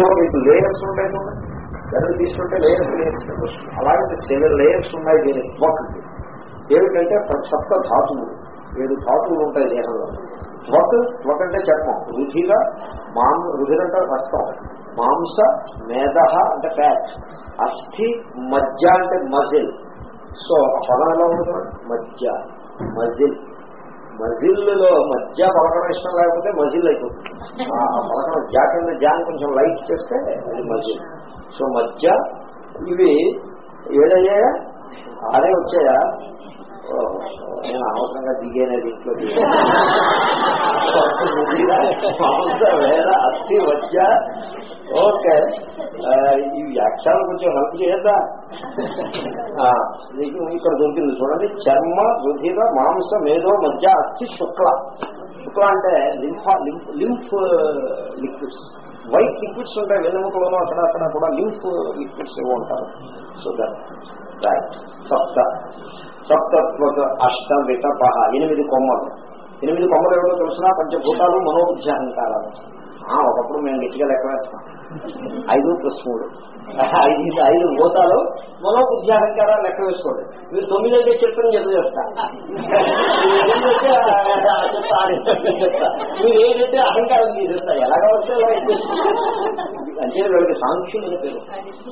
So మీకు layers ఉంటాయి కదా? తీసుకుంటే లేయర్స్ లేయర్స్ అలాగే సెవెన్ లేయర్స్ ఉన్నాయి దీని త్వక్కి ఏమిటంటే సప్త ధాతువులు ఏడు ధాతువులు ఉంటాయి దేహంలో. త్వక్ త్వక్ అంటే చర్మం. రుధిర మాం రుధిర అంటే రక్తం. మాంస మేధ అంటే ఫ్యాట్ అస్థి మజ్జ అంటే మజిల్ సో ఆ పదం ఎలా ఉంటుంది? మజ్జ మజిల్. మజిల్లో మధ్య పలకడం ఇష్టం లేకపోతే మజిల్ అయిపోతుంది. ఆ పలకడం జా కింద జాని కొంచెం లైట్ చేస్తే అది మజిల్. సో మధ్య ఇవి ఏడయ్యాయా? అదే వచ్చాయా? నేను అవసరంగా దిగేనే దీంట్లో వేద అస్థి మధ్య ఓకే. ఈ వ్యాఖ్యానం కొంచెం హెల్ప్ చేయద్దా మీకు ఇక్కడ దొరికింది చూడండి. చర్మ రుధిర మాంస మేధో మధ్య అస్థి శుక్ల. శుక్ల అంటే lymph lymph liquids. White liquids ఉంటాయి. వెన్నెముకలోనూ అక్కడ అక్కడ కూడా లింఫ్ లిక్విడ్స్ ఏవో ఉంటారు. సో దట్ సప్త. సప్తత్వక అష్ట విటప ఎనిమిది కొమ్మలు. ఎనిమిది కొమ్మలు ఎవరో తెలిసినా? పంచభూతాలు మనోబుద్ధి అహంకారాలు ఒకప్పుడు మేము గట్టిగా లెక్క వేస్తాం. ఐదు ప్లస్ మూడు. ఐదు ఐదు భూతాలు మనం అహంకారాలు లెక్క వేసుకోండి. మీరు తొమ్మిది అయితే చెప్పని చెప్పి చేస్తా మీరు ఏదైతే చెప్తా, మీరు ఏదైతే అహంకారం తీసేస్తా ఎలాగ వస్తే ఎలా అంటే వీళ్ళకి సాంఖ్యులు అని పేరు.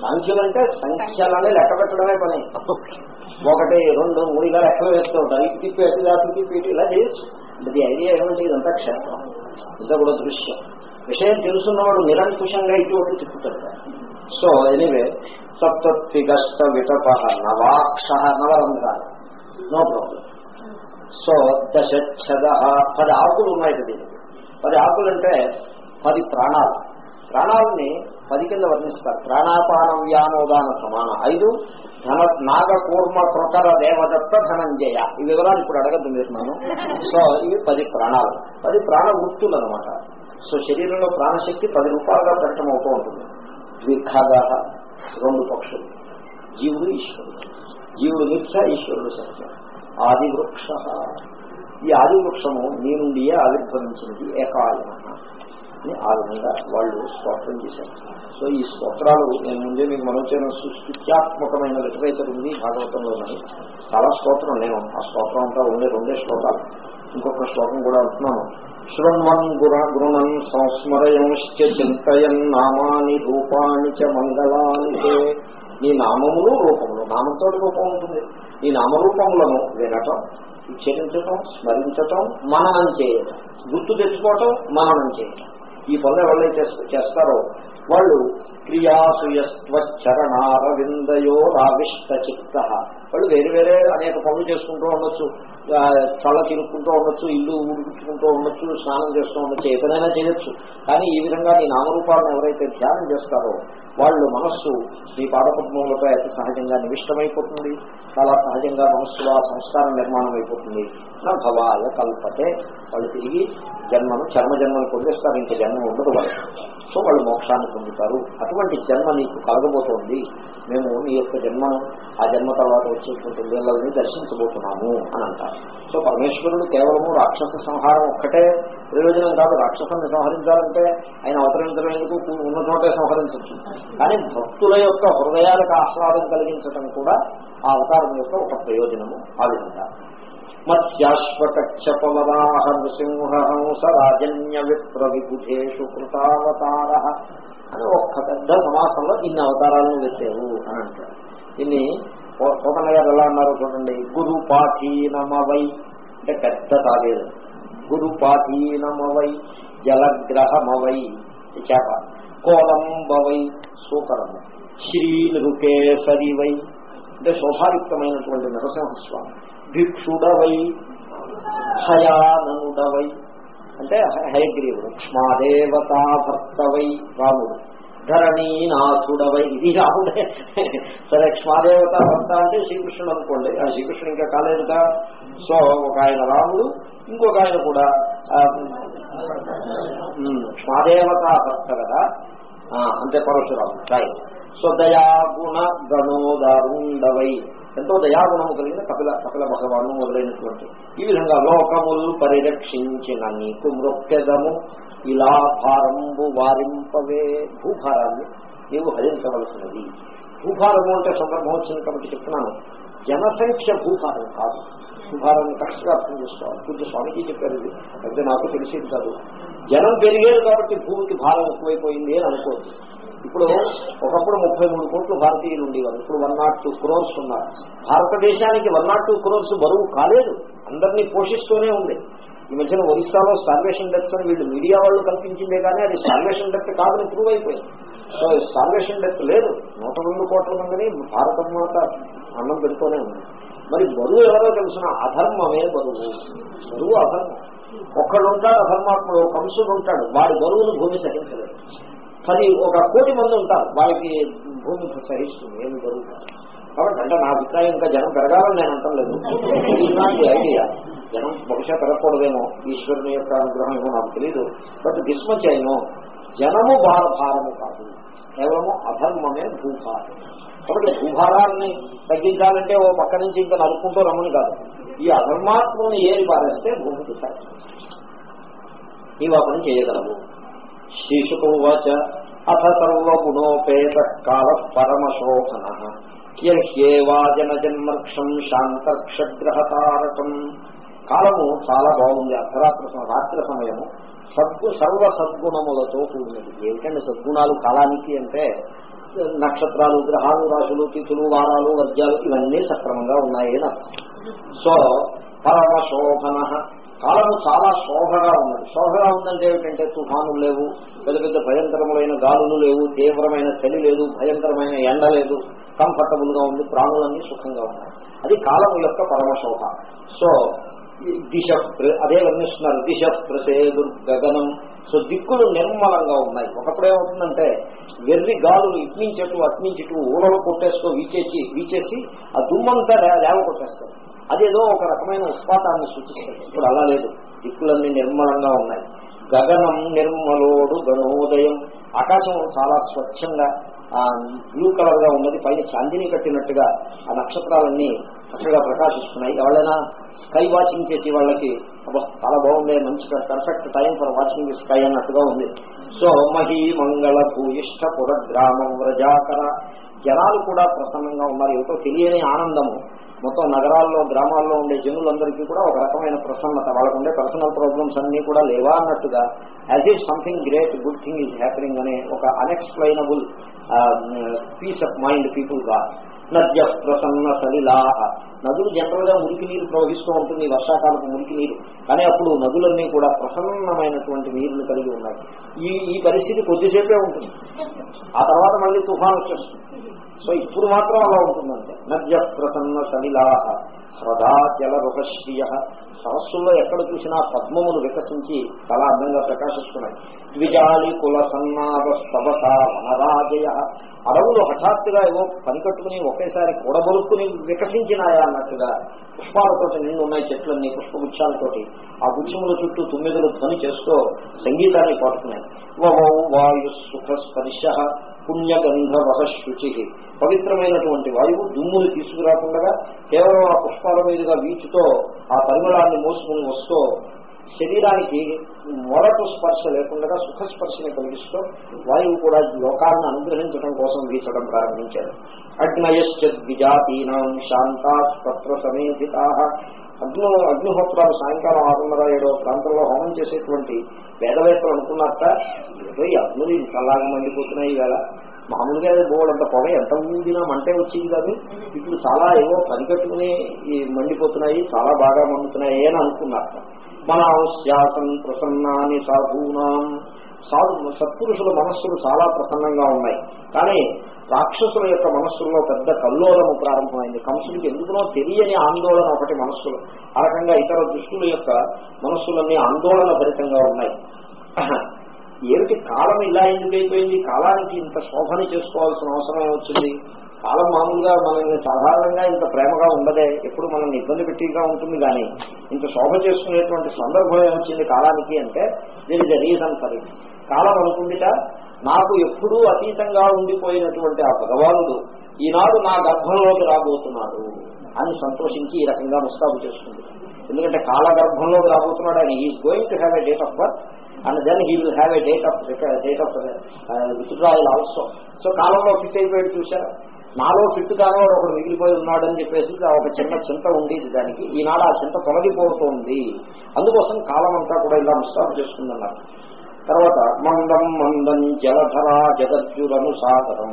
సాంఖ్యులు అంటే సంఖ్యలనే లెక్క పెట్టడమే పని. ఒకటి రెండు మూడుగా లెక్కలు వేస్తూ ఉంటారు. ఇటు తిప్పి అటు దాటి తిప్పి ఇటు ఇలా చేయొచ్చు. ఇది ఐడియా ఏమంటే ఇదంతా క్షేత్రం. ఇదంతా కూడా దృశ్యం. విషయం తెలుసున్నవాడు నిరంకుశంగా ఇటువంటి తిప్పుతాడు. సో ఎనివే సప్తత్విగష్ట విటప నవాక్ష నవరంధ్రాలు నో ప్రాబ్లం సో దశఛద పది ఆకులు ఉన్నాయి దీనికి. పది ఆకులు అంటే పది ప్రాణాలు. ప్రాణాలని పది కింద వర్ణిస్తారు. ప్రాణాపాన వ్యానోదాన సమాన. ఐదు ధన నాగ ప్రకర దేవదత్త ధనంజయ. ఈ వివరాలు ఇప్పుడు అడగద్దు మీరు నన్ను. సో ఇవి పది ప్రాణాలు. పది ప్రాణ వృత్తులు అనమాట సో శరీరంలో ప్రాణశక్తి పది రూపాయలుగా ప్రకటన అవుతూ ఉంటుంది. ద్విఖాగ రెండు పక్షులు. జీవుడు ఈశ్వరుడు. జీవుడు నిత్య ఈశ్వరుడు సత్యం. ఆది వృక్ష ఈ ఆది వృక్షము నీ నుండియే ఆవిర్భవించినది ఏకాయన అని ఆ విధంగా వాళ్ళు స్తోత్రం చేశారు. సో ఈ స్తోత్రాలు నేను ముందే మీకు మనం చేయడం సుస్థిత్యాత్మకమైన లిటరేచర్ ఉంది భాగవతంలో చాలా స్తోత్రం. నేను ఆ స్తోత్రం అంతా ఉండే రెండే శ్లోకాలు. ఇంకొక శ్లోకం కూడా అంటున్నాను శృణ్వన్ గుర గృణన్ సంస్మరయంశ్చ చింతయన్ నామాని రూపాణి చ మంగళాని నీ నామములు రూపములు. నామంతో రూపం ఉంటుంది. ఈ నామరూపములను వినటం ఉచ్చరించటం స్మరించటం మననం చేయటం. గుర్తు తెచ్చుకోవటం మననం చేయటం. ఈ పనులు ఎవరైతే చేస్తారో వాళ్ళు క్రియాసుయస్వచ్చరణారవిందయో చిత్త వాళ్ళు వేరే వేరే అనేక పనులు చేసుకుంటూ ఉండొచ్చు. చల్ల తిరుక్కుంటూ ఉండొచ్చు ఇల్లు ఊడుకుంటూ ఉండొచ్చు స్నానం చేస్తూ ఉండొచ్చు ఏదైనా చేయొచ్చు. కానీ ఈ విధంగా ఈ నామరూపాలను ఎవరైతే ధ్యానం చేస్తారో వాళ్ళు మనస్సు ఈ పాదపద్మములపై అయితే సహజంగా నివిష్టమైపోతుంది. చాలా సహజంగా మనస్సులో ఆ సంస్కారం నిర్మాణం అయిపోతుంది. నా భవాయ కల్పతే. వాళ్ళు తిరిగి జన్మను చర్మ జన్మను పొందేస్తారు. ఇంక జన్మ ఉండదు వాళ్ళు. సో వాళ్ళు మోక్షాన్ని పొందుతారు. అటువంటి జన్మ నీకు కలగబోతోంది. మేము నీ యొక్క జన్మను ఆ జన్మ తర్వాత వచ్చేటువంటి వీళ్ళని దర్శించబోతున్నాము అని అంటారు. సో పరమేశ్వరుడు కేవలము రాక్షస సంహారం ఒక్కటే ప్రయోజనం కాదు. రాక్షసాన్ని సంహరించాలంటే ఆయన అవతరించడం ఎందుకు? ఉన్న చోటే సంహరించవచ్చు కానీ భక్తుల యొక్క హృదయాలకు ఆహ్లాదం కలిగించడం కూడా ఆ అవతారం యొక్క ఒక ప్రయోజనము ఆ విధంగా. మత్స్యాశ్వకచ్చపవరాహ నృసింహంస రాజన్య విప్ర విబుధేషు కృతావతార అని ఒక్క పెద్ద సమాసంలో ఇన్ని అవతారాలను పెట్టారు అని అంటారు. ఇన్ని కోకన్న గారు ఎలా అన్నారు చూడండి. గురు పాఠీనమవై అంటే పెద్ద తాగేది గురు పాఠీనమవై జలగ్రహమవై. చేప. కోలంబవై సూకరము శ్రీనృకేసరివై అంటే శోభాయుక్తమైనటువంటి నరసింహస్వామి. భిక్షుడవై. హయాననుడవై. అంటే హయగ్రీవుడు. క్ష్మాదేవతా భర్తవై రాముడు. ధరణీనాథుడవై. ఇది రాముడే సరే క్ష్మాదేవత భర్త అంటే శ్రీకృష్ణుడు అనుకోండి. ఆ శ్రీకృష్ణుడు ఇంకా కాలేదుగా. సో ఒక ఆయన రాముడు ఇంకొక ఆయన కూడా క్ష్మాదేవత భర్త కదా. అంతే పరశురాముడు సాయి సో దయాగుణ గణోదారుండవై ఎంతో దయాగుణము కలిగిన కపిల కపిల భగవాను మొదలైనటువంటి. ఈ విధంగా లోకములు పరిరక్షించిన నీకు మృక్కెదము. ఇలా భారంబు వారింపవే భూభారాన్ని నీవు హరించవలసినది. భూభారము అంటే సందర్భం వచ్చింది కాబట్టి చెప్తున్నాను. జనసంఖ్య భూభారం కాదు. భూభారాన్ని కరెక్ట్గా అర్థం చేసుకోవాలి. పూజ స్వామికి చెప్పారు ఇది. అయితే నాకు తెలిసేది కాదు. జనం పెరిగేది కాబట్టి భూమికి భారం ఎక్కువైపోయింది అని అనుకోవచ్చు ఇప్పుడు ఒకప్పుడు ముప్పై మూడు కోట్లు భారతీయులు ఉండేవారు ఇప్పుడు వన్ నాట్ టూ క్రోర్స్ ఉన్నారు. భారతదేశానికి వన్ నాట్ టూ క్రోర్స్ బరువు కాలేదు. అందరినీ పోషిస్తూనే ఉంది. ఈ మధ్యన ఒరిస్సాలో స్టార్వేషన్ డెత్స్ అని వీళ్ళు మీడియా వాళ్ళు కల్పించిందే కానీ అది స్టార్వేషన్ డెత్ కాదని ప్రూవ్ అయిపోయింది. సో స్టార్వేషన్ డెత్ లేదు. నూట రెండు కోట్ల మందిని భారత మాత అన్నం పెడుతూనే ఉంది. మరి బరువు ఎవరో తెలిసిన అధర్మమే బరువు. బరువు అధర్మం. ఒక్కడు ఉంటాడు అధర్మాత్ముడు కంసుడు ఉంటాడు. వాడి బరువును భూమి సహించలేదు. పది ఒక కోటి మంది ఉంటారు. వాడికి భూమి సహిస్తుంది. ఏమి బరువు కాబట్టి అంటే నా అభిప్రాయం ఇంకా జనం పెరగాలని నేను అంటలేదు. ఐడియా జనం బహుశా పెరగకూడదేమో. ఈశ్వరుని యొక్క అనుగ్రహం ఏమో నాకు తెలియదు బట్ దిస్మచ్ అయినో జనము భార భారము కాదు. కేవలము అధర్మమే భూభారం. కాబట్టి భూభారాన్ని తగ్గించాలంటే ఓ పక్క నుంచి ఇంకా నరుక్కుంటూ రమ్మని కాదు. ఈ అధర్మాత్మని ఏది పారేస్తే భూమికి సాధ్యం నీవు ఆ పని చేయగలవు. వాచ అథ సర్వగుణోపేత కాల పరమశోభన. హ్యేవాజన జన్మర్క్షం శాంతక్షగ్రహతారకం. కాలము చాలా బాగుంది. అర్ధరాత్ర రాత్రి సమయము. సద్గు సర్వ సద్గుణములతో కూడినది. ఏమిటండి సద్గుణాలు కాలానికి అంటే నక్షత్రాలు గ్రహాలు రాశులు తిథులు వారాలు వర్గాలు ఇవన్నీ సక్రమంగా ఉన్నాయి అని సో పరమ శోభన కాలము చాలా శోభగా ఉన్నది. శోభగా ఉందంటే ఏమిటంటే తుఫానులు లేవు పెద్ద పెద్ద భయంకరములైన గాలులు లేవు తీవ్రమైన చలి లేదు భయంకరమైన ఎండ లేదు కంఫర్టబుల్గా ఉంది ప్రాణులన్నీ సుఖంగా ఉన్నాయి. అది కాలము యొక్క పరమ శోభ సో దిశ అదే వర్ణిస్తున్నారు. దిశ ప్రసేదు గగనం. సో దిక్కులు నిర్మలంగా ఉన్నాయి. ఒకప్పుడు ఏమవుతుందంటే వెర్రి గాలులు ఇట్నుంచి అటు అట్నుంచి ఇటు ఊరలు కొట్టేస్తూ వీచేసి వీచేసి ఆ దుమ్మంతా లేవ కొట్టేస్తారు అదేదో ఒక రకమైన ఉత్పాతాన్ని సూచిస్తుంది ఇప్పుడు అలా లేదు. దిక్కులన్నీ నిర్మలంగా ఉన్నాయి. గగనం నిర్మలోడు గణోదయం ఆకాశం చాలా స్వచ్ఛంగా బ్లూ కలర్గా ఉన్నది. పైన చాందిని కట్టినట్టుగా ఆ నక్షత్రాలన్నీ చక్కగా ప్రకాశిస్తున్నాయి. ఎవరైనా స్కై వాచింగ్ చేసి వాళ్ళకి చాలా బాగుంది మంచి perfect time for watching sky అన్నట్టుగా ఉంది. సో మహీ మంగళ భూయిష్ట పురగ్రామం వ్రజాకర. జనాలు కూడా ప్రసన్నంగా ఉన్నారు. ఏమిటో తెలియని ఆనందము. మొత్తం నగరాల్లో గ్రామాల్లో ఉండే జనులందరికీ కూడా ఒక రకమైన ప్రసన్నత. వాళ్ళకు ఉండే పర్సనల్ ప్రాబ్లమ్స్ అన్నీ కూడా లేవా అన్నట్టుగా as if something great good thing is happening అనే ఒక అన్ఎక్స్ప్లెయినబుల్ పీస్ ఆఫ్ మైండ్ పీపుల్గా నద్య ప్రసన్న సలిలాహ నదులు జనరల్గా మురికి నీరు ప్రవహిస్తూ ఉంటుంది వర్షాకాలపు మురికి నీరు. కానీ అప్పుడు నదులన్నీ కూడా ప్రసన్నమైనటువంటి నీరుని కలిగి ఉన్నాయి. ఈ ఈ పరిస్థితి కొద్దిసేపే ఉంటుంది. ఆ తర్వాత మళ్ళీ తుఫాన్ వచ్చేస్తుంది. సో ఇప్పుడు మాత్రం అలా ఉంటుందంటే నద్య ప్రసన్న సలిలాహ సదా జల రుహశ్రియ సరస్సుల్లో ఎక్కడ చూసినా పద్మములు వికసించి చాలా అందంగా ప్రకాశిస్తున్నాయి. ద్విజాలి కుల సన్నాద స్తవత వనరాజయ. అడవులు హఠాత్తుగా ఏవో పనికట్టుకుని ఒకేసారి కూడబొలుక్కుని వికసించినాయా అన్నట్టుగా పుష్పాలతోటి నిండు ఉన్నాయి చెట్లన్నీ పుష్పగుచ్చాలతోటి ఆ గుచ్చముల చుట్టూ తుమ్మిదలు ధ్వని చేస్తూ సంగీతాన్ని పాడుతున్నాయి. వాయు సుఖ స్పర్శ పుణ్యగంధవహ శుచి. పవిత్రమైనటువంటి వాయువు దుమ్ముని తీసుకురాకుండా కేవలం ఆ పుష్పాల మీదుగా వీచుతో ఆ పరిమళాన్ని మోసుకుని వస్తూ శరీరానికి మొరటు స్పర్శ లేకుండా సుఖ స్పర్శని కలిగిస్తూ వాయువు కూడా లోకాలను అనుగ్రహించడం కోసం వీచడం ప్రారంభించారు. అగ్నయశ్చద్విజాతీనాం శాంతాత్పత్ర సమేధితా. అగ్ని అగ్నిహోత్రాలు సాయంకాలం ఆరున్నర ఏడో ప్రాంతంలో హోమం చేసేటువంటి వేదవేత్తలు అనుకున్నారట ఏదో ఈ అగ్నులు ఇంతలాగా మండిపోతున్నాయి ఈవేళ. మామూలుగా బోర్డంత పొగ ఎంత ఊదినా మంటే వచ్చింది కాదు ఇప్పుడు చాలా ఏవో పనికట్టుకుని ఈ మండిపోతున్నాయి చాలా బాగా మండుతున్నాయి అని అనుకున్నారట. మనస్యాసన్ శాసన ప్రసన్నాని సాధూనాం. సాధు సత్పురుషుల మనస్సులు చాలా ప్రసన్నంగా ఉన్నాయి. కానీ రాక్షసుల యొక్క మనస్సుల్లో పెద్ద కల్లోలము ప్రారంభమైంది. కంసుడికి ఎందుకునో తెలియని ఆందోళన ఒకటి మనస్సులు. ఆ రకంగా ఇతర దుష్టుల యొక్క మనస్సులన్నీ ఆందోళన భరితంగా ఉన్నాయి. ఏమిటి కాలం ఇలా ఎందుకు అయిపోయింది? కాలానికి ఇంత శోభని చేసుకోవాల్సిన అవసరం ఏమొచ్చింది? కాలం మామూలుగా మనల్ని సాధారణంగా ఇంత ప్రేమగా ఉండదే. ఎప్పుడు మనల్ని ఇబ్బంది పెట్టిగా ఉంటుంది కానీ ఇంత శోభ చేసుకునేటువంటి సందర్భం ఏమొచ్చింది కాలానికి అంటే దీని ఇస్ రీజన్ ఫర్ ఇట్ కాలం అనుకుందిట నాకు ఎప్పుడూ అతీతంగా ఉండిపోయినటువంటి ఆ భగవానుడు ఈనాడు నా గర్భంలోకి రాబోతున్నాడు అని సంతోషించి ఈ రకంగా ముస్తాబు చేస్తుంది ఎందుకంటే కాల గర్భంలోకి రాబోతున్నాడు అని ఈ going to have a date of birth and then he will have a date of date of withdrawal also so కాలంలో ఫిట్ అయిపోయాడు చూసారా నాలో ఫిట్ కానివాడు ఒకడు మిగిలిపోయి ఉన్నాడని చెప్పేసి ఒక చిన్న చింత ఉండేది దానికి. ఈనాడు ఆ చింత తొలగిపోతోంది. అందుకోసం కాలం అంతా కూడా ఇలా ముస్తాబు చేస్తుందన్నారు తర్వాత మందం మందం జలధరా జగజ్జులను సాగరం.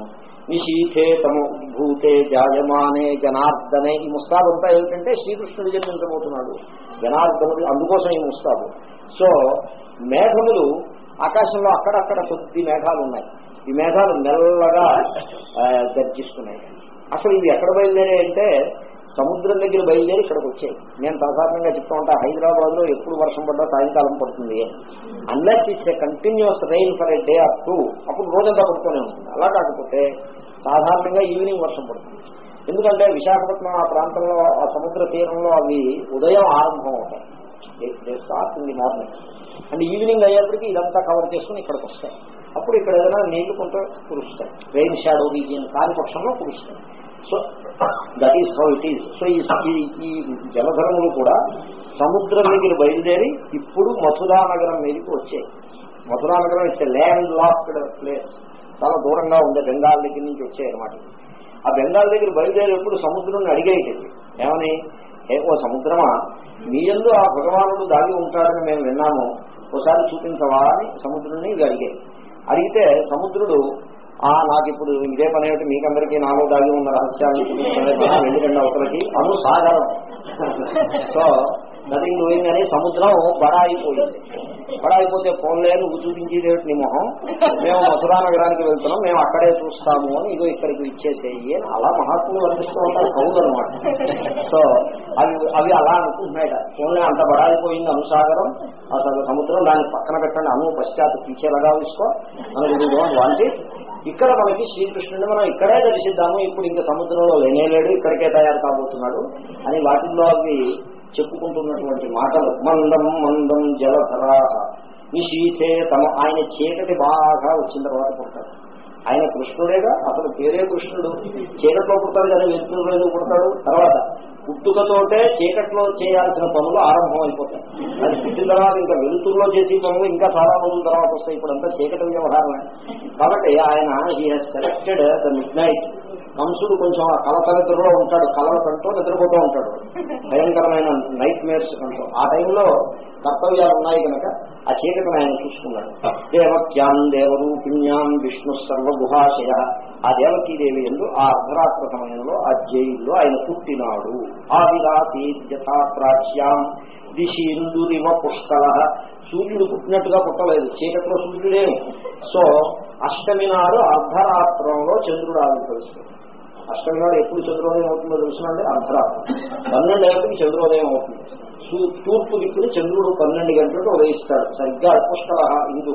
నిశీథే తమ ఉద్భూతే జాయమానే జనార్దనే. ఈ ముస్తాబు అంతా ఏమిటంటే శ్రీకృష్ణుడు జన్మించబోతున్నాడు జనార్దనుడు అందుకోసం ఈ ముస్తాబు. సో మేఘములు ఆకాశంలో అక్కడక్కడ కొద్ది మేఘాలు ఉన్నాయి ఈ మేఘాలు మెల్లగా గర్జిస్తున్నాయి. అసలు ఇవి ఎక్కడ బయలుదేరాయి అంటే సముద్రం దగ్గర బయలుదేరి ఇక్కడికి వచ్చాయి. నేను సాధారణంగా చెప్తా ఉంటా హైదరాబాద్లో ఎప్పుడు వర్షం పడ్డా సాయంకాలం పడుతుంది. Unless it's a continuous rain for a day of two అప్పుడు రోజంతా పడుతూనే ఉంటుంది. అలా కాకపోతే సాధారణంగా ఈవినింగ్ వర్షం పడుతుంది. ఎందుకంటే విశాఖపట్నం ఆ ప్రాంతంలో ఆ సముద్ర తీరంలో అవి ఉదయం ఆరంభం అవుతాయి start in the morning and evening అయ్యేప్పటికీ ఇదంతా కవర్ చేసుకుని ఇక్కడికి వస్తాయి. అప్పుడు ఇక్కడ ఏదైనా నీళ్ళు కొంత కురుస్తాయి. రెయిన్ షాడో రీజియన్ కాని పక్షంలో కురుస్తాయి. So that is how it is so ఈ జలధరములు కూడా సముద్రం దగ్గర బయలుదేరి ఇప్పుడు మథురా నగరం మీదకి వచ్చాయి. మథురా నగరం ఇట్స్ ల్యాండ్ లాక్డ్ ప్లేస్ చాలా దూరంగా ఉండే బెంగాల్ దగ్గర నుంచి వచ్చాయి అనమాట ఆ బెంగాల్ దగ్గర బయలుదేరేప్పుడు సముద్రం అడిగేది ఏమని? ఏ ఓ సముద్రమా? మీ ఎందు ఆ భగవానుడు దాగి ఉంటాడని మేము విన్నాము. ఒకసారి చూపించవా అని సముద్రుడిని ఇది అడిగాయి అడిగితే సముద్రుడు ఆ నాకు ఇప్పుడు ఇదే పని ఏమిటి మీకందరికీ నాలో దాగి ఉన్న రహస్యాన్ని ఎందుకంటే అవతలకి. అను సాగరం. సో నథింగ్ డూయింగ్ అని సముద్రం బడాయిపోయింది బడాయిపోతే ఫోన్లే నువ్వు చూపించేది ఏమిటి నీ మొహం? మేము మథురా నగరానికి వెళ్తున్నాం మేము అక్కడే చూస్తాము అని ఇదో ఇక్కడికి ఇచ్చేసేయి అని అలా మహాత్ములు వర్ణిస్తూ ఉంటారు కవులు అనమాట సో అవి అవి అలా అనుకుంటున్నాయి. ఫోన్లే అంత బడాయిపోయింది అనుసాగరం. అసలు సముద్రం దాన్ని పక్కన పెట్టండి అను పశ్చాత్ పీచేలాగా తీసుకో. అని వాంటి ఇక్కడ మనకి శ్రీకృష్ణుడిని మనం ఇక్కడే దర్శిద్దాము. ఇప్పుడు ఇంకా సముద్రంలో లేనేలేడు ఇక్కడికే తయారు కాబోతున్నాడు అని వాటిల్లో అవి చెప్పుకుంటున్నటువంటి మాటలు. మందం మందం జలధరా. నిశీతే తమ ఆయన చీకటి బాగా వచ్చిన తర్వాత పుడతాడు. ఆయన కృష్ణుడేగా అసలు పేరే కృష్ణుడు. చీకట్లో పుడతాడు కానీ వెలుతురులో పుడతాడు. తర్వాత పుట్టుకతోటే చీకట్లో చేయాల్సిన పనులు ఆరంభం అయిపోతాయి అది పుట్టిన తర్వాత ఇంకా వెలుతురులో చేసే పనులు ఇంకా చాలా రోజుల తర్వాత వస్తాయి. ఇప్పుడంతా చీకటి వ్యవహారమే. కాబట్టి ఆయన he has selected the midnight కంసుడు కొంచెం ఆ కలత నిద్రలో ఉంటాడు. కలల కంటూ నిద్రపోతూ ఉంటాడు. భయంకరమైన నైట్ మేర్స్ కంటూ. ఆ టైంలో కర్తవ్యాలు ఉన్నాయి కనుక ఆ చీకటిని ఆయన చూసుకున్నాడు. దేవక్యాం దేవరూపిణ్యాం విష్ణు సర్వగుహాశయ. ఆ దేవకీదేవి ఎందు ఆ అర్ధరాత్ర సమయంలో ఆ జైల్లో ఆయన పుట్టినాడు. ఆవిరాతి ప్రాచ్యాం దిశీందురివ పుష్కల. సూర్యుడు పుట్టినట్టుగా పుట్టలేదు. చీకట్లో సూర్యుడే సో అష్టమి నాడు అర్ధరాత్రంలో చంద్రుడు ఆవిర్భవిస్తుంది అష్టమి ఎప్పుడు చంద్రోదయం అవుతుందో తెలుసునండి? అర్ధరాత్రి. పన్నెండు గంటలకి చంద్రోదయం అవుతుంది. తూర్పు దిక్కుని చంద్రుడు పన్నెండు గంటలకు ఉదయిస్తాడు. సరిగ్గా పుష్కల ఇందు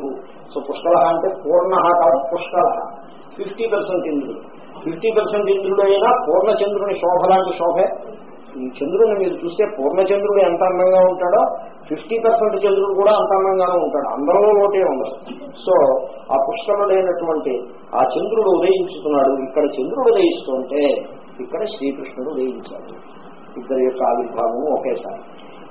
సో పుష్కల అంటే పూర్ణ కాదు పుష్కల ఫిఫ్టీ పర్సెంట్ ఇంద్రుడు. ఫిఫ్టీ పర్సెంట్ ఇంద్రుడు అయినా పూర్ణచంద్రుని శోభ లాంటి శోభే. ఈ చంద్రుని మీరు చూస్తే పూర్ణచంద్రుడు ఎంత అందంగా ఉంటాడో ఫిఫ్టీ పర్సెంట్ చంద్రుడు కూడా అంత అందంగానే ఉంటాడు. అందరిలో లోటే ఉండదు. సో ఆ పుష్కరుడైనటువంటి ఆ చంద్రుడు ఉదయించుతున్నాడు. ఇక్కడ చంద్రుడు ఉదయిస్తుంటే ఇక్కడ శ్రీకృష్ణుడు ఉదయించాడు. ఇద్దరి యొక్క ఆవిర్భావము ఒకేసారి.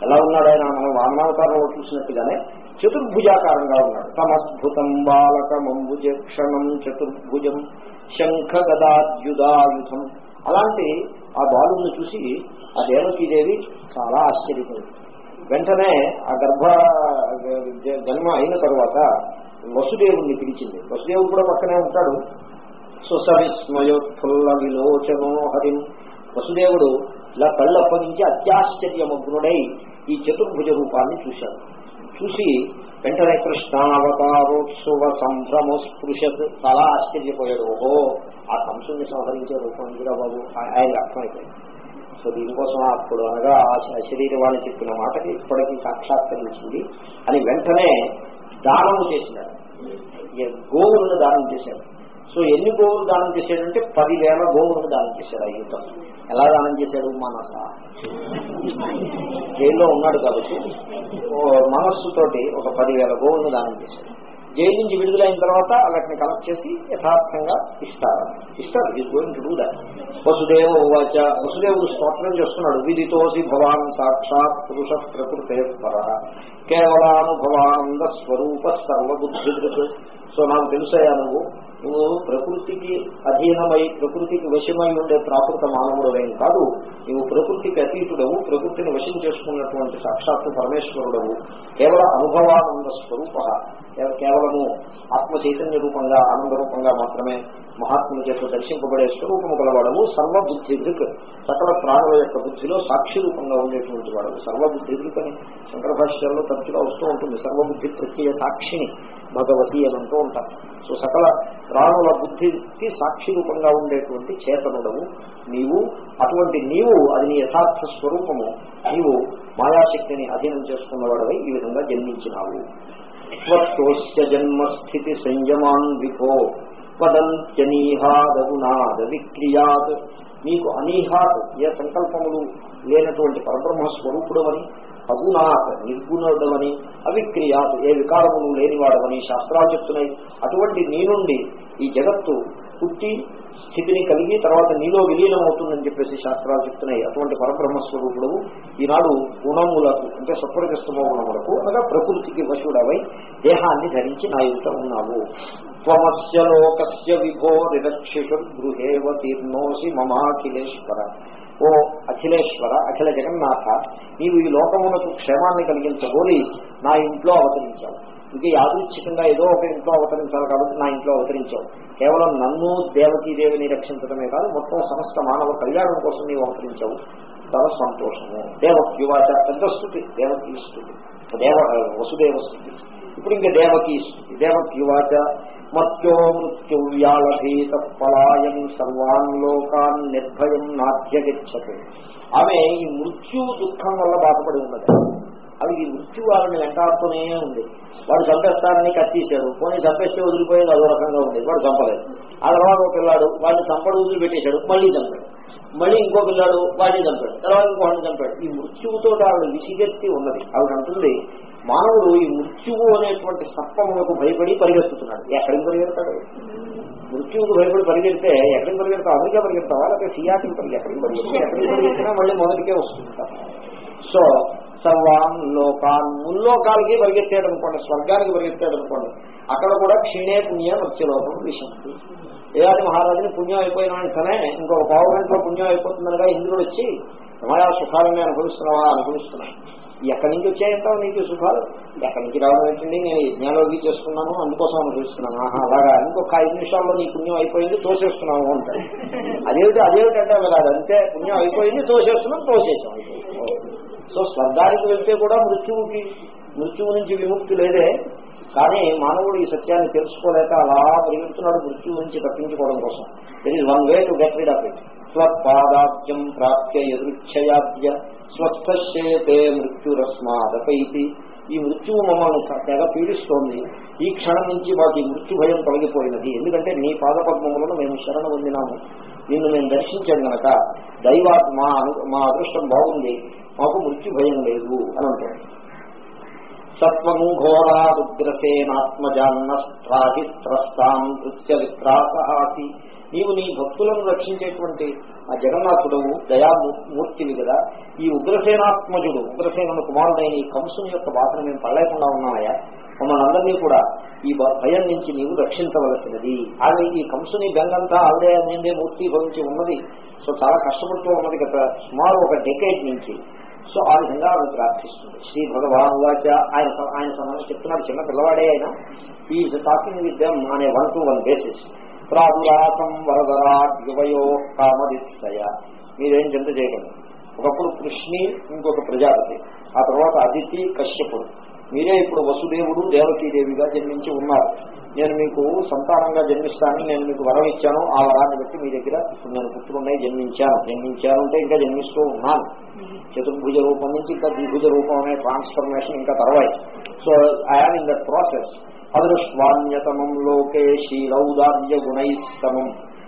ఎలా ఉన్నాడు ఆయన? మనం వామనావతారంలో చూసినట్టుగానే చతుర్భుజాకారంగా ఉన్నాడు. తమద్భుతం బాలకమంబుజ క్షణం చతుర్భుజం శంఖ గదాద్యుధాయుధం అలాంటి ఆ బాలుని చూసి ఆ దేవకీదేవి చాలా ఆశ్చర్యపోయింది. వెంటనే ఆ గర్భ జన్మ అయిన తర్వాత వసుదేవుణ్ణి పిలిచింది. వసుదేవుడు కూడా పక్కనే ఉంటాడు. సుసవిస్మయోత్ఫుల్ల విలోచనో హరిం. వసుదేవుడు ఇలా కళ్ళప్పగించి అత్యాశ్చర్యమగ్నుడై ఈ చతుర్భుజ రూపాన్ని చూశాడు. చూసి వెంటనే కృష్ణావతారోత్సవ సంభ్రమ స్పృశత్ చాలా ఆశ్చర్యపోయాడు. ఓహో ఆ కంసుని సంహరించే రూపం కూడా బాబు. ఆయన అర్థమైపోయింది. సో దీనికోసం అప్పుడు అనగా ఆ శరీర శరీరవాణి చెప్పిన మాటకి ఇప్పటికీ సాక్షాత్కరించింది అని వెంటనే దానము చేసినాడు గోవులను దానం చేశాడు సో ఎన్ని గోవులు దానం చేశాడంటే పదివేల గోవులను దానం చేశాడు ఆ యుద్ధం. ఎలా దానం చేశాడు? మనస. జైల్లో ఉన్నాడు కాబట్టి ఓ మనస్సుతోటి ఒక పదివేల గోవులను దానం చేశాడు. జైలు నుంచి విడుదలైన తర్వాత వాటిని కలెక్ట్ చేసి యథార్థంగా ఇస్తారు. ఇస్తారు. Is going to do that Vasudeva ఉవాచ. వసుదేవుడు స్తోత్రం చేస్తున్నాడు. విదితోసి భవాన్ సాక్షాత్ పురుష ప్రకృతే పర. కేవలానుభవానంద స్వరూప సర్వబుద్ధిదృక్ సో నాకు తెలుసయ్యా నువ్వు. నువ్వు ప్రకృతికి అధీనమై ప్రకృతికి వశమై ఉండే ప్రాకృత మానవుడవేం కాదు నువ్వు ప్రకృతికి అతీతుడవు ప్రకృతిని వశం చేసుకున్నటువంటి సాక్షాత్తు పరమేశ్వరుడవు. కేవల అనుభవానంద స్వరూప కేవలము ఆత్మ చైతన్య రూపంగా ఆనంద రూపంగా మాత్రమే మహాత్ముని చేత దర్శింపబడే స్వరూపము గలవాడవు సర్వబుద్ధి దృక్ సకల ప్రాణుల యొక్క బుద్ధిలో సాక్షి రూపంగా ఉండేటువంటి వాడవు. సర్వబుద్ధి దృక్ అని శంకర భాష్యాల్లో తరచుగా వస్తూ ఉంటుంది. సర్వబుద్ధి ప్రత్యయ సాక్షిని భగవతి అని అంటూ ఉంటారు. సో సకల ప్రాణుల బుద్ధికి సాక్షి రూపంగా ఉండేటువంటి చేతనుడవు. నీవు అటువంటి నీవు అది నీ యథార్థ స్వరూపము. నీవు మాయాశక్తిని అధీనం చేసుకున్నవాడవై ఈ విధంగా జన్మించినావు. స్వస్థోస్య జన్మస్థితి సంయమాన్ విభో వదంత్యనీహాదగునాద విక్రియాత్ నీకు అనీహాత్ ఏ సంకల్పములు లేనటువంటి పరబ్రహ్మ స్వరూపుడవని సగుణాత్ నిర్గుణుడవని అవిక్రియాత్ ఏ వికారములు లేనివాడవని శాస్త్రాలు చెప్తున్నాయి. అటువంటి నీ నుండి ఈ జగత్తు పుట్టి స్థితిని కలిగి తర్వాత నీలో విలీనం అవుతుందని చెప్పేసి శాస్త్రాలు చెప్తున్నాయి. అటువంటి పరబ్రహ్మస్వరూపుడు ఈనాడు గుణములకు అంటే సత్వరగస్తమో గుణములకు అనగా ప్రకృతికి వశుడవై దేహాన్ని ధరించి నా యుద్ధ ఉన్నావు. త్వమస్య లోకస్య విభో నిరక్షిషు గృహేవ తీర్ణోసి మమాఖిలేశ్వర ఓ అఖిలేశ్వర అఖిల జగన్నాథ నీవు ఈ లోకమునకు క్షేమాన్ని కలిగించబోలి నా ఇంట్లో అవతరించావు. ఇంకా యాదృచ్ఛికంగా ఏదో ఒక ఇంట్లో అవతరించాలి కాబట్టి నా ఇంట్లో అవతరించావు. కేవలం నన్ను దేవకీదేవిని రక్షించడమే కాదు మొత్తం సమస్త మానవ కళ్యాణం కోసం నీవు అవతరించావు. చాలా సంతోషము. దేవక్యువాచ పెద్ద స్థుతి దేవకీ స్థుతి దేవ వసుదేవ స్థుతి. ఇప్పుడు ఇంకా దేవకీ స్థుతి దేవక్యువాచ మత్యో మృత్యువ్యాళభీత పలాయం సర్వాన్ లోకాన్ నిర్భయం నాధ్యగచ్చతే. ఆమె ఈ మృత్యు దుఃఖం వల్ల బాధపడి ఉన్నది. అవి ఈ మృత్యు వారిని వెంటాడుతూనే ఉంది. వాడు చంపేస్తారని కత్తీశాడు పోనీ చంపేస్తే వదిలిపోయేది అదో రకంగా ఉంది. వాడు చంపలేదు. ఆ తర్వాత ఒక పిల్లాడు వాడిని చంపడు వదిలిపెట్టేశాడు. మళ్ళీ చంపాడు. మళ్ళీ ఇంకో పిల్లాడు వాడిని చంపాడు. తర్వాత ఇంకోటిని చంపాడు. ఈ మృత్యువుతో ఆవిడ విసిగెత్తి ఉన్నది. ఆవిడ అంటుంది మానవుడు ఈ మృత్యువు అనేటువంటి సత్వములకు భయపడి పరిగెత్తుతున్నాడు. ఎక్కడికి పరిగెడతాడు? మృత్యువుకు భయపడి పరిగెడితే ఎక్కడికి పరిగెడతావు? అమెరికా పరిగెడతావా? లేకపోతే సియాటికి పరిగె ఎక్కడికి పరిగెత్తా ఎక్కడికి పరిగెత్తినా మళ్ళీ మొదటికే వస్తుంది సో సర్వాన్ లోకాన్ ముల్లోకాలకి పరిగెత్తాడు అనుకోండి స్వర్గానికి పరిగెత్తాడు అనుకోండి అక్కడ కూడా క్షీణే పుణ్య మత్స్యలోకం విషంతి ఏదాది మహారాజుని పుణ్యం అయిపోయిన వెంటనే ఇంకొక పావు గంటలో పుణ్యం అయిపోతుందనగా ఇంద్రుడు వచ్చి రమయా సుఖాలని అనుభవిస్తున్నావా? అనుభవిస్తున్నాను ఎక్కడి నుంచి వచ్చాయంటావు నీకు సుఖాలు? ఎక్కడి నుంచి రావడం ఏంటండి? నేను యజ్ఞాలు అవి చేస్తున్నాను అందుకోసం అనుభవిస్తున్నాను ఆహా అలాగా. ఇంకొక ఐదు నిమిషాల్లో నీ పుణ్యం అయిపోయింది తోసేస్తున్నాము అంటారు అదేమిటి అదేమిటంటే కాదు అంతే పుణ్యం అయిపోయింది తోసేస్తున్నాం తోసేసాం. సో స్వర్గానికి వెళ్తే కూడా మృత్యువుకి మృత్యువు నుంచి విముక్తి లేదే. కానీ మానవుడు ఈ సత్యాన్ని తెలుసుకోలేక అలా పరిగెడుతున్నాడు మృత్యువు నుంచి తప్పించుకోవడం కోసం. There is one way to get rid of it స్వపాదాబ్జం ప్రాప్య ఎదృచ్ఛయాద్య స్వస్థేతే మృత్యురస్మాదపైతి ఈ మృత్యువు మమ్మల్ని తెగ పీడిస్తోంది. ఈ క్షణం నుంచి మాకు ఈ మృత్యు భయం తొలగిపోయినది. ఎందుకంటే నీ పాదపద్మములను మేము శరణ పొందినాము. నిన్ను మేము దర్శించాం గనక దైవాత్ మా మా అదృష్టం బాగుంది. మాకు మృత్యు భయం లేదు అని అంటాడు. సత్వము ఘోరా రుద్రసేనాత్మజాన్నస్త్రాహిస్త్రస్తాం నృత్య విత్రాసహాసి నీవు నీ భక్తులను రక్షించేటువంటి ఆ జగన్నాథుడవు దయామూర్తివి కదా. ఈ ఉగ్రసేనాత్మజుడు ఉగ్రసేనుడు కుమారుడైన ఈ కంసుని యొక్క బాధను మేము పడలేకుండా ఉన్నాయా మమ్మల్ని అందరినీ కూడా ఈ భయం నుంచి నీవు రక్షించవలసినది. ఆమె ఈ కంసుని బెంగంతా ఆవిడే అనేదే మూర్తి భవించి ఉన్నది. సో చాలా కష్టపడుతూ ఉన్నది కదా సుమారు ఒక డెకేట్ నుంచి. సో ఆ విధంగా ఆమె ప్రార్థిస్తుంది. శ్రీ భగవాన్ వాచ ఆయన ఆయన సమానం చెప్తున్నారు చిన్న పిల్లవాడే ఆయన ఈజ్ టాకింగ్ విత్ దెమ్ అనే వన్ టు వన్ బేసిస్ ప్రాదురాసం వరదరాట్ కామదిత్సయ మీరేం చింత చేయకండి. ఒకప్పుడు కృష్ణి ఇంకొక ప్రజాపతి. ఆ తర్వాత అదితి కశ్యపుడు. మీరే ఇప్పుడు వసుదేవుడు దేవకీదేవిగా జన్మించి ఉన్నారు. నేను మీకు సంతానంగా జన్మిస్తానని నేను మీకు వరం ఇచ్చాను ఆ వరాన్ని బట్టి మీ దగ్గర ఇప్పుడు నేను పుత్రున్నాయి జన్మించాను. జన్మించాను అంటే ఇంకా జన్మిస్తూ ఉన్నాను. చతుర్భుజ రూపం నుంచి ఇంకా ద్విభుజ రూపం అనే ట్రాన్స్ఫర్మేషన్ ఇంకా తర్వాత so I am in that process అదృష్వాన్యతమం లోకే శీలౌదార్య గుణైస్తమం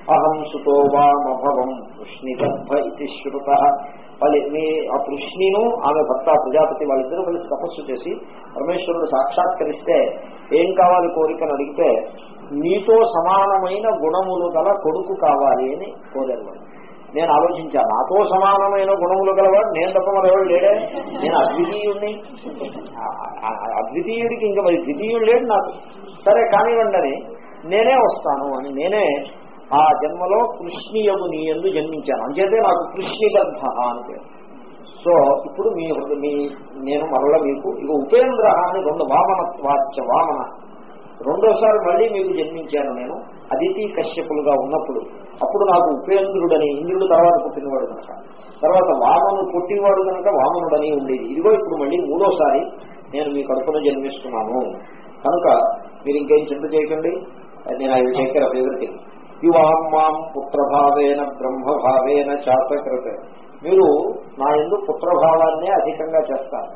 అహం సుతో వామభవం వృష్ణిగర్భ ఇది శ్రుత వాళ్ళ మీ ఆ కృష్ణిను ఆమె భర్త ప్రజాపతి వాళ్ళిద్దరూ కలిసి తపస్సు చేసి పరమేశ్వరుడు సాక్షాత్కరిస్తే ఏం కావాలి కోరికను అడిగితే నీతో సమానమైన గుణములు గల కొడుకు కావాలి అని కోరారు నేను ఆలోచించాను నాతో సమానమైన గుణములు గలవాడు నేను తప్ప మరెవడు లేడే? నేను అద్వితీయుణ్ణి. అద్వితీయుడికి ఇంకా మరి ద్వితీయుడు లేడు నాకు. సరే కానివ్వండి అని నేనే వస్తాను అని నేనే ఆ జన్మలో కృష్ణీయము నీ ఎందు జన్మించాను. అంచేతే నాకు కృష్ణి అని పేరు. సో ఇప్పుడు మీ మీ నేను మరల మీకు ఇక ఉపేంద్ర అని రెండు వామన వాచ్య వామన. రెండోసారి మళ్ళీ మీకు జన్మించాను నేను. అదితి కశ్యపులుగా ఉన్నప్పుడు అప్పుడు నాకు ఉపేంద్రుడని ఇంద్రుడు తర్వాత పుట్టినవాడు కనుక. తర్వాత వామను పుట్టినవాడు కనుక వామనుడని ఉండేది. ఇదిగో ఇప్పుడు మళ్ళీ మూడోసారి నేను మీ కడుపున జన్మిస్తున్నాను. కనుక మీరు ఇంకేం చింత చేయకండి. నేను I take care of everything యువాం మాం పుత్రభావేన బ్రహ్మభావేన చాతకృత మీరు నా ఎందు పుత్రభావాన్నే అధికంగా చేస్తారు.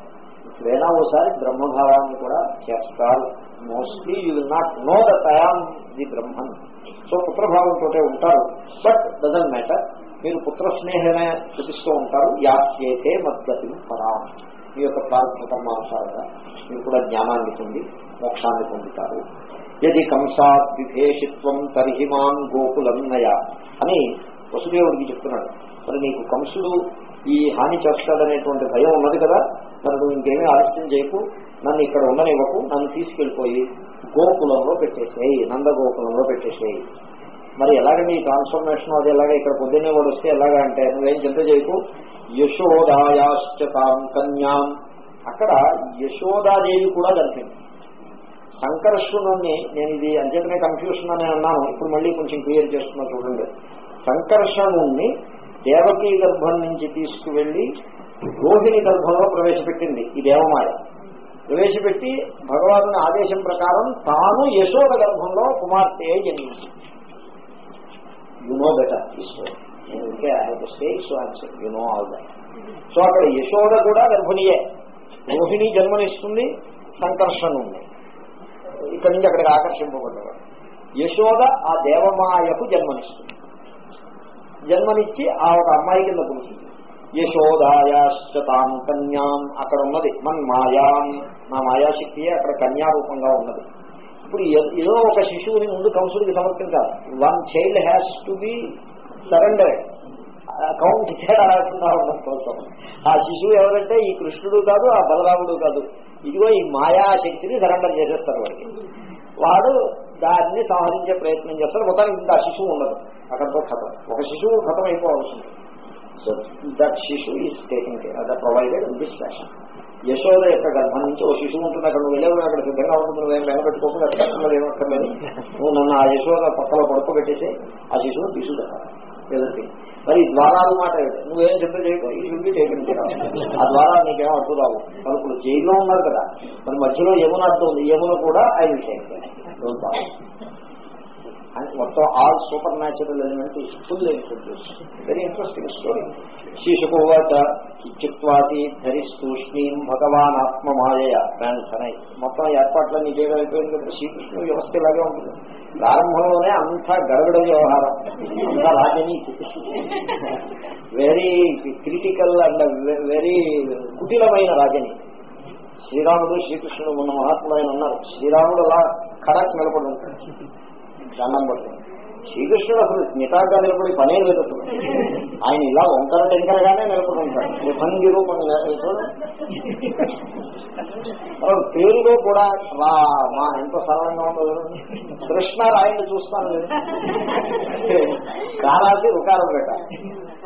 ఇప్పుడైనా ఓసారి బ్రహ్మభావాన్ని కూడా చేస్తారు. Mostly you will not know that I am the Brahman so పుత్రభావంతో ఉంటారు. But doesn't matter. మీరు పుత్ర స్నేహమే చూపిస్తూ ఉంటారు. యాస్యేతే మద్గతి పరాం. మీ యొక్క ప్రార్థన కర్మానుసారంగా మీరు కూడా జ్ఞానాన్ని పొంది మోక్షాన్ని పొందుతారు. ఎది కంసాత్ విభేషిత్వం తరిహిమాన్ గోకులన్నయ అని వసుదేవుడికి చెప్తున్నాడు. మరి నీకు కంసుడు ఈ హాని చేస్తాడనేటువంటి భయం ఉన్నది కదా? మరి నువ్వు ఇంకేమీ ఆలస్యం చేయకు. నన్ను ఇక్కడ ఉండనివ్వకు. నన్ను తీసుకెళ్ళిపోయి గోకులంలో పెట్టేసేయి నంద గోకులంలో పెట్టేసేయి. మరి ఎలాగండి ఈ ట్రాన్స్ఫర్మేషన్ అది ఎలాగ ఇక్కడ పొద్దున్నే వాడు వస్తే ఎలాగా అంటే నువ్వేం చింత చేయకు. యశోదాయాశ్చతాం కన్యాం. అక్కడ యశోదాదేవి కూడా జరిపింది సంకర్షణుణ్ణి నేను ఇది అంచేతనే కన్ఫ్యూషన్ అని అన్నాను. ఇప్పుడు మళ్ళీ కొంచెం క్లియర్ చేస్తున్నా చూడండి. సంకర్షణుణ్ణి దేవకీ గర్భం నుంచి తీసుకువెళ్ళి రోహిణి గర్భంలో ప్రవేశపెట్టింది ఈ దేవమాయ. ప్రవేశపెట్టి భగవాను ఆదేశం ప్రకారం తాను యశోద గర్భంలో కుమార్తె జన్మించింది. You know better okay you know all that so అక్కడ యశోద కూడా గర్భిణియే. రోహిణి జన్మనిస్తుంది సంకర్షణ ఉంది. ఇక్కడి నుంచి అక్కడికి ఆకర్షింపబడ్డవాడు యశోద ఆ దేవమాయకు జన్మనిస్తుంది. జన్మనిచ్చి ఆ ఒక అమ్మాయి కింద పుడుతుంది యశోదాయాశ్చతాం కన్యాం. అక్కడ ఉన్నది మన్ మాయాం. నా మాయాశక్తియే అక్కడ కన్యారూపంగా ఉన్నది. ఇప్పుడు ఏదో ఒక శిశువుని ముందు కంసుడికి సమర్పించాలి. One child has to be surrender count తేడా ఉండడం కోసం. ఆ శిశువు ఎవరంటే ఈ కృష్ణుడు కాదు ఆ బలరాముడు కాదు. ఇదిగో ఈ మాయాశక్తిని సరెండర్ చేసేస్తారు వాడికి. వాడు దాన్ని సంహరించే ప్రయత్నం చేస్తారు మొత్తానికి ఇంకా ఆ శిశువు ఉండదు. అక్కడితో ఖతం ఒక శిశువు ఖతం అయిపోవాల్సింది సో దట్ శిశు is taking care that provided in this fashion Yashoda యొక్క గర్భం నుంచి ఓ శిశువు ఉంటుంది అక్కడ నువ్వు అక్కడ సిద్ధంగా ఉంటుంది నువ్వేం వెనపెట్టుకోకుండా అక్కడ కష్టంలో ఏమక్కర్లేదు నువ్వు నన్ను ఆ యశోద పక్కలో పడుకోబెట్టేసి ఆ శిశువు తీసుకుంటాను మరి ఈ ద్వారాల మాట నువ్వేం సిద్ధం చేయకు ఈ శుద్ధి టేకన్ ఆ ద్వారా నీకేం అడ్డు రావు. తలుపులు జైల్లో ఉన్నారు కదా మరి మధ్యలో యమున అడ్డు ఉంది యమున కూడా ఆయన విల్ టేక్ అండ్ మొత్తం all supernatural element is full introduce very interesting story శీర్షకోవాచ చిత్వాతి ధరిస్తూష్ణీం భగవాన్ ఆత్మమాయ దాని మొత్తం ఏర్పాట్లన్నీ చేయడం అయిపోయింది. కదా శ్రీకృష్ణుడు వ్యవస్థ ఇలాగే ఉంటుంది. ప్రారంభంలోనే అంతా గడగడ వ్యవహారం. అంతా రాజనీతి. వెరీ క్రిటికల్ అండ్ వెరీ కుటిలమైన రాజనీతి. శ్రీరాముడు శ్రీకృష్ణుడు ఉన్న మహాత్ముడు ఆయన ఉన్నారు. శ్రీరాముడు అలా ఖడక్ నిలబడి ఉంటాడు. దండం పడుతుంది. శ్రీకృష్ణుడు అసలు నిటాగా నిలబడి పనే లేదు అసలు ఆయన ఇలా వంకర టెంకరగానే నిలబడి ఉంటాడు ముఖంగి రూపం పేరులో కూడా రా మా ఎంత సరళంగా ఉండదు కృష్ణ రాయని చూస్తాను నేను. కారాసి రుకారం పెట్ట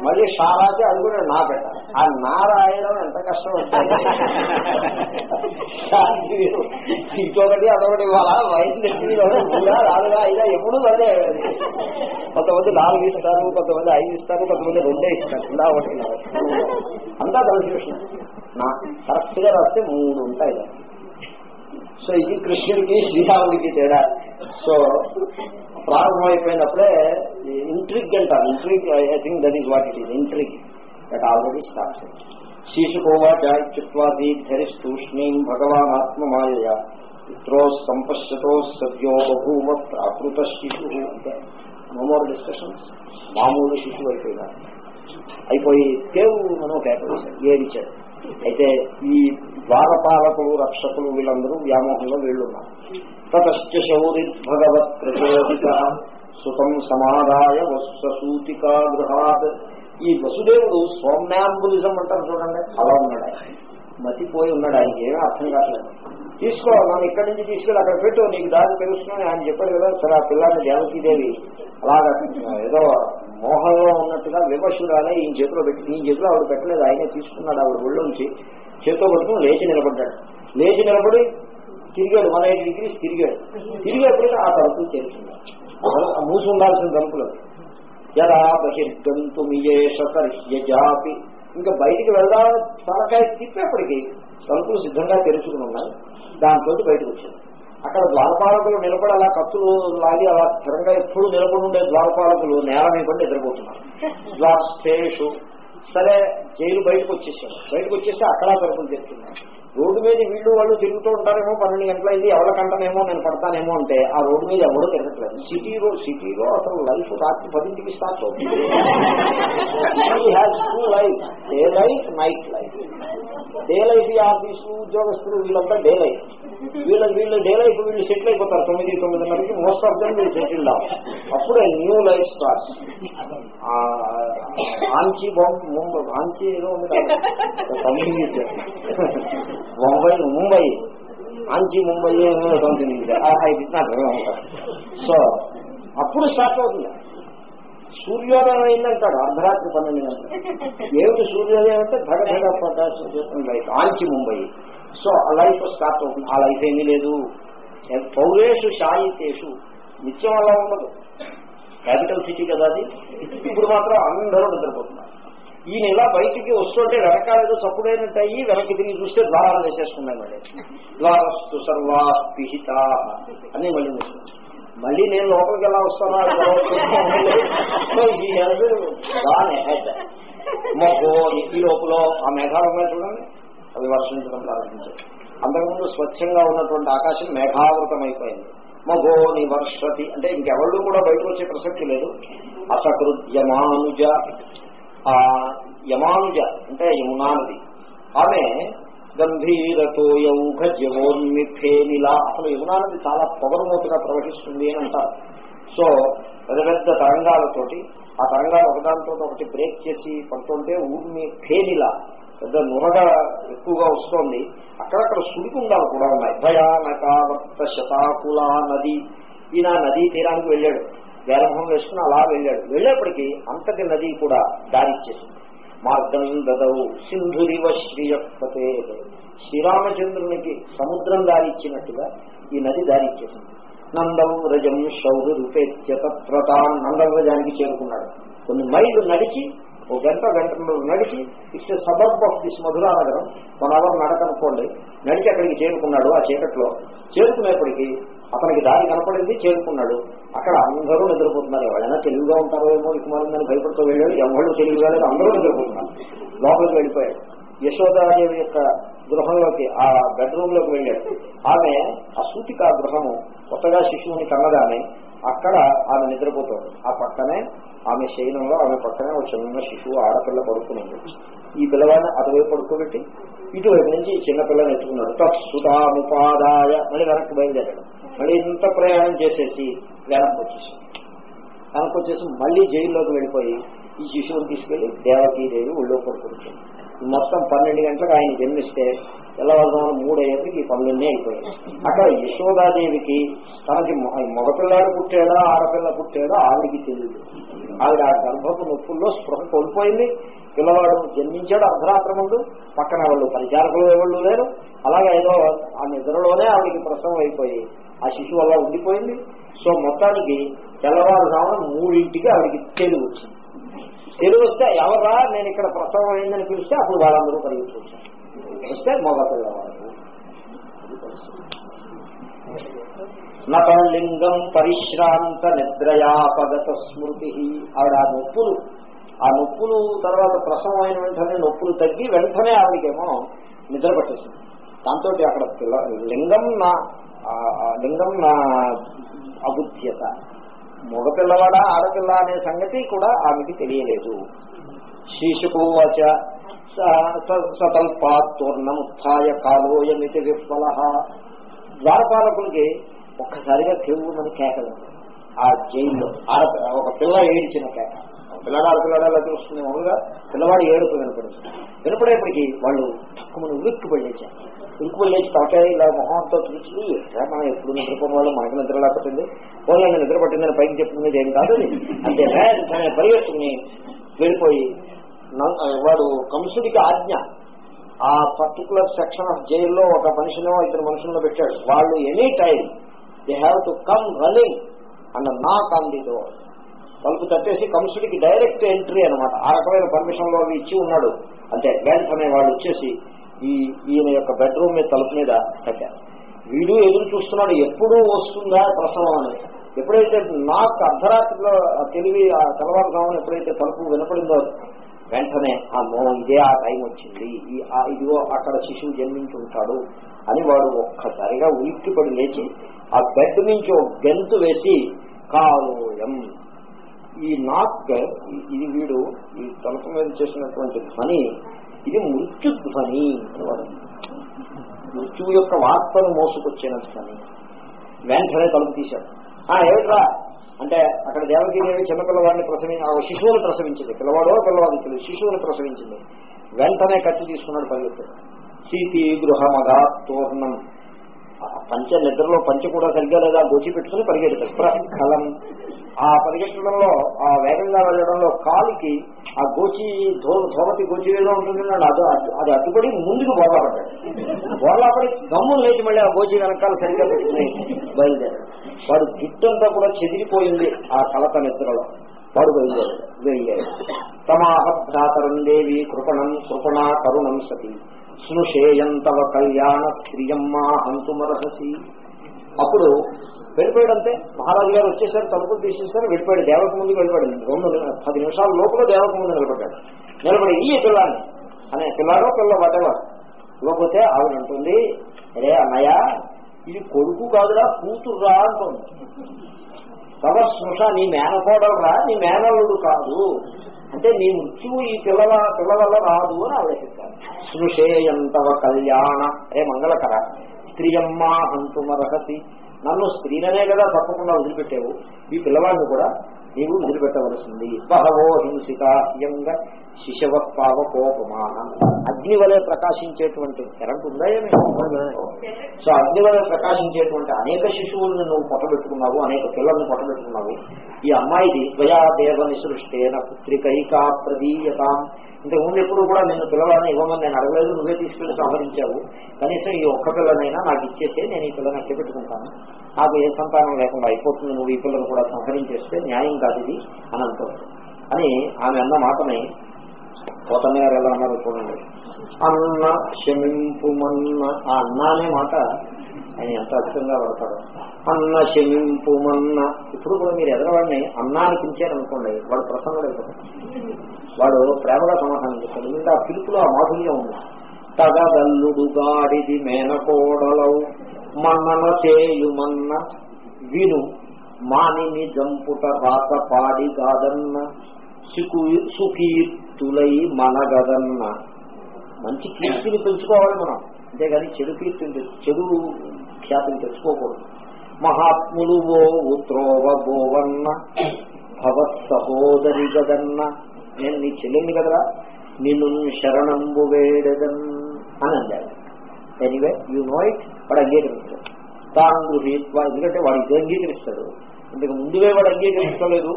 మళ్ళీ షారాసి అది కూడా నా పెట్ట ఆ నా రాయడం ఎంత కష్టం వచ్చింది ఇంకొకటి అదొకటి ఇవాళ వైద్యులు కూడా రాదుగా ఇలా ఎప్పుడు అదే కొంతమంది నాలుగు ఇస్తారు కొంతమంది ఐదు ఇస్తారు కొంతమంది రెండే ఇస్తారు ఇలా ఒకటి అంతా కన్ఫ్యూషన్. నా కరెక్ట్గా రాస్తే మూడు ఉంటాయి. సో ఇది కృష్ణుడికి శ్రీరాముడికి తేడా. సో ప్రారంభమైపోయినప్పుడే ఇంట్రిగ్ అంటారు. Intrigue I think that is what it is intrigue that already start శీర్షకోవాచ చిత్వాసి ధరిస్తూష్ణీం భగవాన్ ఆత్మమాయ పుత్రో సంపశ్యతో సద్యో బభూవ ప్రాకృత శిశు అంటే నో మోర్ డిస్కషన్స్ మామూలు శిశువు అయిపోయినారు అయిపోయి కేవు మనం కేకవేశాడు ఏడిచాడు. అయితే ఈ ద్వారపాలకులు రక్షకులు వీళ్ళందరూ వ్యామోహంలో వీళ్ళున్నారు. తతశ్చ శౌరి భగవత్ ప్రచోదిత. సుతం సమాదాయ వత్సూతికా గృహాత్ ఈ వసుదేవుడు సోమ్యాంబులిజం అంటారు చూడండి అలా ఉన్నాడు ఆయన. మతిపోయి ఉన్నాడు ఆయనకి ఏమీ అర్థం కావట్లేదు. తీసుకో మనం ఇక్కడి నుంచి తీసుకెళ్ళి అక్కడ పెట్టు నీకు దారి తెలుస్తుందని ఆయన చెప్పారు కదా సరే ఆ పిల్లాన్ని దేవకీదేవి అలాగా ఏదో మోహంలో ఉన్నట్టుగా విమర్శురాలే ఈయన చేతిలో పెట్టి ఈయన చేతిలో ఆవిడ పెట్టలేదు ఆయనే తీసుకున్నాడు ఆవిడ ఒళ్ళోంచి చేతిలో పట్టుకుని లేచి నిలబడ్డాడు. లేచి నిలబడి తిరిగాడు. వన్ ఎయిటీ డిగ్రీస్ తిరిగాడు. తిరిగేప్పటికీ ఆ తలుపులు తెరుచున్నాడు మూసి ఉండాల్సిన తలుపులు ఎలా బహిర్గంతుమియేషతర్యజాపి ఇంకా బయటికి వెళ్దాం తలకాయ తిప్పేప్పటికీ తలుపులు సిద్ధంగా తెరుచుకుని ఉన్నాయి దాంతో బయటకు వచ్చింది అక్కడ ద్వారపాలకులు నిలబడి అలా కత్తులు లాగి అలా స్థిరంగా ఎప్పుడు నిలబడి ఉండే ద్వారపాలకులు నేల మీద నిద్రపోతున్నారు. ద్వారస్థేషు సరే జైలు బయటకు వచ్చేసాడు. బయటకు వచ్చేస్తే అక్కడ తరపులు తెరుచున్నాయి రోడ్డు మీద వీళ్ళు వాళ్ళు తిరుగుతూ ఉంటారేమో పన్నెండు గంటలైంది ఎవరికంటనేమో నేను పడతానేమో అంటే ఆ రోడ్డు మీద ఎవరు తిరగట్లేదు. సిటీలో సిటీలో అసలు లైఫ్ రాత్రి పదింటికి స్టార్ట్ అవుతుంది. Life day life night life day life ఈ ఆఫీసు ఉద్యోగస్తులు వీళ్ళంతా డే లైఫ్ వీళ్ళ వీళ్ళు డే లైఫ్ వీళ్ళు సెటిల్ అయిపోతారు తొమ్మిది తొమ్మిదిన్నరకి. మోస్ట్ ఆఫ్ దమ్ వీళ్ళు సెటిల్ అవ్వాలి అప్పుడే న్యూ లైఫ్ స్టార్ట్స్ ఆంచి బాంబ్ ముంబై ఆంచి ఏదో ఉంది కదా. తమిళ ముంబై ముంబై. ఆంచి ముంబై సంథింగ్ ఐ సో అప్పుడు స్టార్ట్ అవుతుంది. సూర్యోదయం అయిందంటాడు. అర్ధరాత్రి పన్నెండు గంటలు. ఏమిటి సూర్యోదయం అంటే? ధగ ధగ ప్రకాశం చేస్తున్న లైఫ్ ఆంచి ముంబై. సో ఆ లైఫ్ స్టార్ట్ అవుతుంది. ఆ లైఫ్ ఏమీ లేదు. పౌరేషు షాయితేషు నిత్యం అలా ఉండదు. క్యాపిటల్ సిటీ కదా అది. ఇప్పుడు మాత్రం అందరూ నిద్రపోతున్నారు. ఈయన ఇలా బయటికి వస్తుంటే వెనకాల ఏదో చప్పుడైనట్టు అయ్యి వెనక్కి తిరిగి చూస్తే ద్వారాలు వేసేసుకున్నాయి మళ్ళీ. ద్వారస్తు సర్వా పిహిత అని మళ్ళీ మూసుకున్నాయి మళ్ళీ నేను లోపలికి ఎలా వస్తానా సో ఈ హెడ్ దాని హెడ్. మొహో ఈ లోపల ఆ మేఘాలు ఉన్నాయి చూడండి. అవి వర్షించడం ప్రారంభించాయి అంతకుముందు స్వచ్ఛంగా ఉన్నటువంటి ఆకాశం మేఘావృతమైపోయింది. అయిపోయింది వర్షతి అంటే ఇంకెవళ్ళు కూడా బయటకు వచ్చే ప్రసక్తి లేదు. అసకృత్ యమానుజ ఆ యమానుజ అంటే యమునా నది. ఆమె గంభీరతోయౌఘ జవోన్మిఫేనిలా అసలు యమునా నది చాలా పొగరమూతగా ప్రవహిస్తుంది అని అంటారు. సో పెద్ద పెద్ద తరంగాలతోటి ఆ తరంగాలు ఒకదానితో ఒకటి బ్రేక్ చేసి పడుతుంటే ఊరిని ఫేనిలా పెద్ద నురగ ఎక్కువగా వస్తోంది. అక్కడక్కడ సుడిగుండాలు కూడా ఉన్నాయి. భయానక శతాకుల నది. ఈయన నదీ తీరానికి వెళ్ళాడు. వేరమొహం వేసుకుని అలా వెళ్ళాడు. వెళ్ళేప్పటికీ అంతటి నది కూడా దారిచ్చేసింది. మార్గం దదవు సింధురివ శ్రీయపతే శ్రీరామచంద్రునికి సముద్రం దారిచ్చినట్టుగా ఈ నది దారిచ్చేసింది. నందం రజం శౌరు రూపేత్య తత్రతాన్ నందవ్రజానికి చేరుకున్నాడు. కొన్ని మైలు నడిచి ఓ గంట గంటలో నడిచి it's a suburb of this Mathura నగరం వన్ అవర్ నడకనుకోండి నడిచి అక్కడికి చేరుకున్నాడు ఆ చీకట్లో. చేరుకునేప్పటికీ అతనికి దారి కనపడింది చేరుకున్నాడు. అక్కడ అందరూ నిద్రపోతున్నారు. ఎవరైనా తెలివిగా ఉంటారో ఏమో ఇకుమారిందని భయపడుతూ వెళ్ళాడు. ఎవరు తెలివిగా లేదు అందరూ నిద్రపోతున్నారు. లోపలికి వెళ్ళిపోయాడు. యశోదాదేవి యొక్క గృహంలోకి ఆ బెడ్రూమ్లోకి వెళ్ళాడు. ఆమె ఆ సూతిక గృహము కొత్తగా శిశువుని కన్నదానే అక్కడ ఆమె నిద్రపోతుంది. ఆ పక్కనే ఆమె శయనంలో ఆమె పక్కనే ఒక చిన్న శిశువు ఆడపిల్ల పడుకునింది ఈ పిల్లవాడిని అటువైపు పడుకోబెట్టి ఇటువైపు నుంచి ఈ చిన్న పిల్లని ఎత్తుకున్నాడు. తత్సుతాముపాదాయ మళ్ళీ వెనక్కి బయలుదేరాడు. మళ్ళీ ఇంత ప్రయాణం చేసేసి వెనక్కి వచ్చేసి వెనక్కి వచ్చేసి మళ్ళీ జైల్లోకి వెళ్ళిపోయి ఈ శిశువుని తీసుకెళ్ళి దేవకీదేవి ఒళ్ళో పడుకుంటుంది. మొత్తం పన్నెండు గంటలకు ఆయన జన్మిస్తే తెల్లవారుజామున మూడు అయ్యేందుకు ఈ పనులన్నీ అయిపోయాయి. అక్కడ యశోదాదేవికి తనకి మగపిల్లాడు పుట్టాడా ఆడపిల్ల పుట్టాడా ఆవిడికి తెలియదు ఆవిడ ఆ గర్భపు నొప్పుల్లో స్పృహ కోల్పోయింది. పిల్లవాడు జన్మించాడు అర్ధరాత్రి ముందు. పక్కన వాళ్ళు పరిచారకులు ఎవరు లేరు. అలాగే ఏదో ఆ నిద్రలోనే ఆవిడికి ప్రసవం అయిపోయి ఆ శిశువు అలా ఉండిపోయింది. సో మొత్తానికి తెల్లవారుజామున మూడింటికి ఆవిడికి తెలివి వచ్చింది. తెలివి వస్తే ఎవర్రా నేను ఇక్కడ ప్రసవం అయిందని పిలిస్తే అప్పుడు వాళ్ళందరూ పరిగెత్తుకొచ్చారు వస్తే మగ పిల్లవాడు. నలింగం పరిశ్రాంత నిద్రయాపగత స్మృతి. ఆవిడ ఆ నొప్పులు. ఆ నొప్పులు తర్వాత ప్రసవం అయిన వెంటనే నొప్పులు తగ్గి వెంటనే ఆవిడకేమో నిద్ర పట్టేసింది. దాంతో అక్కడ పిల్ల లింగం నా లింగం నా అబుద్ధ్యత. మగపిల్లవాడా ఆడపిల్ల అనే సంగతి కూడా ఆమెకి తెలియలేదు. శీశుకోవచ సతల్పాత్తూర్ణముత్య కాలోయమితి విఫల. ద్వారపాలకులకి ఒక్కసారిగా కేవుమని కేకలు. ఆ జైల్లో ఆడ ఒక పిల్ల ఏడిచిన కేక. పిల్లడా ఆడపిల్లడు అలా చూస్తుంది మామూలుగా పిల్లవాడు ఏడుపు వినపడుతుంది వినపడేప్పటికీ వాళ్ళు మనం ఉలిక్కి పడేశారు ఉలిక్కి పడేసి తలకాయ ఇలా మొహంతో చూసి "ఎట్రా మనం ఎప్పుడు నిద్రపోయిన వాళ్ళు మనకి నిద్ర లేకపోతుంది పోనీ నిద్ర పట్టిందని పైకి చెప్తుంది ఏం కాదు అంటే అంతే పరిగెత్తుకుని వెళ్ళిపోయి వాడు కంసుడికి ఆజ్ఞ ఆ పర్టికులర్ సెక్షన్ ఆఫ్ జైల్లో ఒక మనిషినో ఇద్దరు మనుషులను పెట్టాడు వాళ్ళు any time they have to come running and knock on the door తలుపు తట్టేసి కంసుడికి డైరెక్ట్ ఎంట్రీ అనమాట ఆ రకమైన పర్మిషన్లో అవి ఇచ్చి ఉన్నాడు. అంతే వెంటనే వాళ్ళు వచ్చేసి ఈ ఈయన యొక్క బెడ్రూమ్ మీద తలుపు మీద కట్టారు. వీడు ఎదురు చూస్తున్నాడు ఎప్పుడు వస్తుందా ప్రసవం అని. ఎప్పుడైతే నాకు అర్ధరాత్రిలో తెలివి ఆ తెల్లవారుజామున ఎప్పుడైతే తలుపు వినపడిందో వెంటనే అమ్మో ఇదే ఆ టైం వచ్చింది. ఈ ఇదిగో అక్కడ శిశువు జన్మించి ఉంటాడు అని వాడు ఒక్కసారిగా ఉలిక్కిపడి లేచి ఆ బెడ్ నుంచి ఒక గెంతు వేసి కాలోయం ఈ నాక్ ఇది వీడు ఈ తలుపు మీద చేసినటువంటి ధ్వని ఇది మృత్యుధ్వని అని వాడు మృత్యువు యొక్క వార్తను మోసుకొచ్చిన ధ్వని. వెంటనే తలుపు తీశాడు. ఆ ఏమిట్రా? అంటే అక్కడ దేవకీదేవి చిన్నపిల్లవాడిని ప్రసవి ఆ శిశువుని ప్రసవించింది. పిల్లవాడో పిల్లవాడు తెలియదు. శిశువుని ప్రసవించింది. వెంటనే కత్తి తీసుకున్నాడు పరిగెత్తాడు సీతి గృహమగా తోర్ణం పంచ నిద్రలో పంచ కూడా సరిగ్గా లేదా గోచి పెట్టుకుని పరిగెడతాడు ప్రస్ఖలం. ఆ పరిగెత్తడంలో ఆ వేగంగా వెళ్ళడంలో కాలికి ఆ గోచి ధోమతి ధోవతి గోచి ఏదో ఉంటుంది అది అది అడ్డుపడి ముందుకు బోర్లాపడ్డాడు. బోర్లాపడి గమ్ము లేచి మళ్ళీ ఆ గోచి వెనకాల సరిగ్గా పెట్టుకుని బయలుదేరాడు. వాడు జుట్టంతా కూడా చెదిరిపోయింది ఆ కలత నిద్రలో వాడు బయలుదేరాడు వెళ్ళాడు. తమాహ భ్రాతరం దేవి కృపణం కృపణా కరుణం సతి. స్నుషేయంతవ కళ్యాణ స్త్రియమ్మా హంతుమరహసి. అప్పుడు వెళ్ళిపోయాడంటే మహారాజు గారు వచ్చేసారు తలుపులు తీసేసారు వెళ్ళిపోయాడు. దేవత ముందుకు వెళ్ళిపోయాడు. రెండు పది నిమిషాల లోపల దేవత ముందు నిలబడ్డాడు. నిలబడి ఈ పిల్లాన్ని అనే పిల్లాడో పిల్ల వాటెవర్ ఇవ్వకపోతే ఆవిడ అంటుంది అరే అన్నయ్య ఇది కొడుకు కాదురా కూతురురా అంటుంది. తవ స్మృష నీ మేనకోడలు రా నీ మేనల్లుడు కాదు. అంటే నీ మృత్యువు ఈ పిల్లల పిల్ల వల్ల రాదు అని ఆవిడ చెప్పారు కళ్యాణ. అరే మంగళకర. స్త్రీయమ్మా హంతుమరహసి నన్ను స్త్రీలనే కదా తప్పకుండా వదిలిపెట్టావు. ఈ పిల్లవాడిని కూడా నీవు వదిలిపెట్టవలసింది. బహవో హింసిక యంగ శిశవ పావకోపమాన అగ్ని వలె ప్రకాశించేటువంటి కరెంట్ ఉందా ఏమి? సో అగ్ని వలె ప్రకాశించేటువంటి అనేక శిశువులను నువ్వు పొట్టబెట్టుకున్నావు అనేక పిల్లల్ని పొట్టబెట్టుకున్నావు. ఈ అమ్మాయిది ద్వయా దేవ నిసృష్టేన పుత్రికైకా ప్రదీయతాం. ఇంతకు ముందు ఎప్పుడు కూడా నిన్ను పిల్లలని ఇవ్వమని నేను అడగలేదు నువ్వే తీసుకెళ్ళి సంహరించావు. కనీసం ఈ ఒక్క పిల్లనైనా నాకు ఇచ్చేసే నేను ఈ పిల్లని అట్టే పెట్టుకుంటాను. నాకు ఏ సంతానం లేకుండా అయిపోతుంది నువ్వు ఈ పిల్లను కూడా సంహరించేస్తే న్యాయం కాదు ఇది అని అని ఆమె అన్న మాటని పోతన్న ఎలా అన్నారు చూడండి. అన్న శమింపుమన్న ఆ అన్న అనే మాట ఆయన ఎంత అద్భుతంగా పడతాడు అన్న శమింపుమన్న ఇప్పుడు కూడా మీరు ఎదరవాడిని అన్న అనిపించారనుకోండి వాడు ప్రసన్నుడైపోతాడు వాడు ప్రేమగా సమాధానం చెప్తాడు. ఇంకా ఆ పిలుపులో ఆ మాధుర్యం ఉంది. తగదల్లుడు గాడిది మేనకోడలవు మన్నన చేయుమన్న విను. మానిని జంపుట రాత పాడి గాదన్న సుకు సుకీర్తులై మనగదన్న. మంచి కీర్తిని పెంచుకోవాలి మనం. అంతేగాని చెడు కీర్తిని చెడు ఖ్యాతిని తెచ్చుకోకూడదు మహాత్ములు ఓ ఉత్రోవ గోవన్న భవత్ సహోదరి గదన్న నేను నీ చెల్లెంది కదరా? నిన్ను శరణంబు వేడదన్ అని అందాడు. ఎనివే యూ నో ఇట్ వాడు అంగీకరిస్తాడు తాను గృహీత్వ ఎందుకంటే వాడు ఇది అంగీకరిస్తాడు. ఇంతకు ముందువే వాడు అంగీకరించలేదు.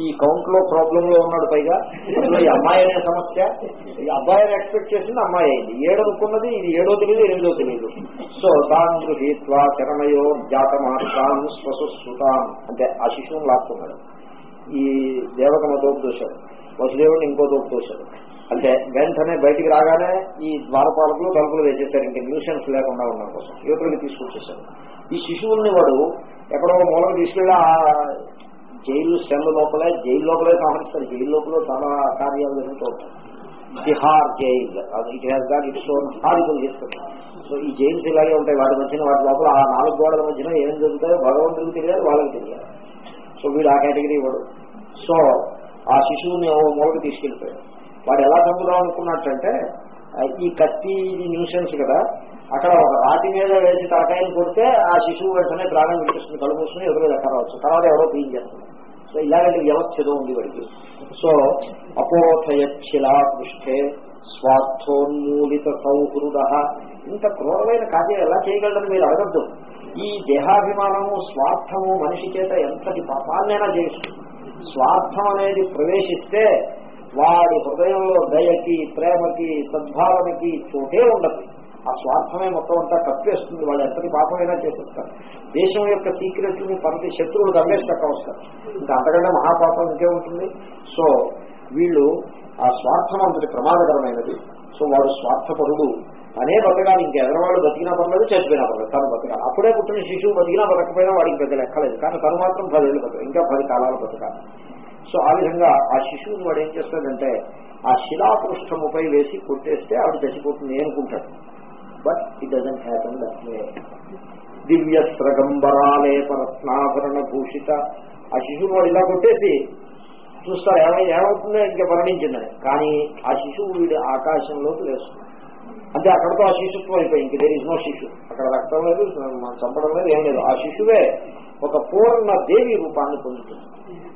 ఈ కౌంట్లో ప్రాబ్లం లో ఉన్నాడు పైగా? ఈ అమ్మాయి అనే సమస్య ఈ అబ్బాయిని ఎక్స్పెక్ట్ చేసింది అమ్మాయి అయింది. ఏడనుకున్నది ఇది ఏడో తెలియదు ఎనిమిదో తెలియదు సో తాను గృహీత్వా చరణయో జాతమాత్రాన్ స్వసుశ్రుతాన్ అంటే ఆ శిశువుని లాక్కున్నాడు. ఈ దేవకమ తోపు దోశాడు. వసుదేవుడిని ఇంకో తోపు అంటే వెంటనే బయటికి రాగానే ఈ ద్వారపాలకులు తలుపులు వేసేశారు. ఇంకా న్యూసెన్స్ లేకుండా ఉండడం కోసం. యువకులకి తీసుకొచ్చేసారు ఈ శిశువుల్ని వాడు ఎక్కడో మూలం తీసుకెళ్ళి ఆ జైలు సెల్ లోపలే జైలు లోపలే సంహరిస్తారు జైలు లోపల చాలా కార్యాలు జరుగుతూ ఉంటాయి. Bihar jail it has got its own horrible చేస్తుంది సో ఈ జైల్స్ ఇలాగే ఉంటాయి. వాటి మధ్యన వాటి లోపల ఆ నాలుగు గోడల మధ్యన ఏం జరుగుతాయో భగవంతుడికి తెలియాలి వాళ్ళకి తెలియాలి. సో వీడు ఆ కేటగిరీ వాడు. సో ఆ శిశువుని ఓ మూలకి తీసుకెళ్ళిపోయాడు. వాడు ఎలా చంపుదాం అనుకున్నట్టంటే ఈ కత్తి ఇది న్యూసెన్స్ కదా అక్కడ ఒక రాతి మీద వేసి తలకాయలు కొడితే ఆ శిశువు వెంటనే ప్రాణం వినిపిస్తుంది కళ్ళు మూసుకుని ఎదురు ఎక్కడవచ్చు తర్వాత ఎవరో క్లీన్ చేస్తుంది సో ఇలాంటి వ్యవస్థ ఏదో ఉంది వాడికి. సో అపోథయచ్చిలా పృష్ఠే స్వార్థోన్మూలిత సౌహృద ఇంత క్రూరమైన కార్యం ఎలా చేయగలరని మీరు అడగద్దు. ఈ దేహాభిమానము స్వార్థము మనిషి చేత ఎంతటి పాపాన్నైనా చేస్తుంది స్వార్థం అనేది ప్రవేశిస్తే వాడి హృదయంలో దయకి ప్రేమకి సద్భావనకి చోటే ఉండదు. ఆ స్వార్థమే మొత్తం అంతా కప్పేస్తుంది వాళ్ళు ఎంతటి పాపమైనా చేసేస్తారు. దేశం యొక్క సీక్రెట్ని పంపి శత్రువులు గమ్మేస్తాక వస్తారు ఇంకా అంతకంటే మహాపాపం ఇంకే ఉంటుంది. సో వీళ్ళు ఆ స్వార్థం అంతటి ప్రమాదకరమైనది. సో వాడు స్వార్థపరుడు. అనే బతకాలి. ఎదరవాడు బతికినా పర్లేదు చచ్చిపోయినా పర్లేదు. తను బతకాలి. అప్పుడే పుట్టిన శిశువు బతికినా బతకపోయినా వాడికి పెద్ద లెక్కలేదు కానీ తను మాత్రం పదేళ్ళు బతకాలి ఇంకా పది కాలాలు బతకాలి. సో ఆ విధంగా ఆ శిశువుని వాడు ఏం చేస్తాడంటే ఆ శిలాపృష్ఠముపై వేసి కొట్టేస్తే ఆవిడ చచ్చిపోతుంది అనుకుంటాడు. But it doesn't happen that way దివ్య స్రగంబరాలేపరత్నాభరణ భూషిత ఆ శిశువుని వాడు ఇలా కొట్టేసి చూస్తారు ఏమై ఏమవుతుందో ఇంకా మరణించిందని కానీ ఆ శిశువు వీడి ఆకాశంలోకి లేస్తుంది అంటే అక్కడతో ఆ శిశుత్వం అయిపోయి ఇంక దేర్ ఇస్ నో శిశు అక్కడ రక్తం లేదు చంపడం లేదు ఏం లేదు. ఆ శిశువే ఒక పూర్ణ దేవి రూపాన్ని పొందుతుంది.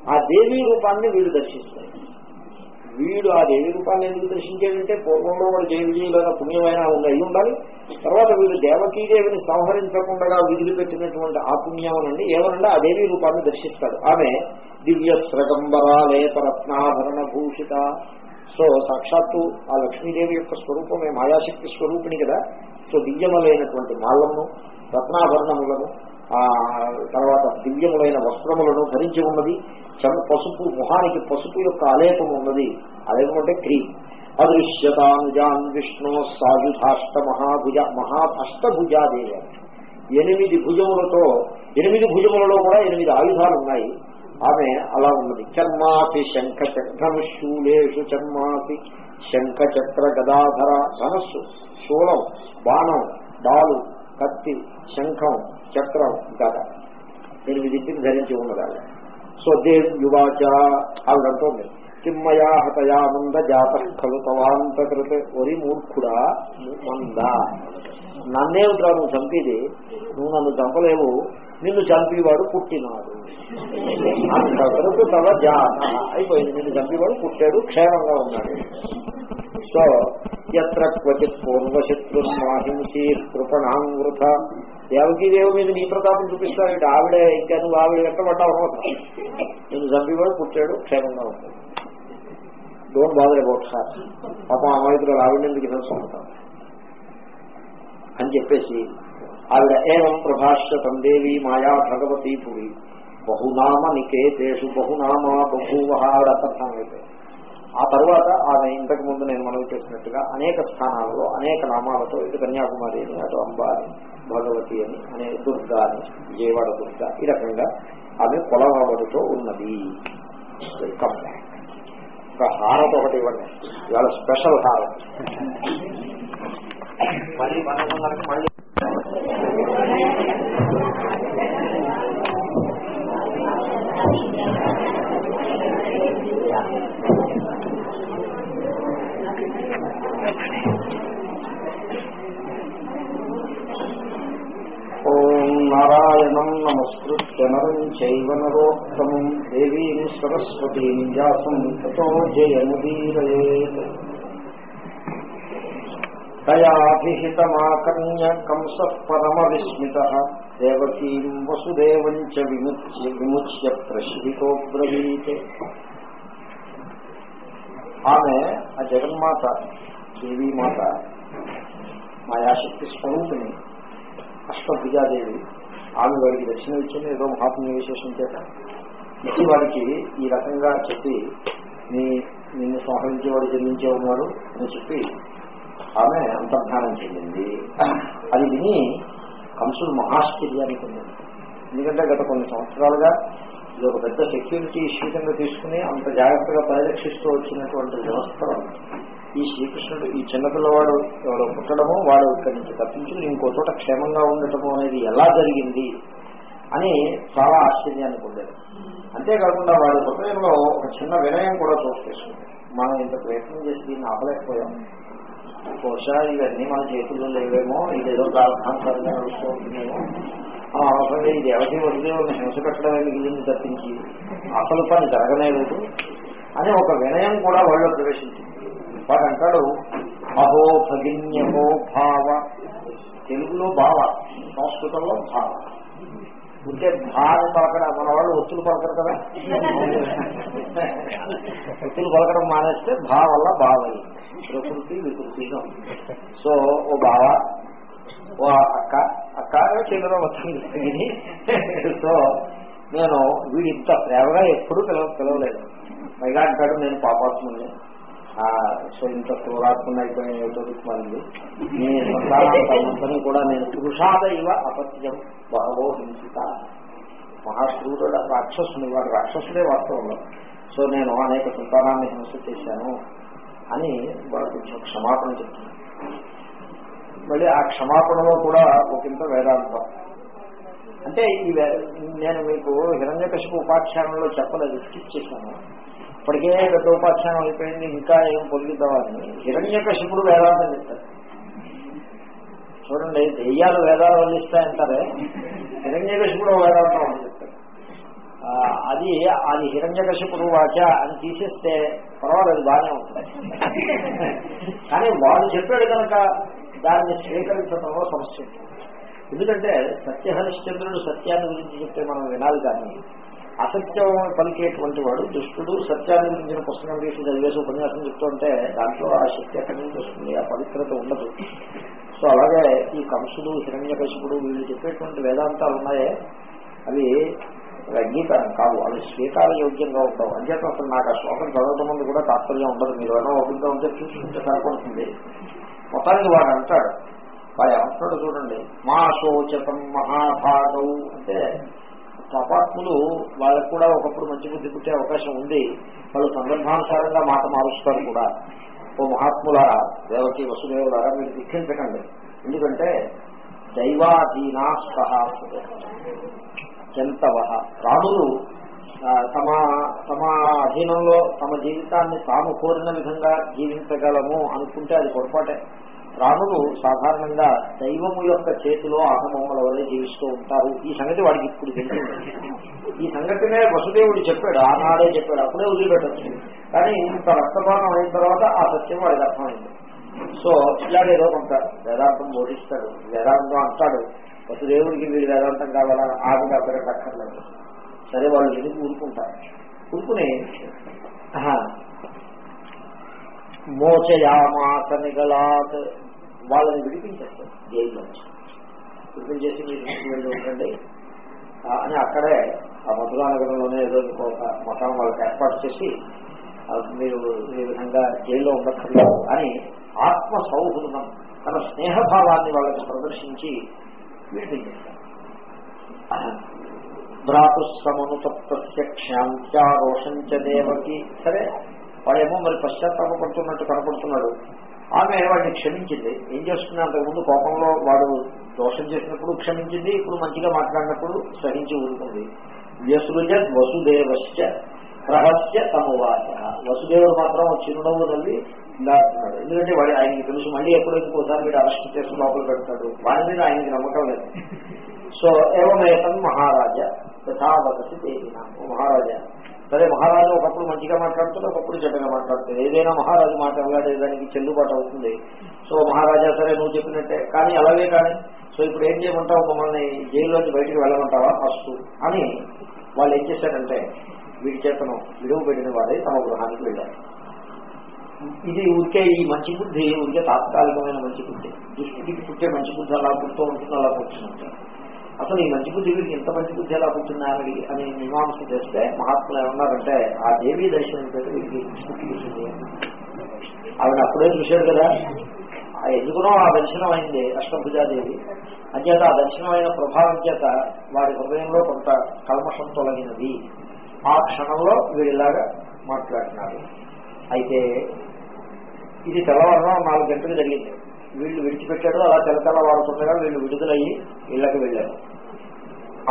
ఆ దేవీ రూపాన్ని వీడు దర్శిస్తాయి వీడు ఆ దేవి రూపాన్ని ఎందుకు దర్శించాడంటే పూర్వంలో వాడు జయ పుణ్యమైన ఉంది అయి ఉండాలి. తర్వాత వీడు దేవకీదేవిని సంహరించకుండా విదిలిపెట్టినటువంటి ఆ పుణ్యమనండి. ఏమనండి ఆ దేవి రూపాన్ని దర్శిస్తాడు. ఆమె దివ్య స్రగంబరాలేపరత్నాభరణ భూషిత. సో సాక్షాత్తు ఆ లక్ష్మీదేవి యొక్క స్వరూపమే మాయాశక్తి స్వరూపిణి కదా. సో దివ్యమలైనటువంటి మాలను రత్నాభరణములను తర్వాత దివ్యములైన వస్త్రములను ధరించి ఉన్నది. చం పసుపు మొహానికి పసుపు యొక్క అలేపం ఉన్నది. అలేపం అంటే క్రీమ్ అదృశ్యతానుజాన్ విష్ణు సాయుధాష్ట మహాభుజ మహా అష్టభుజాదేవ ఎనిమిది భుజములతో ఎనిమిది భుజములలో కూడా ఎనిమిది ఆయుధాలు ఉన్నాయి ఆమె అలా ఉన్నది. చర్మాసి శంఖ చక్రముశూలేషు చర్మాసి శంఖ చక్ర గదాధర ధనస్సు శూలం బాణం డాలు కత్తి శంఖం చక్రం గద. ఎనిమిదింటిని ధరించి ఉన్నదాన్ని. సో దేవ్ యువాచ ఆవిడంటోంది కిమ్మయా హతయా మంద జాత ఖలు తవాంతకృత. ఒరి మూర్ఖుడా మంద. నన్నేమిట్రా నువ్వు చంపేది. నువ్వు నన్ను చంపలేవు. నిన్ను చంపేవాడు పుట్టినాడు. అంతవరకు తవ జాత. అయిపోయింది. నిన్ను చంపేవాడు పుట్టాడు. క్షేమంగా ఉన్నాడు. సో ఇత్యత్ర క్వచిత్ పూర్వశత్రుర్మాహింసీ కృపణాంగృత దేవకీదేవి మీద నీ ప్రతాపం చూపిస్తాడు ఆవిడే ఇంకా నువ్వు ఆవిడ ఎక్కబడ్డావు అవసరం నేను చంపేవాడు పుట్టాడు క్షేమంగా ఉంటాడు. డోంట్ బాదర్ అబౌట్ సార్ పాపం అమాయకులు ఆవిడెందుకు తెలుసుకుంటాం అని చెప్పేసి ఆవిడ ఏవం ప్రభాష్యతం దేవి మాయా భగవతీ పురి. బహునామ నికేతేషు బహునామా బహువహాడ ఆవిడ అర్థం అయిపోయింది ఆ తర్వాత ఆమె ఇంతకు ముందు నేను మనవి చేసినట్టుగా అనేక స్థానాలలో అనేక నామాలతో ఇటు కన్యాకుమారి అని అటు అంబా అని భగవతి అని అనే దుర్గ అని విజయవాడ దుర్గ ఈ రకంగా ఆమె కొలవబడుతూ ఉన్నది. వెల్కమ్ బ్యాక్ ఒక హారత ఒకటి ఇవ్వండి. ఇవాళ స్పెషల్ హారత. మళ్ళీ నారాయణం నమస్కృత్య నరం చైవ నరోత్తమం దేవీం సరస్వతీం వ్యాసం తతో జయముదీరయేత్. తయాభిహితమాకర్ణ్య కంస పరమ విస్మిత దేవకీం వసుదేవం చ విముచ్య విముచ్య ప్రశ్నితో బ్రవీత్. ఆమె ఆ జగన్మాత దేవీమాత మాయాశక్తి స్వరూపిణి అష్టభుజాదేవి. ఆమె వాడికి దర్శనం ఇచ్చింది ఏదో మహాత్మ విశేషం చేత. ఇచ్చి వాడికి ఈ రకంగా చెప్పి నీ నిన్ను సంహరించేవాడు చెల్లించే ఉన్నాడు అని చెప్పి ఆమె అంతర్ధానం చెందింది. అది విని కంసుడు మహాశ్చర్యానికి పొందింది ఎందుకంటే గత కొన్ని సంవత్సరాలుగా ఇది ఒక పెద్ద సెక్యూరిటీ ఇష్యూ కింద తీసుకుని అంత జాగ్రత్తగా పరిరక్షిస్తూ వచ్చినటువంటి వ్యవస్థ. ఈ శ్రీకృష్ణుడు ఈ చిన్నపిల్లవాడు ఎవరో పుట్టడము వాడు ఇక్కడి నుంచి తప్పించుకుని ఇంకో చోట క్షేమంగా ఉండటము అనేది ఎలా జరిగింది అని చాలా ఆశ్చర్యాన్ని పొందారు అంతేకాకుండా వాడి హృదయంలో ఒక చిన్న వినయం కూడా చోటు చేసుకుంది. మనం ఇంత ప్రయత్నం చేసి దీన్ని ఆపలేకపోయాం. బహుశా ఇవన్నీ మన చేతుల్లో లేవేమో ఇది ఏదో ప్రార్థాంతరంగా నడుస్తూ ఉంటుందేమో. ఇది ఎవరి వదిలే హింస కట్టడమే మిగిలింది తప్పించి అసలు పని జరగనే లేదు అని ఒక వినయం కూడా వాళ్ళు ప్రవేశించింది. వాడు అంటాడు అహో భగిన్యహో భావ. తెలుగులో భావ సంస్కృతంలో భావ. ఉంటే భావం పలకడం మన వాళ్ళు ఒత్తులు పలకరు కదా? ఒత్తులు పలకడం మానేస్తే భా వల్ల ప్రకృతి వికృతి సో ఓ బావ ఓ అక్క అక్క చిన్నలో వచ్చింది సో నేను వీడింత ప్రేమగా ఎప్పుడూ పిలవ పిలవలేదు. పైగా అంటాడు నేను పాపాత్ముని సో ఇంత క్రూరాత్మని అయిపోయిన ఏదో నీ సంతానాన్ని కూడా నేను పురుషాద ఇవ అపత్యం బహవో హింసిత. మహాశివుడు రాక్షసుని వాడు రాక్షసుడే వాస్తవంలో. సో నేను అనేక సంతానాన్ని హింస చేశాను అని వాడు కొంచెం క్షమాపణ చెప్తున్నాను మళ్ళీ ఆ క్షమాపణలో కూడా ఒకంత వేదాంతం. అంటే ఈ నేను మీకు హిరణ్యకశిపు ఉపాఖ్యానంలో చెప్పలేదు స్కిప్ చేశాను. ఇప్పటికే పెద్ద ఉపాఖ్యానం అయిపోయింది. ఇంకా ఏం పొలిగిద్దామని హిరణ్యకశిపుడు వేదాంతం చెప్తారు. చూడండి దెయ్యాలు వేదాలు వల్లిస్తాయంటారే? హిరణ్యకశిపుడు వేదాంతం అని చెప్తారు. అది అది హిరణ్యకశిపుడు వాచ అని తీసేస్తే పర్వాలేదు బాగానే ఉంటుంది. కానీ వాడు చెప్పాడు కనుక దాన్ని స్వీకరించడంలో సమస్య ఎందుకంటే సత్యహరిశ్చంద్రుడు సత్యాన్ని గురించి చెప్తే మనం వినాలి కానీ అసత్యం పలికేటువంటి వాడు దుష్టుడు సత్యాన్ని గురించిన పుస్తకం తీసి చదివేసి ఉపన్యాసం చెప్తుంటే దాంట్లో ఆ శక్తి ఎక్కడి నుంచి వస్తుంది? ఆ పవిత్రత ఉండదు. సో అలాగే ఈ కంసుడు హిరణ్యకశిపుడు వీళ్ళు చెప్పేటువంటి వేదాంతాలు ఉన్నాయే. అవి అంగీకారం కావు. అవి స్వీకార యోగ్యంగా ఉండవు. అంచేత అసలు నాకు ఆ శ్లోకం చదవడం ముందు కూడా తాత్పర్యం ఉండదు. మీరు ఏమైనా ఓపికగా ఉంటే చూసుకుంటే సరిపడుతుంది మొత్తానికి వాడు అంటాడు వాడు ఏమంటాడు చూడండి. మా శోచతం మహాభాగవు అంటే పాపాత్ములు వాళ్ళకు కూడా ఒకప్పుడు మంచి బుద్ధి పుట్టే అవకాశం ఉంది. వాళ్ళు సందర్భానుసారంగా మాట మారుస్తారు కూడా. ఓ మహాత్ముల దేవకి వసుదేవులారా మీరు దుఃఖించకండి ఎందుకంటే దైవాధీనా సహాస జంతవ రాములు తమ తమ అధీనంలో తమ జీవితాన్ని తాము కోరిన విధంగా జీవించగలము అనుకుంటే అది పొరపాటే. ప్రాణులు సాధారణంగా దైవము యొక్క చేతిలో ఆటబొమ్మల వల్ల జీవిస్తూ ఉంటారు. ఈ సంగతి వాడికి ఇప్పుడు తెలిసింది ఈ సంగతినే వసుదేవుడు చెప్పాడు ఆనాడే చెప్పాడు అప్పుడే వదిలిపెట్టచ్చు. కానీ ఇంత రక్తపాతం అయిన తర్వాత ఆ సత్యం వాడికి అర్థమైంది. సో ఇలాగేదో కొంత వేదాంతం బోధిస్తాడు. వేదాంతం అంటాడు వసుదేవుడికి వీడి వేదాంతం కావాలా? ఆమె అక్కడ అక్కర్లేదు సరే వాళ్ళు ఎందుకు ఊరుకుంటారు ఊరుకుని మోచయామాస నిగలాత్ వాళ్ళని విడిపించేస్తారు జైల్లో. విడిపించేసి మీరు ఇంటికి వెళ్ళి ఉండండి. అని అక్కడే ఆ మధురా నగరంలోనే ఏదో ఇంకొక మఠం వాళ్ళకి ఏర్పాటు చేసి మీరు ఈ విధంగా జైల్లో ఉండక్కర్లేదు అని ఆత్మ సౌహృదం తన స్నేహభావాన్ని వాళ్ళకి ప్రదర్శించి విడిపించేస్తారు. భ్రాతృశ్రమనుతప్తస్య క్షాంత్యా రోషంచ దేవకి. సరే వాడేమో మరి పశ్చాత్తాపడుతున్నట్టు కనపడుతున్నాడు. ఆమె వాడిని క్షమించింది. ఏం చేస్తుంది? అంతకుముందు కోపంలో వాడు దోషం చేసినప్పుడు క్షమించింది ఇప్పుడు మంచిగా మాట్లాడినప్పుడు సహించి ఉంటుంది. వ్యసృజ వసుదేవశ్చ రహస్య తమవాచ. వసుదేవుడు మాత్రం చిరునవ్వు నవ్వి ఇలా ఎందుకంటే వాడి ఆయనకి తెలుసు మళ్ళీ ఎప్పుడో ఇంకోసారి వీడు అరెస్ట్ చేసి లోపల పెడతాడు. వాడి మీద ఆయనకి నమ్మకం లేదు. సో ఏమేతం మహారాజా? యథావతి దేవిన. మహారాజా సరే మహారాజు ఒకప్పుడు మంచిగా మాట్లాడుతుంది ఒకప్పుడు చెడ్డగా మాట్లాడుతుంది ఏదైనా మహారాజు మాట దానికి చెల్లుబాటు అవుతుంది. సో మహారాజా సరే నువ్వు చెప్పినట్టే. కానీ అలాగే కానీ సో ఇప్పుడు ఏం చేయమంటావు? మమ్మల్ని జైల్లోంచి బయటకు వెళ్ళమంటావా? ఫస్ట్ అని వాళ్ళు ఏం చేశారంటే వీడి చేతను విడుగు పెట్టిన వాడే తమ గృహానికి వెళ్ళారు. ఇది ఊరికే ఈ మంచి బుద్ధి ఊరికే తాత్కాలికమైన మంచి బుద్ధి. దుష్టుడికి పుట్టే మంచి బుద్ధి అలా పుడుతూ ఉంటుంది అలా పుట్టినట్టు అసలు ఈ మంచి బుద్ధి వీరికి ఎంత మంచి బుద్ధి ఎలా పుట్టిందా అని మీమాంస చేస్తే మహాత్ములు ఏమన్నారంటే ఆ దేవి దర్శనం చేత వీరికి స్ఫూర్తి పుట్టింది ఆవిడ అప్పుడే చూశాడు కదా. ఎందుకునో ఆ దర్శనం అయింది అష్టభుజాదేవి. అంచేత ఆ దర్శనం అయిన ప్రభావం చేత వారి హృదయంలో కొంత కల్మషం తొలగినది. ఆ క్షణంలో వీడిలాగా మాట్లాడినారు అయితే ఇది తెల్లవారున నాలుగు గంటలకు జరిగింది. వీళ్ళు విడిచిపెట్టాడు అలా తెలకాల వాడుతుండగా వీళ్ళు విడుదలయ్యి ఇళ్ళకు వెళ్ళారు.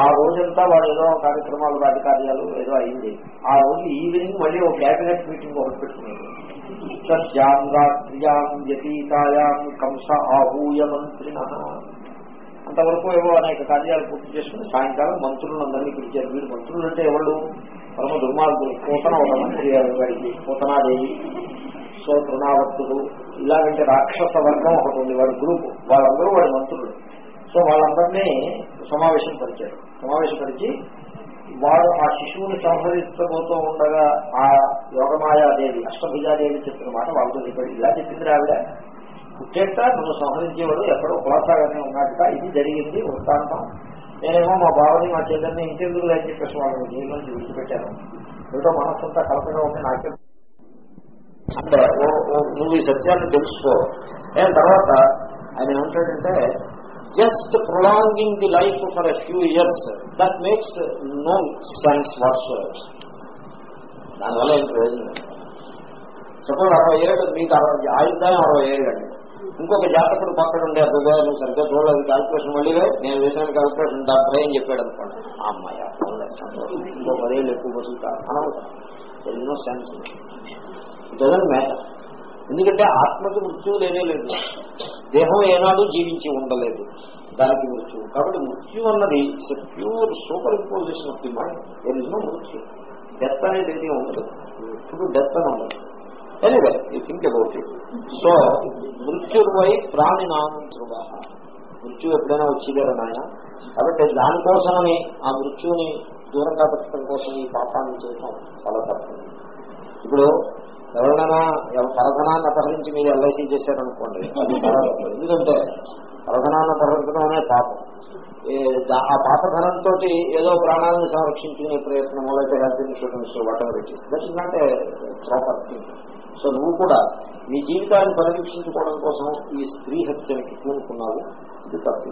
ఆ రోజంతా వాడు ఏదో కార్యక్రమాలు వాటి కార్యాలు ఏదో అయింది. ఆ రోజు ఈవినింగ్ మళ్ళీ ఒక క్యాబినెట్ మీటింగ్ ఒకటి పెట్టుకున్నాడు తస్యాం రాత్రియాం వ్యతీతాయాం కంస ఆహూయ మంత్రిన. అంతవరకు ఏవో అనేక కార్యాలు పూర్తి చేసుకుని సాయంకాలం మంత్రులందరినీ పిలిచారు. వీరు మంత్రులు అంటే ఎవరు పరమ దుర్మార్గులు. పూతన ఒక మంత్రి గారికి పూతనాదేవి సో తృణావర్తుడు ఇలాగంటే రాక్షస వర్గం ఒకటి ఉంది వాడి గ్రూప్. వాళ్ళందరూ వాడి మంత్రులు. సో వాళ్ళందరినీ సమావేశం పరిచారు సమావేశపరిచి వాడు ఆ శిశువుని సంహరిస్తబోతూ ఉండగా ఆ యోగమాయాదేవి అష్టభుజాదేవి చెప్పిన మాట వాళ్ళతో చెప్పాడు. ఇలా చెప్పింది ఆవిడ పుట్టేట నువ్వు సంహరించేవాడు ఎక్కడో కులాసాగానే ఉన్నట్టుట ఇది జరిగింది వృత్తాంతం నేనేమో మా బావని మా చెల్లెల్ని ఇంకెందుకు అని చెప్పేసి వాళ్ళని జీవితం నుంచి విడిచిపెట్టాను. ఏదో మనస్సంతా కలపగా ఉంది నాకే అంటే నువ్వు ఈ సత్యాన్ని తెలుసుకో. నేను తర్వాత ఆయన ఏమంటాడంటే just prolonging the life for a few years that makes no sense what's దానివల్ల ఏం ప్రయోజనం? సపోజ్ అరవై ఏళ్ళు మీకు అరవై ఆయుర్దాయం అరవై ఏళ్ళు అండి. ఇంకొక జాతకుడు పక్కన ఉండే అబ్బాయి నువ్వు సరిగ్గా చూడలేదు క్యాల్కులేషన్ మళ్ళీ నేను వేసిన క్యాల్కులేషన్ డెబ్బై అని చెప్పాడు అనుకోండి. అమ్మాయి ఇంకో పదేళ్ళు ఎక్కువ బతుకుతారు. అనవసరం. ఎన్నో సెన్స్ డజన్ మ్యాటర్ ఎందుకంటే ఆత్మకి మృత్యువు లేనే లేదు. దేహం ఏనాడు జీవించి ఉండలేదు. దానికి మృత్యు కాబట్టి మృత్యు అన్నది pure superimposition of the mind ఎన్నో మృత్యు. డెత్ అనేది ఏది ఉండదు. ఇప్పుడు డెత్ అని ఉండదు. ఎనివే ఈ థింక్ అబౌట్ ఇట్ సో మృత్యుర్వై ప్రాణినాం ధ్రువ. మృత్యు ఎప్పుడైనా వచ్చేదారు నాయన? కాబట్టి దానికోసమని ఆ మృత్యుని దూరంగా పెట్టడం కోసం ఈ పాపాన్ని చేయటం చాలా తప్పదు ఇప్పుడు ఎవరైనా పరధనాన్ని అపహరించి మీరు ఎల్ఐసి చేశారనుకోండి ఎందుకంటే పరధనాన్ని అపహరించడం అనే పాపం ఆ పాపధనంతో ఏదో ప్రాణాలను సంరక్షించుకునే ప్రయత్నం అయితే health insurance whatever it is that is not a proper thing so నువ్వు కూడా నీ జీవితాన్ని పరిరక్షించుకోవడం కోసం ఈ స్త్రీ హత్యనికి పూనుకున్నావు ఇది తప్పు.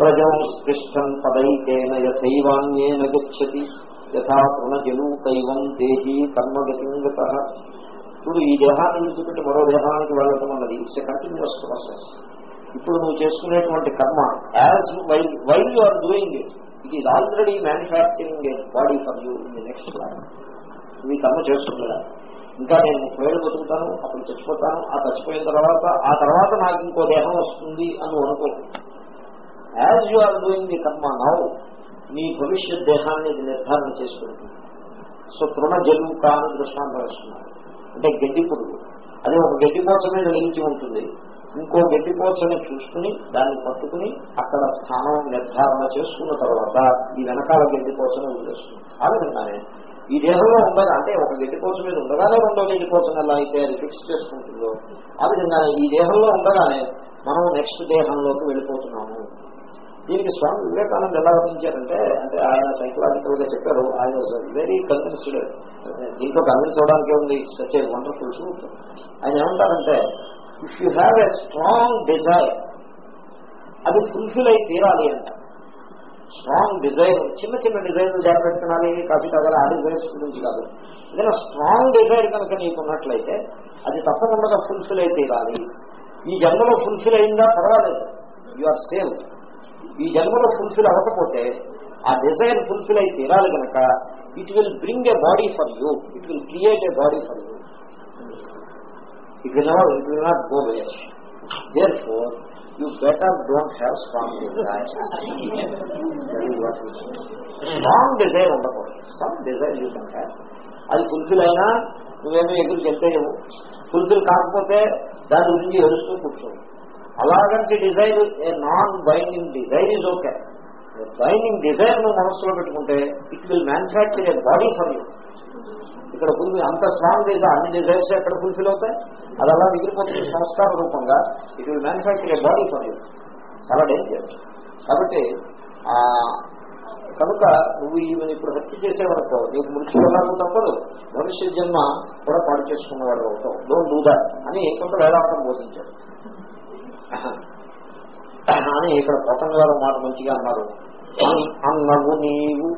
ప్రజం స్పృష్టం పదైకేన యథైవాన్యేన గచ్చతి. యథా తృణజలూకైవం దేహీ కర్మగతింగత. ఇప్పుడు ఈ దేహాన్ని విడిచిపెట్టి మరో దేహానికి వెళ్ళటం అన్నది ఇట్స్ ఎ కంటిన్యూస్ ప్రాసెస్ ఇప్పుడు నువ్వు చేసుకునేటువంటి కర్మ as why while you are doing it it is already manufacturing a body for you in the next life ఇవి కర్మ చేసుకుంటున్నా ఇంకా నేను ముప్పై ఏళ్ళు బతుకుతాను అప్పుడు చచ్చిపోతాను ఆ చచ్చిపోయిన తర్వాత ఆ తర్వాత నాకు ఇంకో దేహం వస్తుంది అని అనుకో. As you are doing the karma now నీ భవిష్యత్ దేహాన్ని నిర్ధారణ చేసుకుంటుంది సో తృణ జలుక అని దృష్టాంతం వేస్తున్నారు అంటే గడ్డి పురుగు అది ఒక గడ్డి కోసమే మీద నిలిచి ఉంటుంది. ఇంకో గడ్డి పోచని చూసుకుని దాన్ని పట్టుకుని అక్కడ స్థానం నిర్ధారణ చేసుకున్న తర్వాత ఈ వెనకాల గడ్డి కోసమే వదిలేస్తుంది. ఆ విధంగానే ఈ దేహంలో ఉండగా అంటే ఒక గడ్డి కోసం మీద ఉండగానే రెండో గడ్డి కోసం ఎలా అయితే అది ఫిక్స్ చేసుకుంటుందో ఆ విధంగానే ఈ దేహంలో ఉండగానే మనం నెక్స్ట్ దేహంలోకి వెళ్ళిపోతున్నాము. దీనికి స్వామి వివేకానంద ఎలా వర్ణించారంటే అంటే ఆయన సైకలాజికల్గా చెప్పారు ఆయన వెరీ కన్విన్స్డ్ దీంట్లో కన్విన్స్ అవడానికి ఉంది సచ్ ఏ వండర్ఫుల్ ట్రూత్ ఆయన ఏమంటారంటే if you have a strong desire అది ఫుల్ఫిల్ అయి తీరాలి అంట. స్ట్రాంగ్ డిజైర్ చిన్న చిన్న డిజైన్లు జాగ్రత్త కాఫీ తాగాలి ఆ డిజైన్స్ గురించి కాదు. ఏదైనా స్ట్రాంగ్ డిజైర్ కనుక నీకు ఉన్నట్లయితే అది తప్పకుండా ఫుల్ఫిల్ అయి తీరాలి. ఈ జన్మలో ఫుల్ఫిల్ అయిందా? పర్వాలేదు. యు ఆర్ సేమ్ ఈ జన్మలో ఫుల్ఫిల్ అవ్వకపోతే ఆ డిజైర్ ఫుల్ఫిల్ అయి తీరాలి కనుక it will bring a body for you it will create a body for you it will not it will not go waste therefore you better don't have strong strong desire ఉండకూడదు. Some desire you can have అది fulfil అయినా నువ్వేమో ఎగురు చెప్తే fulfil కాకపోతే దాని గురించి ఏడుస్తూ కూర్చోవు. అలాగంటే desire a non binding desire is okay binding desire నువ్వు మనస్సులో పెట్టుకుంటే it will manufacture a body for you ఇక్కడ ఫుల్ఫిల్ అంత స్ట్రాంగ్ డిజైర్ అన్ని డిజైర్స్ ఎక్కడ ఫుల్ఫిల్ అవుతాయి? అది అలా మిగిలిపోతుంది. సంస్కార రూపంగా it will manufacture a body for you చాలా డేంజర్ కాబట్టి కనుక నువ్వు ఈమెను ఇప్పుడు హత్య చేసేవనుకో నీకు మృత్యు ఎలాగో తప్పదు. మనుష్య జన్మ కూడా పాడు చేసుకున్నవాడు అవుతావు డోంట్ డూ దాట్ అని కొంత వేదాంతం బోధించాడు. అని ఇక్కడ పోతం గారు మాట మంచిగా అన్నారు. అన్నవు నీవు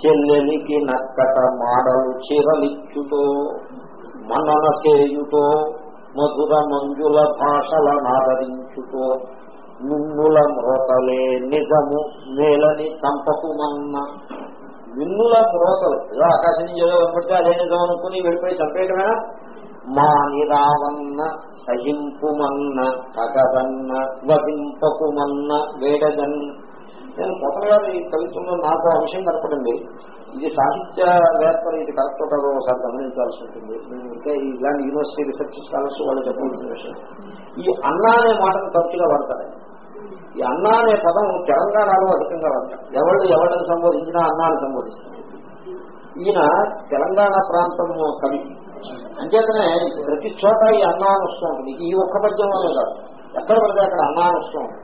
చెల్లెలికి నక్కట మాడలు చిరలిచ్చుతో మనన చేయుతో మధుర మంజుల భాషల నాదరించుతో మిన్నుల మ్రోతలే నిజము నేలని చంపకుమన్న. మిన్నుల మ్రోతలు ఏదో ఆకాశం నుంచి ఏదో కనపడితే అదే నిజం అనుకుని వెళ్ళిపోయి చంపేయటమేనా? మానిరావన్న సహింపుమన్న కగదన్న వధింపకుమన్న వేడగన్. నేను కొత్త గారి కవిత్వంలో నాకు ఆ విషయం కనపడింది. ఇది సాహిత్య వేత్తలు ఇది కరెక్ట్ కాదో ఒకసారి గమనించాల్సి ఉంటుంది. నేను ఇంకా ఇలాంటి యూనివర్సిటీ రీసెర్చ్ స్కాలర్స్ వాళ్ళు చెప్పవలసిన విషయం. ఈ అన్న అనే మాటను తరచుగా వాడతారు. ఈ అన్న అనే పదం తెలంగాణలో అధికంగా వాడతారు. ఎవరు ఎవరిని సంబోధించినా అన్నాన్ని సంబోధిస్తారు. ఈయన తెలంగాణ ప్రాంతం కవి. అంచేతనే ప్రతి చోట ఈ అన్నా అని ఉంటుంది ఈ ఒక్క పద్యంలోనే కాదు. ఎక్కడ పడితే అక్కడ అన్నా ఉంటుంది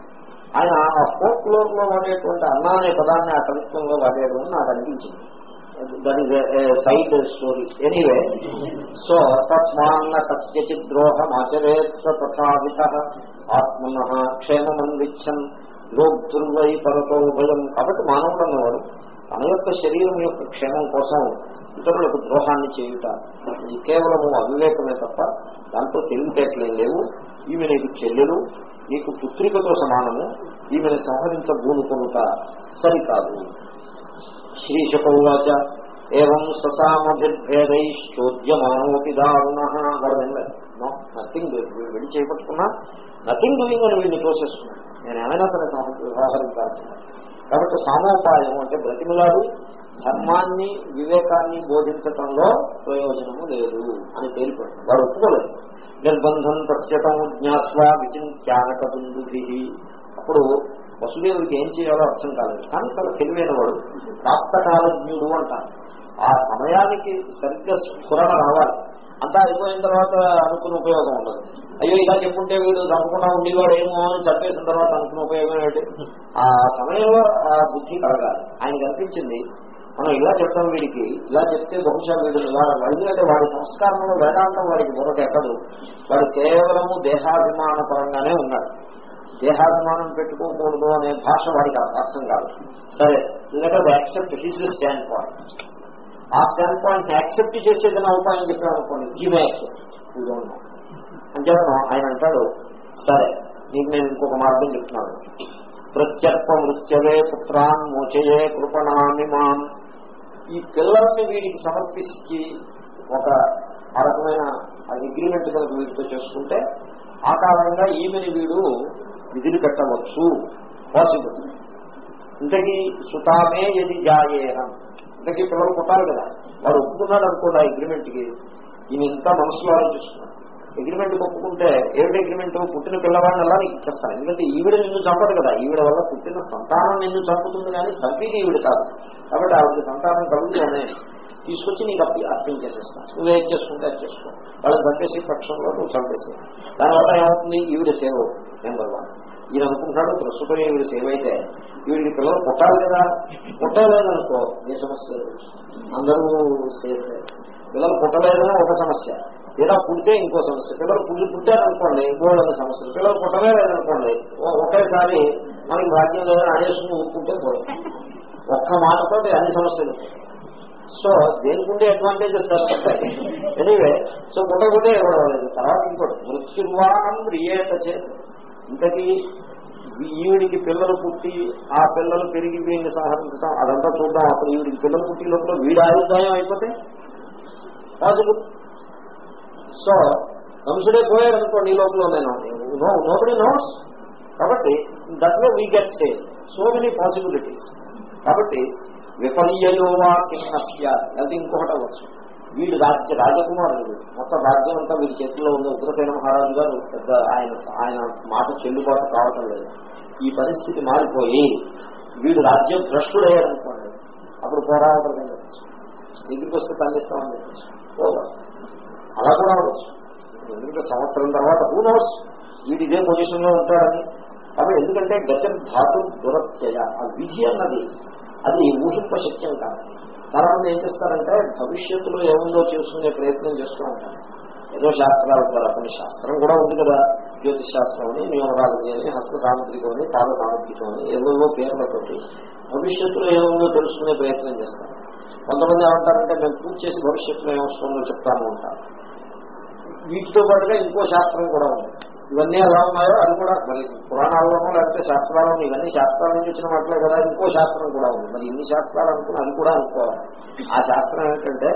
ఆయన ఆ ఫోక్లో వాడేటువంటి అన్నా అనే పదాన్ని ఆ కవిత్వంలో వాడాడు అని నాకు అనిపించింది. That is side story anyway so తస్మాన్న కస్యచిత్ ద్రోహమాచరేత్ స తథావిత ఆత్మన క్షేమమన్విచ్చన్ లోక్దుర్వై పరతో భయం కాబట్టి మానవుడు అన్నవాడు తన యొక్క శరీరం యొక్క క్షేమం కోసం ఇతరులకు ద్రోహాన్ని చేయుట ఇది కేవలము అవివేకమే తప్ప దాంట్లో తెలివితేటలేం లేవు. ఈమె నీకు చెల్లెలు నీకు పుత్రికతో సమానము ఈమెను సంహరించబూనుకొనుట సరికాదు. శ్రీశకౌవాచ ఏం ససామభిర్భేదైశ్చోద్యమానోపి దారుణ నథింగ్ వెళ్ళి చేపట్టుకున్నా నథింగ్ డూయింగ్ అని వీడిని తోసేస్తున్నాను నేను ఏమైనా సరే వ్యవహరించాల్సింది కాబట్టి సామోపాయం అంటే బ్రతిమలాడు ధర్మాన్ని వివేకాన్ని బోధించటంలో ప్రయోజనము లేదు అని తేలిపోయింది వాడు ఒప్పుకోలేదు. నిర్బంధం తస్యతం జ్ఞాత్వా విచింత్యానక బంధుభి అప్పుడు వసుదేవుడికి ఏం చేయాలో అర్థం కాలేదు. కానీ తన తెలివైన వాడు ప్రాప్తకాలజ్ఞుడు అంటారు. ఆ సమయానికి సరిగ్గా స్ఫురణ రావాలి. అంతా అయిపోయిన తర్వాత అనుకున్న ఉపయోగం ఉండదు. అయ్యో ఇలా చెప్పుంటే వీడు తప్పకుండా ఉండేవాడు ఏమో అని చెప్పేసిన తర్వాత అనుకున్న ఉపయోగం ఏంటి ఆ సమయంలో ఆ బుద్ధి కలగాలి. ఆయనకు అనిపించింది మనం ఇలా చెప్తాం వీడికి ఇలా చెప్తే బహుశా వీడు వాడు ఎందుకంటే వాడి సంస్కారంలో వేదాంతం వాడికి బుర్రకు ఎక్కదు. వాడు కేవలము దేహాభిమాన పరంగానే ఉన్నాడు. దేహాభిమానం పెట్టుకోకూడదు అనే భాష వాడికి అర్థం కాదు. సరే let accept his stand point ఆ స్టాండ్ పాయింట్ యాక్సెప్ట్ చేసేదన్న ఉపాయం చెప్పాను అనుకోండి గివ్ యాక్సెప్ట్ అంచేతను ఆయన అంటాడు సరే నీకు నేను ఇంకొక మార్గం చెప్తున్నాను. ప్రత్యర్ప మృత్యవే పుత్రాన్ మోచయే కృపణామి మాం ఈ పిల్లల్ని వీడికి సమర్పించి ఒక ఆ రకమైన అగ్రిమెంట్ కనుక వీటితో చేసుకుంటే ఆ కారణంగా ఈమెని వీడు విధులు పెట్టవచ్చు పాసిబుల్ ఇంతకీ సుతామే ఎది జాయేనం. ఇంతకీ పిల్లలు కొట్టాలి కదా. వాడు ఒప్పుకున్నాడు అనుకోండి ఆ అగ్రిమెంట్కి ఈయన ఇంకా మనసులో ఆలోచిస్తున్నాడు. అగ్రిమెంట్ ఒప్పుకుంటే ఏమిటి అగ్రిమెంట్? పుట్టిన పిల్లవాడిని అలా నీకు ఇచ్చేస్తాను ఎందుకంటే ఈవిడ నిన్ను చంపదు కదా. ఈవిడ వల్ల పుట్టిన సంతానం నిన్ను చంపుతుంది కానీ చంపేది ఈవిడ కాదు. కాబట్టి ఆవిడ సంతానం కలుగుతూనే తీసుకొచ్చి నీకు అప్పి అర్పించేసేస్తాను నువ్వేం చేసుకుంటే అది చేసుకో. వాళ్ళు చంపేసే పక్షంలో నువ్వు చంపేసే. దానివల్ల ఏమవుతుంది? ఈవిడ సేవ నెంబర్ వన్. ఈయన అనుకుంటాడు ప్రస్తుతం ఈవిడ సేవ అయితే ఈవిడికి పిల్లలు పుట్టాలి కదా. పుట్టలేదనుకో ఏ సమస్య అందరూ సేఫ్ పిల్లలు పుట్టలేదనే ఒక సమస్య. ఏదో పుడితే ఇంకో సమస్య. పిల్లలు పుట్టి పుట్టారనుకోండి ఇంకోళ్ళ సమస్యలు. పిల్లలు పుట్టలేదనుకోండి ఒకేసారి మనకి భాగ్యం లేదని అనేసుకుని ఊరుకుంటే పోదు. ఒక్క మాటతో అన్ని సమస్యలు. సో దేనికుండే అడ్వాంటేజెస్ దొరుకుతాయి ఎనీవే సో పుట్టకుంటే ఇవ్వడం తర్వాత ఇంకోటి మృత్యుర్వాణం రియేత చేత ఇంతకీ ఈవిడికి పిల్లలు పుట్టి ఆ పిల్లలు పెరిగి వీడిని సంహరించడం అదంతా చూద్దాం. అసలు ఈవిడికి పిల్లలు పుట్టి లోపల వీడి ఆయుర్దాయం అయిపోతే? పాసిబుల్ సో కంసుడే పోయాడు అనుకోండి ఈ లోపల నేను నోబడి నోట్స్ కాబట్టి that way we get same so many possibilities కాబట్టి విఫల్యయోవా కిన్నస్య అది ఇంకొకటి అవ్వచ్చు. వీడు రాజ్య రాజకుమారుడు. మొత్తం రాజ్యం అంతా వీడి చేతిలో ఉంది. ఉగ్రసేన మహారాజు గారు పెద్ద ఆయన ఆయన మాట చెల్లుబాటు కావటం లేదు. ఈ పరిస్థితి మారిపోయి వీడు రాజ్యం భ్రష్టుడయ్యారనుకోండి అప్పుడు పోరాటం దగ్గరికి వస్తే తగ్గిస్తామని చెప్పచ్చు. పోదా. అలా కూడా అవ్వచ్చు ఎందుకంటే సంవత్సరం తర్వాత హూ నోస్ వీడు ఇదే పొజిషన్లో ఉంటాడని కాబట్టి ఎందుకంటే గత ధాతు దురత్యయ. ఆ విధి అన్నది అది ఊహింప శక్యం కాదు. చాలా మంది ఏం చేస్తారంటే భవిష్యత్తులో ఏముందో చేసుకునే ప్రయత్నం చేస్తూ ఉంటారు. ఏదో శాస్త్రాల ద్వారా కొన్ని శాస్త్రం కూడా ఉంది కదా. జ్యోతిష్ శాస్త్రం అని న్యూమరాలజీ అని హస్త సాముద్రికం అని పాద సాముద్రికం అని ఏవేవో పేర్లతోటి భవిష్యత్తులో ఏముందో తెలుసుకునే ప్రయత్నం చేస్తారు. కొంతమంది ఏమంటారంటే మేము పూజ చేసి భవిష్యత్తులో ఏమొస్తుందో చెప్తాము అంటారు. వీటితో పాటుగా ఇంకో శాస్త్రం కూడా ఉంది. ఇవన్నీ ఎలా ఉన్నాయో అది కూడా మరి పురాణాల్లోనూ లేకపోతే శాస్త్రాలను ఇవన్నీ శాస్త్రాల నుంచి వచ్చిన మాటలే కదా ఇంకో శాస్త్రం కూడా ఉంది. మరి ఇన్ని శాస్త్రాలు అనుకుని అది కూడా అనుకోవాలి. ఆ శాస్త్రం ఏంటంటే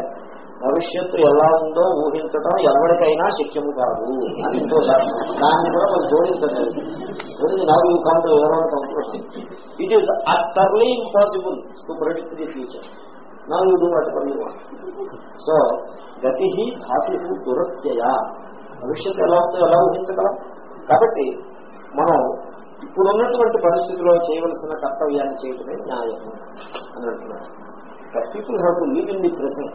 భవిష్యత్తు ఎలా ఉందో ఊహించడం ఎవరికైనా శక్యము కాదు. అది ఇంకో శాస్త్రం. దాన్ని కూడా మనం జోడించలేదు. జోడించి నవ్ యూ కమ్ టు ఎవరో conclusion it is utterly impossible to predict the future now you do what so గతి ధాతి దురత్యయ. భవిష్యత్తు ఎలా ఉందో ఎలా ఊహించగలం? కాబట్టి మనం ఇప్పుడున్నటువంటి పరిస్థితిలో చేయవలసిన కర్తవ్యాన్ని చేయటమే న్యాయం అని అంటున్నాడు. People have to live in the present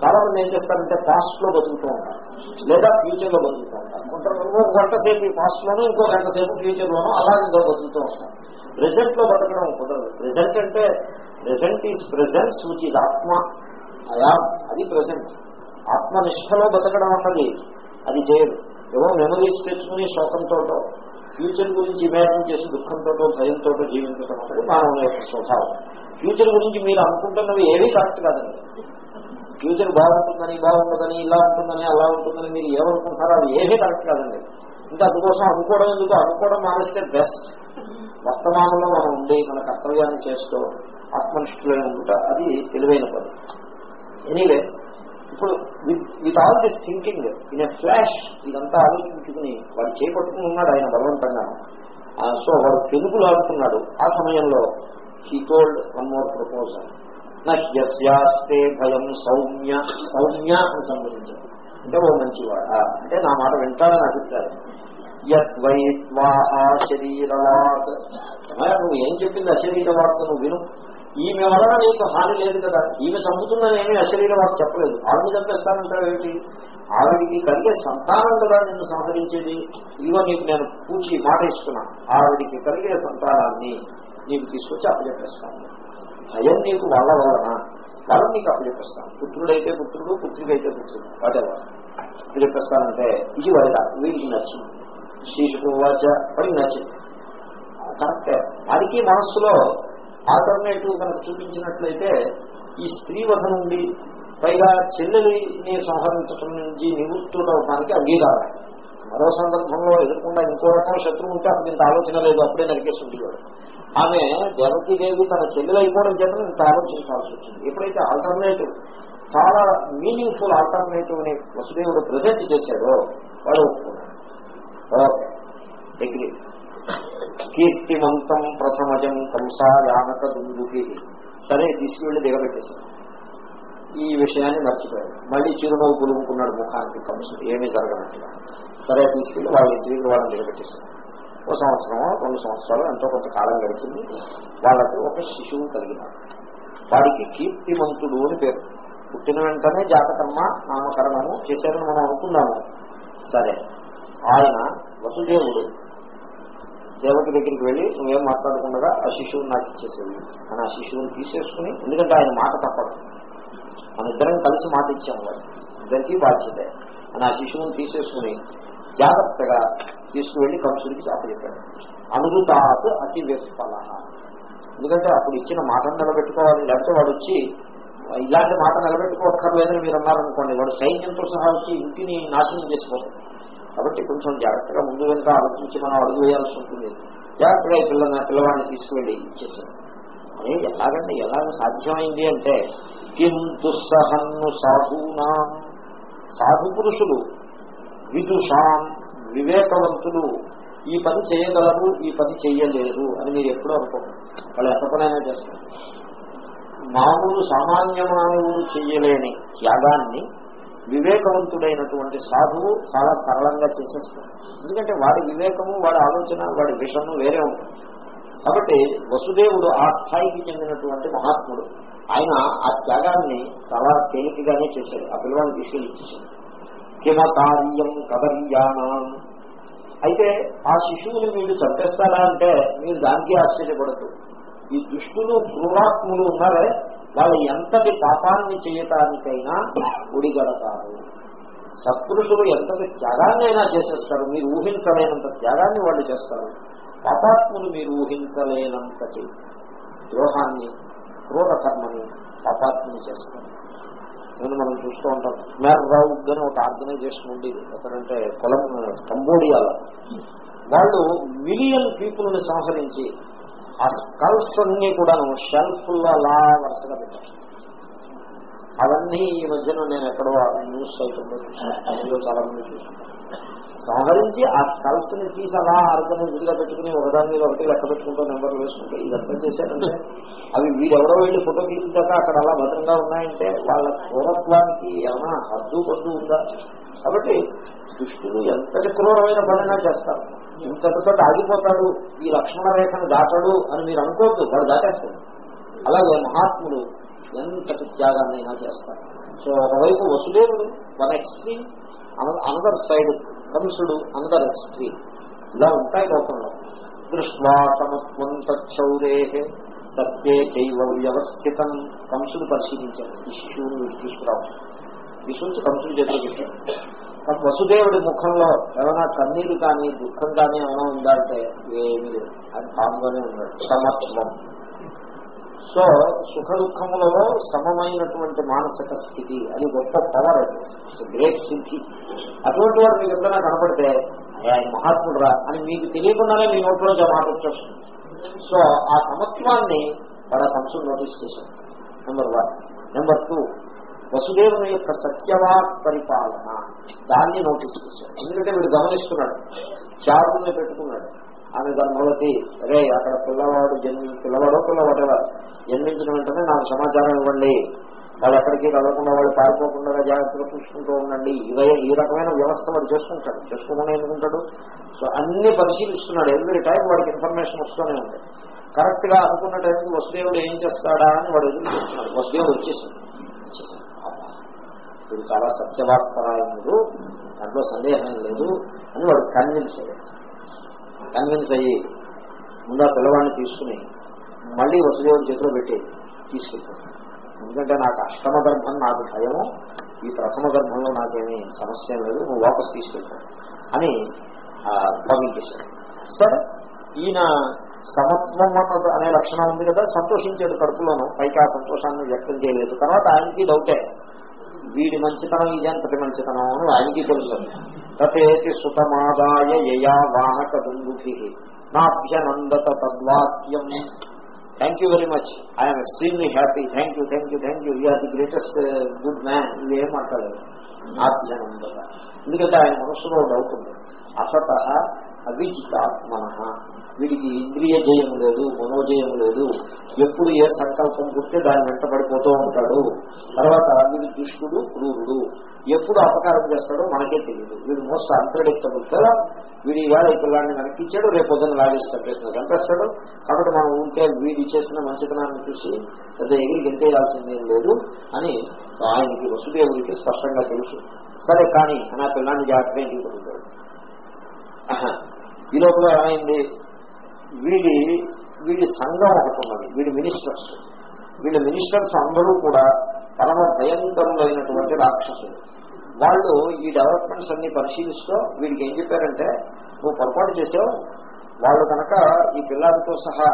చాలా మంది ఏం చేస్తారంటే పాస్ట్లో బతుకుతూ ఉంటారు. లేదా ఫ్యూచర్లో బతుకుతూ ఉంటారు. కొంతమంది ఒక గంట సేపు పాస్ట్ లోనూ ఇంకో గంట సేపు ఫ్యూచర్ లోనూ అలాగే బతుకుతూ ఉంటారు. ప్రెసెంట్లో బతకడం కుదరదు. ప్రెసెంట్ అంటే present is presence which is atma అయా అది ప్రెసెంట్ ఆత్మనిష్టలో బతకడం అన్నది అది చేయదు. ఏవో మెమరీస్ తెచ్చుకుని శోకంతో ఫ్యూచర్ గురించి ఇమాజిన్ చేసి దుఃఖంతో భయంతో జీవించడం అన్నది మానవుల యొక్క స్వభావం. ఫ్యూచర్ గురించి మీరు అనుకుంటున్నవి ఏవీ కరెక్ట్ కాదండి. ఫ్యూచర్ బాగుంటుందని బాగుంటుందని ఇలా ఉంటుందని అలా ఉంటుందని మీరు ఏమనుకుంటారో అది ఏమీ కరెక్ట్ కాదండి. ఇంకా అందుకోసం అనుకోవడం ఎందుకు? అనుకోవడం మానేస్తే బెస్ట్ వర్తమానంలో మనం ఉండి మన కర్తవ్యాన్ని చేస్తూ ఆత్మనిష్ఠులై ఉంటా అది తెలివైన పని. ఎనీవే ఇప్పుడు with all this thinking in a flash ఇదంతా ఆలోచించుకుని వాడు చేపట్టుకుని ఉన్నాడు ఆయన బలవంతంగా. సో వాడు తెలుగులు ఆడుతున్నాడు. ఆ సమయంలో he told one more proposal నస్యాస్తే భయం సౌమ్య సౌమ్య అని సంబంధించారు అంటే ఓ మంచివాడ. అంటే నా మాట వింటాడని అభిప్రాయం. యద్వైత్వాహ శరీరవాత్. నువ్వు ఏం చెప్పింది అశరీరవార్త నువ్వు విను. ఈమె వలన నీకు హాని లేదు కదా. ఈమె చంపుతుందని ఏమీ అశరీరవార్త చెప్పలేదు. ఆవిడ చంపేస్తానంటావు ఏమిటి? ఆవిడికి కలిగే సంతానం కదా నిన్ను సంహరించేది. ఇదిగో నీకు నేను పూచి మాట ఇస్తున్నా. ఆవిడికి కలిగే సంతానాన్ని నీకు తీసుకొచ్చి అప్పచెప్పేస్తాను. భయం నీకు వాళ్ళ వలన. వాళ్ళని నీకు అప్పచెప్పేస్తాను. పుత్రుడైతే పుత్రుడు పుత్రుడైతే పుత్రుడు వాటెవర్? అప్పచెప్పేస్తానంటే ఇది వరద వీడికి నచ్చింది. శీషుడు వాచ వాడికి నచ్చింది. కరెక్టే. వాడికి మనస్సులో ఆల్టర్నేటివ్ కనుక చూపించినట్లయితే ఈ స్త్రీ వధ నుండి పైగా చెల్లెలిని సంహరించడం నుంచి నివృత్తుడవడానికి అంగీకారం. మరో సందర్భంలో ఎదుర్కొన్న ఇంకో రకం శత్రువు ఉంటే అప్పుడు ఇంత ఆలోచన లేదు అప్పుడే నరికేసి ఆమె ఆమె దేవకీదేవి తన చెల్లెలు అయిపోవడం చేత ఇంత ఆలోచించాల్సి వచ్చింది. ఎప్పుడైతే ఆల్టర్నేటివ్ చాలా మీనింగ్ఫుల్ ఆల్టర్నేటివ్ని వసుదేవుడు ప్రజెంట్ చేశాడో వాడు ఒప్పుకున్నాడు. ఓకే డిగ్రీ కీర్తిమంతం ప్రథమజం కంసాయానక దుందుకి. సరే తీసుకువెళ్ళి దిగబెట్టేశాడు. ఈ విషయాన్ని మర్చిపోయాడు. మళ్ళీ చిరునవ్వు పులుముకున్నాడు ముఖానికి కంసు. ఏమీ జరగనట్టుగా. సరే తీసుకెళ్ళి వాళ్ళ ఇంటికి వాళ్ళని దిగబెట్టేశాడు. ఒక సంవత్సరం రెండు సంవత్సరాలు ఎంతో కొంత కాలం గడిచింది. వాళ్ళకి ఒక శిశువు కలిగినాడు. వాడికి కీర్తిమంతుడు అని పేరు. పుట్టిన వెంటనే జాతకర్మ నామకరణము చేశారని మనం అనుకున్నాము. సరే ఆయన వసుదేవుడు దేవత దగ్గరికి వెళ్ళి నువ్వేం మాట్లాడకుండా ఆ శిశువుని నాకు ఇచ్చేసేది అని ఆ శిశువుని తీసేసుకుని ఎందుకంటే ఆయన మాట తప్పదు. మన ఇద్దరం కలిసి మాట ఇచ్చాము వాడు ఇద్దరికీ బాధ్యతే. అని ఆ శిశువుని తీసేసుకుని జాగ్రత్తగా తీసుకువెళ్ళి కంసుడికి చెప్పాడు అనురుతాత్ అతి వ్యక్ఫల ఎందుకంటే అప్పుడు ఇచ్చిన మాటను నిలబెట్టుకోవాలి. లేకపోతే వాడు వచ్చి ఇలాంటి మాట నిలబెట్టుకోక్కర్లేదని మీరు అన్నారనుకోండి వాడు సైన్యంతో సహా వచ్చి ఇంటిని నాశనం చేసిపోతాడు. కాబట్టి కొంచెం జాగ్రత్తగా ముందు వెంట ఆలోచించి మనం అడుగు వేయాల్సి ఉంటుంది. జాగ్రత్తగా ఈ పిల్ల పిల్లవాడిని తీసుకువెళ్ళి ఇచ్చేసాడు అని ఎలాగంటే ఎలాగ సాధ్యమైంది అంటే కిం దుస్సహన్ను సాధూనా. సాధు పురుషులు విదుషాం వివేకవంతులు. ఈ పని చేయగలరు ఈ పని చేయలేరు అని మీరు ఎప్పుడూ అనుకోండి వాళ్ళు ఎంత పనైనా చేస్తారు. మామూలు సామాన్య మానవులు చేయలేని త్యాగాన్ని వివేకవంతుడైనటువంటి సాధువు చాలా సరళంగా చేసేస్తాడు. ఎందుకంటే వాడి వివేకము వాడి ఆలోచన వాడి విషము వేరే ఉంటుంది. కాబట్టి వసుదేవుడు ఆ స్థాయికి చెందినటువంటి మహాత్ముడు. ఆయన ఆ త్యాగాన్ని చాలా తేలికగానే చేశాడు. ఆ పిల్లవాడిని తీసుకెళ్ళి ఇచ్చేసాడు కిమకార్యం కదర్యానం. అయితే ఆ శిశువుని మీరు చంపేస్తారా అంటే మీరు దానికి ఆశ్చర్యపడదు ఈ దుష్టులు క్రూరాత్ములు ఉన్నారే? వాళ్ళు ఎంతటి పాపాన్ని చేయటానికైనా ఉడిగడతారు. సత్పురుషులు ఎంతటి త్యాగాన్నైనా చేసేస్తారు. మీరు ఊహించలేనంత త్యాగాన్ని వాళ్ళు చేస్తారు. పాపాత్ములు మీరు ఊహించలేనంతటి ద్రోహాన్ని క్రూర కర్మని పాపాత్ములు చేస్తారు. నేను మనం చూస్తూ ఉంటాం. మేర్ రౌడ్ అని ఒక ఆర్గనైజేషన్ ఉండేది. ఎక్కడంటే కొలం కంబోడియాలో. వాళ్ళు మిలియన్ పీపుల్ని సంహరించి ఆ స్కల్స్ అన్ని కూడా షెల్ఫ్లో అలా వరుసగా పెట్టారు. అవన్నీ ఈ మధ్యన నేను ఎక్కడో న్యూస్ సైట్లో చూసాను చాలా మంది చూసాను సంహరించి ఆ స్కల్స్ని తీసి అలా ఆర్గనైజ్డ్గా పెట్టుకుని ఒకదాని మీద ఒకటి లెక్క పెట్టుకుంటూ నెంబర్లు వేసుకుంటే ఇదంతా చేశారంటే అవి వీడెవరో వెళ్ళి ఫోటో తీసిందాక అక్కడ అలా భద్రంగా ఉన్నాయంటే వాళ్ళ పూర్వత్వానికి ఏమైనా హద్దు పొద్దు ఉందా? కాబట్టి దుష్టులు ఎంతటి క్రూరమైన పనైనా చేస్తారు. ఇంతటితో ఆగిపోతాడు ఈ లక్ష్మణ రేఖను దాటాడు అని మీరు అనుకోవద్దు వాడు దాటేస్తాడు. అలాగే మహాత్ములు ఎంతటి త్యాగాన్నైనా చేస్తారు. సో ఒకవైపు వసుదేవుడు వన్ ఎక్స్ట్రీమ్ అనదర్ సైడ్ కంసుడు అనదర్ ఎక్స్ట్రీమ్. ఇలా ఉంటాయి లోకంలో. దృష్ట్వా సమత్వం తచ్చౌరే సత్యే చైవ వ్యవస్థితం. కంసుడు పరిశీలించాడు. ఈ శిశువుని తీసుకురావచ్చు తీసుకురావాలి తీసుకొచ్చి కంసుడు చేతిలో పెట్టాడు వసుదేవుడి ముఖంలో ఏమైనా కన్నీరు కానీ దుఃఖం కానీ ఏమైనా ఉందా అంటే ఏమీ లేదు. అది కాముగానే ఉన్నాడు. సమత్వం. సో సుఖ దుఃఖములలో సమమైనటువంటి మానసిక స్థితి అది గొప్ప పవర్ అది. గ్రేట్ స్థితి అటువంటి వారు మీకు ఎప్పుడైనా కనపడితే ఆయన మహాత్ముడు రా అని మీకు తెలియకుండానే మీ నోట్లోంచి మాట వచ్చేస్తుంది. సో ఆ సమత్వాన్ని వాడు కంసులు నోటీస్ చేశాడు. నెంబర్ వన్ నెంబర్ టూ వసుదేవుని యొక్క సత్యవాక్ పరిపాలన. దాన్ని నోటీస్ చేశాడు ఎందుకంటే వీడు గమనిస్తున్నాడు. చారుని పెట్టుకున్నాడు. ఆమె గర్భవతి రే అక్కడ పిల్లవాడు జన్మి పిల్లవాడో పిల్లవాడేవా జన్మించిన వెంటనే నాకు సమాచారం ఇవ్వండి. వాళ్ళు ఎక్కడికి కదలకుండా వాళ్ళు పారిపోకుండా జాగ్రత్తగా చూసుకుంటూ ఉండండి. ఇవే ఈ రకమైన వ్యవస్థ వాడు చేసుకుంటాడు. చేసుకోకుండా ఎందుకుంటాడు? సో అన్ని పరిశీలిస్తున్నాడు. ఎవ్రీ టైం వాడికి ఇన్ఫర్మేషన్ వస్తూనే ఉంది. కరెక్ట్గా అనుకున్న టైంకి వసుదేవుడు ఏం చేస్తాడా అని వాడు ఎదురు చూస్తున్నాడు. వసుదేవుడు వచ్చేసాడు. వచ్చేసింది వీడు చాలా సత్యవాక్పరాయణుడు దాంట్లో సందేహం లేదు అని వాడు కన్విన్స్ అయ్యాడు. కన్విన్స్ అయ్యి ముందు ఆ పిల్లవాడిని తీసుకుని మళ్ళీ వసుదేవుని చేతిలో పెట్టి తీసుకెళ్తాడు ఎందుకంటే నాకు అష్టమ గర్భం నాకు భయము ఈ ప్రథమ గర్భంలో నాకేమీ సమస్య లేదు నువ్వు వాపస్ తీసుకెళ్తావు అని పంపించేశాడు సరే ఈయన సమత్వం అన్నది అనే లక్షణం ఉంది కదా సంతోషించాడు కడుపులోను పైకి ఆ సంతోషాన్ని వ్యక్తం చేయలేదు. తర్వాత ఆయనకి డౌటే వీడి మంచితనం ఈ జనపతి మంచితనం అని ఆయనకి తెలుసు తథేతి సుతమాదాయ యయా వాహక దుందుభి. నాభ్యనందత తద్వాక్యం. Thank you very much I'm extremely happy thank you thank you thank you you're the greatest good man ఇది ఏం మాట్లాడలేదు. నాభ్యనందత. ఎందుకంటే ఆయన మనస్సులో డౌట్ ఉంది. అసత అవిజితాత్మన. వీడికి ఇంద్రియ జయం లేదు మనోజయం లేదు. ఎప్పుడు ఏ సంకల్పం పుట్టే దాన్ని వెంట పడిపోతూ ఉంటాడు. తర్వాత వీడి దుష్టుడు క్రూరుడు. ఎప్పుడు అపకారం చేస్తాడో మనకే తెలియదు. వీడు మోస్ట్ అన్ప్రెడిక్టబుల్ కదా వీడి ఇవాళ ఈ పిల్లాన్ని వెనక్కిచ్చాడు రేపు పొద్దున్న లాగేసి చంపేసిన చంపేస్తాడు. కాబట్టి మనం ఉంటే వీడి చేసిన మంచితనాన్ని చూసి పెద్ద ఎగిరి గెంటేయాల్సిందేం లేదు అని ఆయనకి వసుదేవుడికి స్పష్టంగా తెలుసు. సరే కానీ నా పిల్లాన్ని జాగ్రత్త ఇంటికి ఈ లోపల ఏమైంది? వీడి వీడి సంఘం ఒకటి ఉన్నది. వీడి మినిస్టర్స్ వీళ్ళ మినిస్టర్స్ అందరూ కూడా పరమ భయంకరులైనటువంటి రాక్షసులు. వాళ్ళు ఈ డెవలప్మెంట్స్ అన్ని పరిశీలిస్తూ వీడికి ఏం చెప్పారంటే నువ్వు పొరపాటు చేసావు. వాళ్ళు కనుక ఈ పిల్లలతో సహా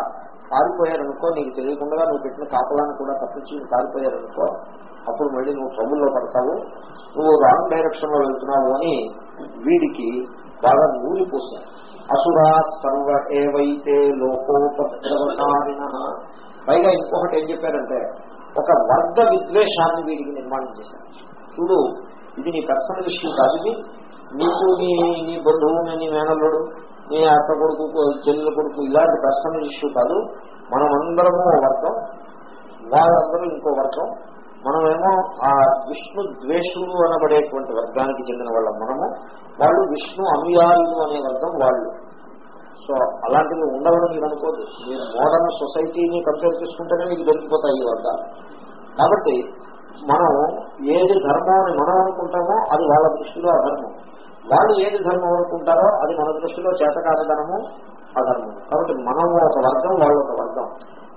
పారిపోయారనుకో నీకు తెలియకుండా నువ్వు పెట్టిన కాపలాన్ని కూడా తప్పించి పారిపోయారనుకో అప్పుడు మళ్ళీ నువ్వు ట్రబుల్లో పడతావు. నువ్వు రాంగ్ డైరెక్షన్లో వెళ్తున్నావు అని వీడికి బాగా నూరిపోశారు అసురా సర్వ ఏవైతే లోకోపద్రవకారిణ. పైగా ఇంకొకటి ఏం చెప్పారంటే ఒక వర్గ విద్వేషాన్ని వీడికి నిర్మాణం చేశారు. చూడు ఇది నీ పర్సనల్ ఇష్యూ కాదు ఇది. నీకు నీ నీ బంధువు నీ మేనల్లుడు నీ అత్త కొడుకు చెల్లెల కొడుకు ఇలాంటి పర్సనల్ ఇష్యూ కాదు. మనమందరము వర్గం వాళ్ళందరూ ఇంకో వర్గం. మనమేమో ఆ విష్ణు ద్వేషులు అనబడేటువంటి వర్గానికి చెందిన వాళ్ళం మనము. వాళ్ళు విష్ణు అనుయాయులు అనే వర్గం వాళ్ళు. సో అలాంటివి ఉండవని మీరు అనుకోదు మీరు మోడర్న్ సొసైటీని కంపేర్ చేసుకుంటేనే మీకు దొరికిపోతాయి ఈ వర్గాలు. కాబట్టి మనం ఏది ధర్మం అని మనం అనుకుంటామో అది వాళ్ళ దృష్టిలో అధర్మం. వాళ్ళు ఏది ధర్మం అనుకుంటారో అది మన దృష్టిలో చేతకారధనము అధర్మం. కాబట్టి మనం ఒక వర్గం వాళ్ళు ఒక వర్గం.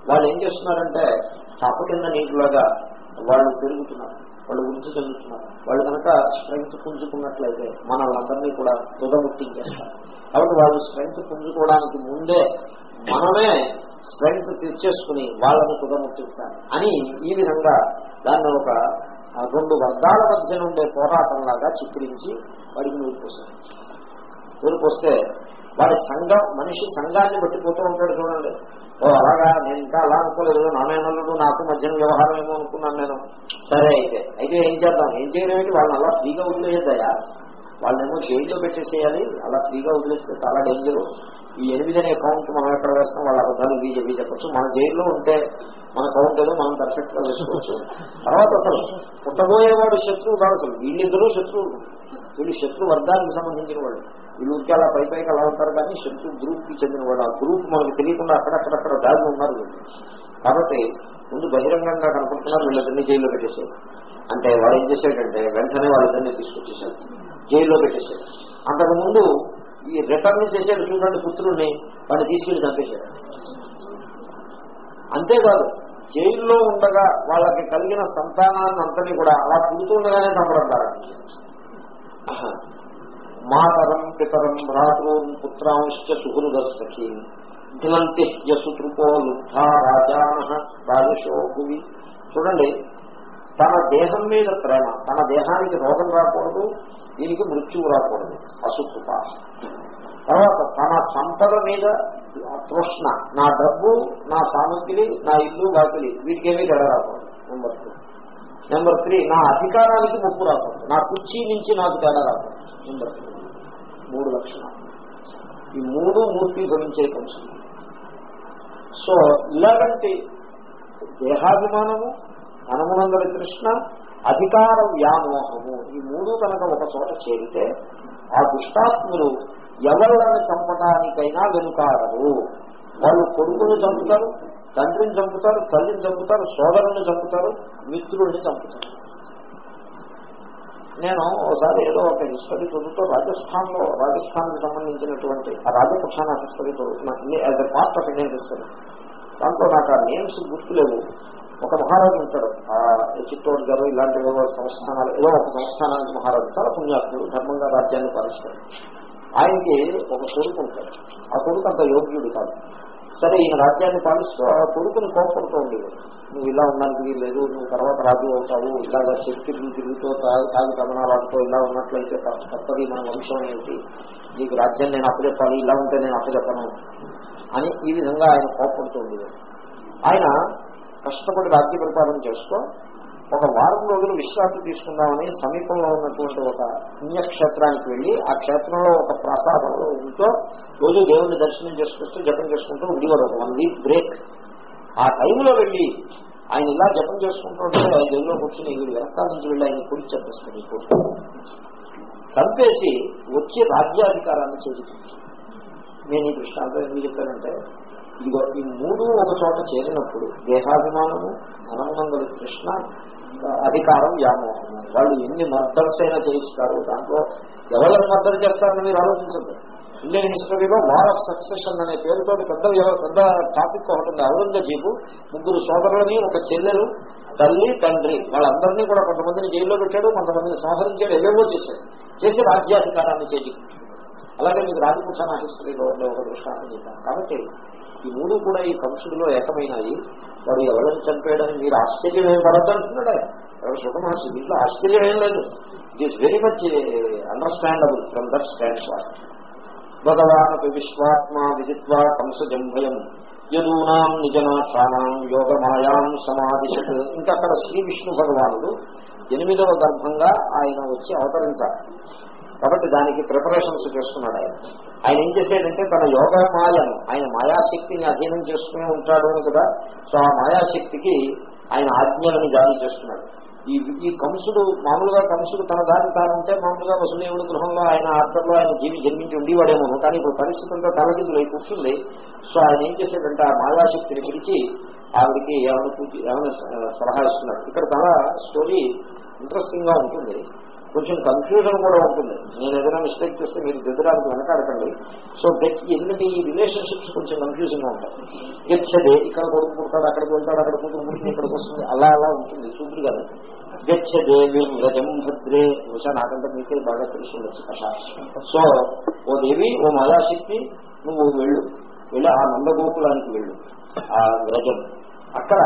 వాళ్ళు ఏం చేస్తున్నారంటే చాప కింద నీటిలాగా వాళ్ళు పెరుగుతున్నారు వాళ్ళు వృద్ధి చెందుతున్నారు వాళ్ళు కనుక స్ట్రెంగ్త్ పుంజుకున్నట్లయితే మనల్ని కూడా తుదముక్తించేస్తారు కాబట్టి వాళ్ళు స్ట్రెంగ్త్ పుంజుకోవడానికి ముందే మనమే స్ట్రెంగ్త్ తెచ్చేసుకుని వాళ్ళని తుదముక్తించాలి అని ఈ విధంగా దాన్ని ఒక రెండు వర్గాల మధ్య ఉండే పోరాటంలాగా చిత్రించి వాడికి నూరిపోసాడు నూరిపోస్తే వాడి సంఘం మనిషి సంఘాన్ని పట్టిపోతూ ఉంటాడు చూడండి. ఓ అలాగా నేను ఇంకా అలా అనుకోలేదు. నామేనల్లుడు నాకు మధ్యన వ్యవహారం ఏమో అనుకున్నాను నేను. సరే అయితే అయితే ఏం చేద్దాం? ఏం చేయలేమిటి వాళ్ళని అలా ఫ్రీగా వదిలేయద్దయా వాళ్ళేమో జైల్లో పెట్టేసేయాలి. అలా ఫ్రీగా వదిలేస్తే చాలా డేంజర్. ఈ ఎనిమిదనే అకౌంట్ మనం ఎక్కడ వేస్తాం? వాళ్ళ అబద్ధాలు బీజేపీ చెప్పచ్చు. మన జైల్లో ఉంటే మన కౌంట్ ఏదో మనం పర్ఫెక్ట్గా వేసుకోవచ్చు. తర్వాత అసలు పుట్టబోయేవాడు శత్రువు కాదు అసలు. వీళ్ళిద్దరూ శత్రువులు. వీళ్ళు శత్రు వర్గానికి సంబంధించిన వాళ్ళు. వీళ్ళు ఊరికే అలా పై పైకి అలా ఉంటారు కానీ శత్రు గ్రూప్కి చెందిన వాళ్ళు ఆ గ్రూప్ మనకు తెలియకుండా అక్కడక్కడక్కడ దాగి ఉన్నారు కాబట్టి ముందు బహిరంగంగా కనపడుతున్నారు వీళ్ళిద్దరినీ జైల్లో పెట్టేశారు. అంటే వాడు ఏం చేశాడంటే వెంటనే వాళ్ళిద్దరినీ తీసుకొచ్చేసాడు జైల్లో పెట్టేశాడు అంతకుముందు ఈ రిటర్న్ చేసేది చూడండి పుత్రుడిని వాడిని తీసుకెళ్ళి చంపేశాడు. అంతేకాదు జైల్లో ఉండగా వాళ్ళకి కలిగిన సంతానాన్ని అంతని కూడా అలా పుడుతుండగానే చంపడం ప్రారంభించారు. మాతరం పితరం భ్రాతృం పుత్రాంశ్చ సుహృదస్సఖీ ధిలంతి యసుతృపో లుబ్ధా రాజాన రాజశో భువి. చూడండి తన దేహం మీద ప్రేమ తన దేహానికి రోగం రాకూడదు దీనికి మృత్యువు రాకూడదు అసుకృప తర్వాత తన సంపద మీద తృష్ణ నా డబ్బు నా సామగ్రి నా ఇల్లు వాకిలి వీటికేమీ గడ రాకూడదు నెంబర్ టూ. నెంబర్ త్రీ నా అధికారానికి ముప్పు రాకూడదు నా కుర్చీ నుంచి నాకు తేడా రాకూడదు. నెంబర్ మూడు లక్షణాలు. ఈ మూడు మూర్తి గురించే కొంచెం సో ఇలాగంటి దేహాభిమానము ధనమునందరి తృష్ణ అధికార వ్యామోహము ఈ మూడు కనుక ఒక చోట చేరితే ఆ దుష్టాత్ములు ఎవరిని చంపడానికైనా వెనుకాడరు. వాళ్ళు కొడుకుని చంపుతారు తండ్రిని చంపుతారు తల్లిని చంపుతారు సోదరుని చంపుతారు మిత్రుడిని చంపుతారు. నేను ఒకసారి ఏదో ఒక హిస్టరీ చదువుతూ రాజస్థాన్లో రాజస్థాన్కి సంబంధించినటువంటి ఆ రాజపక్షాన్ని హిస్టరీ చదువుతున్నాను as a part of Indian history దాంట్లో నాకు ఆ నేమ్స్ గుర్తులేవు. ఒక మహారాజు ఉంటాడు. ఆ చిత్తూరు గారు ఇలాంటి ఏదో సంస్థానాలు ఏదో ఒక సంస్థానానికి మహారాజు చాలా పుణ్యాత్ముడు ధర్మంగా రాజ్యాన్ని పాలిస్తాడు. ఆయనకి ఒక కొడుకు ఉంటాడు. ఆ కొడుకు అంత యోగ్యుడు కాదు. సరే ఈయన రాజ్యాన్ని పాలిస్తూ ఆ కొడుకుని కోపడుతూ ఉండేది నువ్వు ఇలా ఉండడానికి వీల్లేదు నువ్వు తర్వాత రాజు అవుతావు ఇలాగా శక్తి తిరుగుతూ తాగి తాగి ఇలా ఉన్నట్లయితే తప్పది మన వంశం ఏమిటి నీకు రాజ్యం నేను అప్పచెప్పాలి ఇలా ఉంటే నేను అప్పచెప్పను అని ఈ విధంగా ఆయన కోపడుతూ ఉండేది ఆయన కష్టపడి రాజ్య పరిపాలన చేస్తూ ఒక వారం రోజులు విశ్రాంతి తీసుకుందామని సమీపంలో ఉన్నటువంటి ఒక పుణ్యక్షేత్రానికి వెళ్ళి ఆ క్షేత్రంలో ఒక ప్రసాదంలో ఉంటూ రోజు దేవుణ్ణి దర్శనం చేసుకుంటూ జపం చేసుకుంటూ ఉండేవాడు ఒక వన్ వీక్ బ్రేక్. ఆ టైంలో వెళ్ళి ఆయన ఇలా జపం చేసుకుంటుంటే జైల్లో కూర్చుని వీడు వెనకాల నుంచి వెళ్ళి ఆయన పొడి చెప్పేస్తాడు ఈ కొడుకు చంపేసి వచ్చి రాజ్యాధికారాన్ని చేజించాడు నేను ఈ దృష్టాంతం ఎందుకు చెప్పానంటే ఇదిగో ఈ మూడు ఒక చోట చేరినప్పుడు దేహాభిమానము ధనమునందరి కృష్ణ అధికారం వ్యామోహం. వాళ్ళు ఎన్ని మర్దర్స్ అయినా చేయిస్తారు. దాంట్లో ఎవరిని మర్దర్ చేస్తారని మీరు ఆలోచించండి ఇండియన్ హిస్టరీలో వార్ ఆఫ్ సక్సెషన్ అనే పేరుతో పెద్ద పెద్ద టాపిక్ ఒకటి ఉంది. ఔరంగజీబు ముగ్గురు సోదరులని ఒక చెల్లెలు తల్లి తండ్రి వాళ్ళందరినీ కూడా కొంతమందిని జైల్లో పెట్టాడు కొంతమందిని సంహరించాడు ఏవేవో చేశాడు. చేసి రాజ్యాధికారాన్ని చేజిక్కుంటాడు అలాగే మీకు రాజపుతాన హిస్టరీలో ఉండే ఒక దృష్టాంతం చెప్పాను. కాబట్టి ఈ మూడు కూడా ఈ కంసుడిలో ఏకమైనాయి వాడు ఎవరైనా చంపాడని మీరు ఆశ్చర్యం ఏం పడద్దంటున్నాడు ఎవరు సుఖమహర్షి దీంట్లో ఆశ్చర్యం ఏం లేదు. It is very much understandable from that standpoint భగవాన్ విశ్వాత్మా విదిత్వా కంసజంభయం యదూనాం నిజనాథానాం యోగమాయాం సమాధిషత్ ఇంకా అక్కడ శ్రీ విష్ణు భగవానుడు ఎనిమిదవ గర్భంగా ఆయన వచ్చి అవతరించాలి. కాబట్టి దానికి ప్రిపరేషన్స్ చేస్తున్నాడు ఆయన. ఆయన ఏం చేశాడంటే తన యోగ మాయను ఆయన మాయాశక్తిని అధీనం చేసుకుని ఉంటాడు అని కదా? సో ఆ మాయాశక్తికి ఆయన ఆజ్ఞలను జారీ చేస్తున్నాడు. ఈ ఈ కంసుడు మామూలుగా కంసుడు తన దారి తానంటే మామూలుగా వసుదేవుడి గృహంలో ఆయన ఆర్డర్లో ఆయన జీవి జన్మించి ఉండేవాడేమో. కానీ ఇప్పుడు పరిస్థితి అంతా తలకిందులై కూర్చుంది. సో ఆయన ఏం చేశాడంటే ఆ మాయాశక్తిని పిలిచి ఆవిడికి ఏమైనా పూజ ఏమైనా సలహా ఇస్తున్నాడు. ఇక్కడ చాలా స్టోరీ ఇంట్రెస్టింగ్గా ఉంటుంది. కొంచెం కన్ఫ్యూజన్ కూడా ఉంటుంది. నేను ఏదైనా మిస్టేక్ చేస్తే మీరు దిద్దడానికి వెనకాడకండి. సో గెట్ ఎందుకంటే ఈ రిలేషన్షిప్స్ కొంచెం కన్ఫ్యూజింగ్గా ఉంటాయి? గెచ్చదే ఇక్కడ కొడుకు పుడతాడు అక్కడికి వెళ్తాడు అక్కడ కూతురు పుట్టింది ఇక్కడికి వస్తుంది. అలా అలా ఉంటుంది. చూపుడు కదా గచ్చదేవి వ్రజం భద్రే. బహుశా నాకంటే మీకే బాగా తెలిసి ఉండొచ్చు కథ. సో ఓ దేవి ఓ మాయాశక్తి నువ్వు వెళ్ళు. వెళ్ళి ఆ నందగోకులానికి వెళ్ళు. ఆ వ్రజం అక్కడ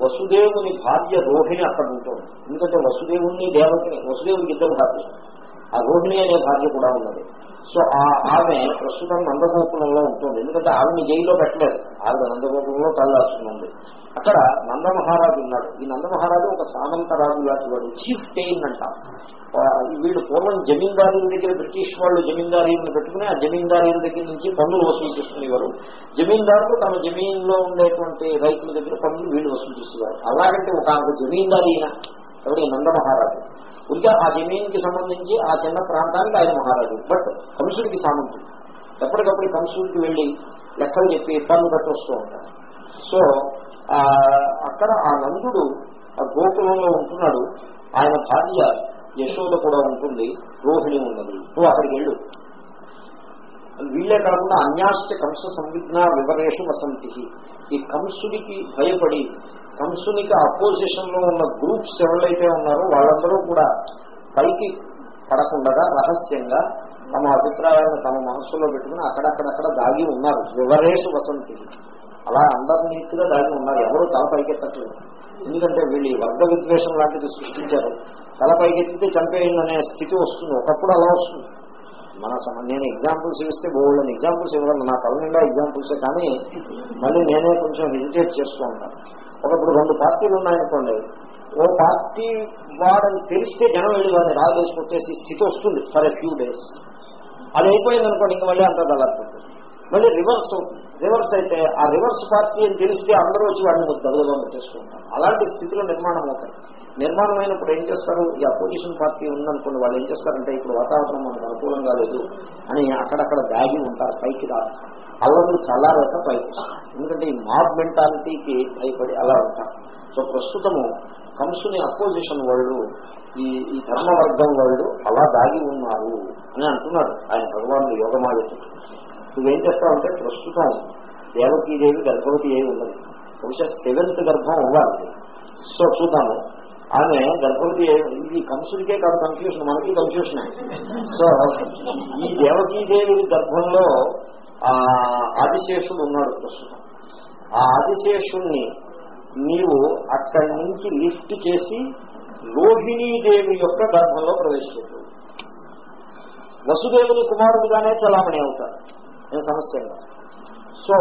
వసుదేవుని భార్య రోహిణి అక్కడ ఉంటుంది. ఎందుకంటే వసుదేవుని దేవతని వసుదేవునికి ఇద్దరు భార్య ఆ రోహిణి అనే భార్య కూడా ఉన్నది. సో ఆ ఆమె ప్రస్తుతం నందగోకులంలో ఉంటుంది. ఎందుకంటే ఆమెని జైల్లో పెట్టలేదు. ఆవిడ నందగోకులంలో తలదాచుకుంది అక్కడ నందమహారాజు ఉన్నాడు. ఈ నందమహారాజు ఒక సామంతరాజు లాంటి వాడు. చీఫ్ టెయిన్ అంటారు. వీళ్ళు పూర్వం జమీందారుల దగ్గర బ్రిటిష్ వాళ్ళు జమీందారీలను పెట్టుకుని ఆ జమీందారీల దగ్గర నుంచి పన్నులు వసూలు చేసుకునేవారు. జమీందారులు తమ జమీన్లో ఉండేటువంటి రైతుల దగ్గర పన్నులు వీళ్ళు వసూలు చేసేవారు. అలాగంటే ఒక ఆమె జమీందారీ అయిన నంద మహారాజు. ఇంకా ఆ జమీన్కి సంబంధించి ఆ చిన్న ప్రాంతానికి ఆయన మహారాజు. బట్ కంసుడికి సామంతుడు. ఎప్పటికప్పుడు కంసుడికి వెళ్ళి లెక్కలు చెప్పి పన్ను కట్టొస్తూ ఉంటారు. సో అక్కడ ఆ నందుడు ఆ గోకులంలో ఉంటున్నాడు. ఆయన భార్య యశోద కూడా ఉంటుంది రోహిణి ఉన్నది. నువ్వు అక్కడికి వెళ్ళు. వీళ్ళే కాకుండా అన్యాస్య కంస సంవిజ్ఞ వివరేషు వసంతి. ఈ కంసుడికి భయపడి కంసునికి అపోజిషన్లో ఉన్న గ్రూప్స్ ఎవరైతే ఉన్నారో వాళ్ళందరూ కూడా పైకి పడకుండా రహస్యంగా తమ అభిప్రాయాలను తమ మనస్సులో పెట్టుకుని అక్కడక్కడక్కడ దాగి ఉన్నారు. వివరేషు వసంతి. అలా అందరినీతిగా దాగి ఉన్నారు. ఎవరు తల పైకెత్తట్లేదు. ఎందుకంటే వీళ్ళు వర్గ విద్వేషం లాంటిది సృష్టించారు. తల పైకెత్తితే చంపేయండి స్థితి వస్తుంది. ఒకప్పుడు అలా వస్తుంది. మన నేను ఎగ్జాంపుల్స్ ఇస్తే బోల్డ్ ఎగ్జాంపుల్స్ ఇవ్వగలను. నా తల నిండా ఎగ్జాంపుల్సే కానీ మళ్ళీ నేనే కొంచెం హెజిటేట్ చేస్తూ ఉంటాను. ఒకప్పుడు రెండు పార్టీలు ఉన్నాయనుకోండి. ఓ పార్టీ వాడని తెలిస్తే జనం వెళ్ళి వాడిని రాజేసి కొట్టేసి స్థితి వస్తుంది ఫర్ ఎ ఫ్యూ డేస్ అది అయిపోయింది అనుకోండి ఇంకా మళ్ళీ అంత దళారుతుంది మళ్ళీ రివర్స్ అవుతుంది. రివర్స్ అయితే ఆ రివర్స్ పార్టీ అని తెలిస్తే అందరూ వచ్చి వాడిని దెబ్బగా పెట్టేసుకుంటారు అలాంటి స్థితిలో నిర్మాణం అవుతాయి. నిర్మాణం అయినప్పుడు ఏం చేస్తారు? ఈ అపోజిషన్ పార్టీ ఉందనుకోండి వాళ్ళు ఏం చేస్తారంటే ఇప్పుడు వాతావరణం మనకు అనుకూలంగా లేదు అని అక్కడక్కడ దాగి ఉంటారు పైకి రాదు అల్లర్లు చల్లారక పైకి వస్తారు. ఎందుకంటే ఈ మాబ్ మెంటాలిటీకి భయపడి అలా ఉంటారు. సో ప్రస్తుతము కంసుని అపోజిషన్ వాళ్ళు ఈ ఈ ధర్మవర్గం వాళ్ళు అలా దాగి ఉన్నారు అని అంటున్నారు. ఆయన భగవానుడు యోగమాయతో నువ్వేం చేస్తావంటే ప్రస్తుతం దేవకీదేవి గర్భవతి అయి ఉన్నది బహుశా సెవెంత్ గర్భం అవ్వాలి. సో చూద్దాము. ఆమె గర్భవతి ఇది కంసుడికే కాదు కన్ఫ్యూషన్ మనకి కన్ఫ్యూషన్ సో ఈ దేవకీదేవి గర్భంలో ఆ ఆదిశేషుడు ఉన్నాడు ప్రస్తుతం. ఆ ఆదిశేషుణ్ణి నీవు అక్కడి నుంచి లిఫ్ట్ చేసి రోహిణీదేవి యొక్క గర్భంలో ప్రవేశించు. వసుదేవుని కుమారుడుగానే చలామణి అవుతారు నేను సమస్య సో కాదు. సో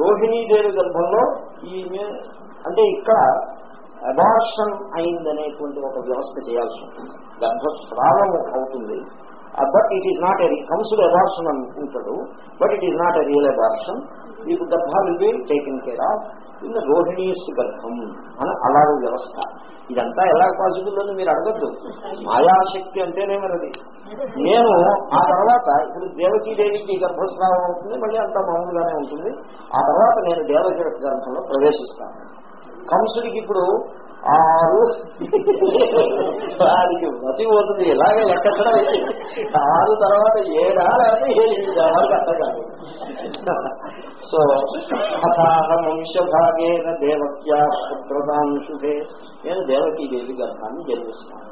రోహిణీదేవి గర్భంలో ఈమె అంటే ఇక్కడ అబార్షన్ అయిందనేటువంటి ఒక వ్యవస్థ చేయాల్సి ఉంటుంది. గర్భస్రావం అవుతుంది. But it is not a Kamsudu abortion అనుకుంటాడు but it is not a real abortion. మీకు గర్భాలు will be care of in Rohini's గర్భం అని అలాగే వ్యవస్థ. ఇదంతా ఎలా పాసిబుల్ అని మీరు అడగద్దు. మాయాశక్తి అంటేనే మనది నేను ఆ తర్వాత ఇప్పుడు దేవకీదేవికి గర్భస్రావం అవుతుంది మళ్ళీ అంతా మామూలుగానే ఉంటుంది. ఆ తర్వాత నేను దేవకీ గ్రంథంలో ప్రవేశిస్తాను. కంసుడికి ఇప్పుడు ఆరు. వాడికి మతి పోతుంది ఇలాగే లెక్కడం ఆరు తర్వాత ఏడా లేకపోతే ఏడు వాళ్ళకి అర్థం కాదు సో వంశభాగేన దేవక్యా పుత్రదాంశుభే నేను దేవకీదేవి గర్భాన్ని జన్మిస్తాను.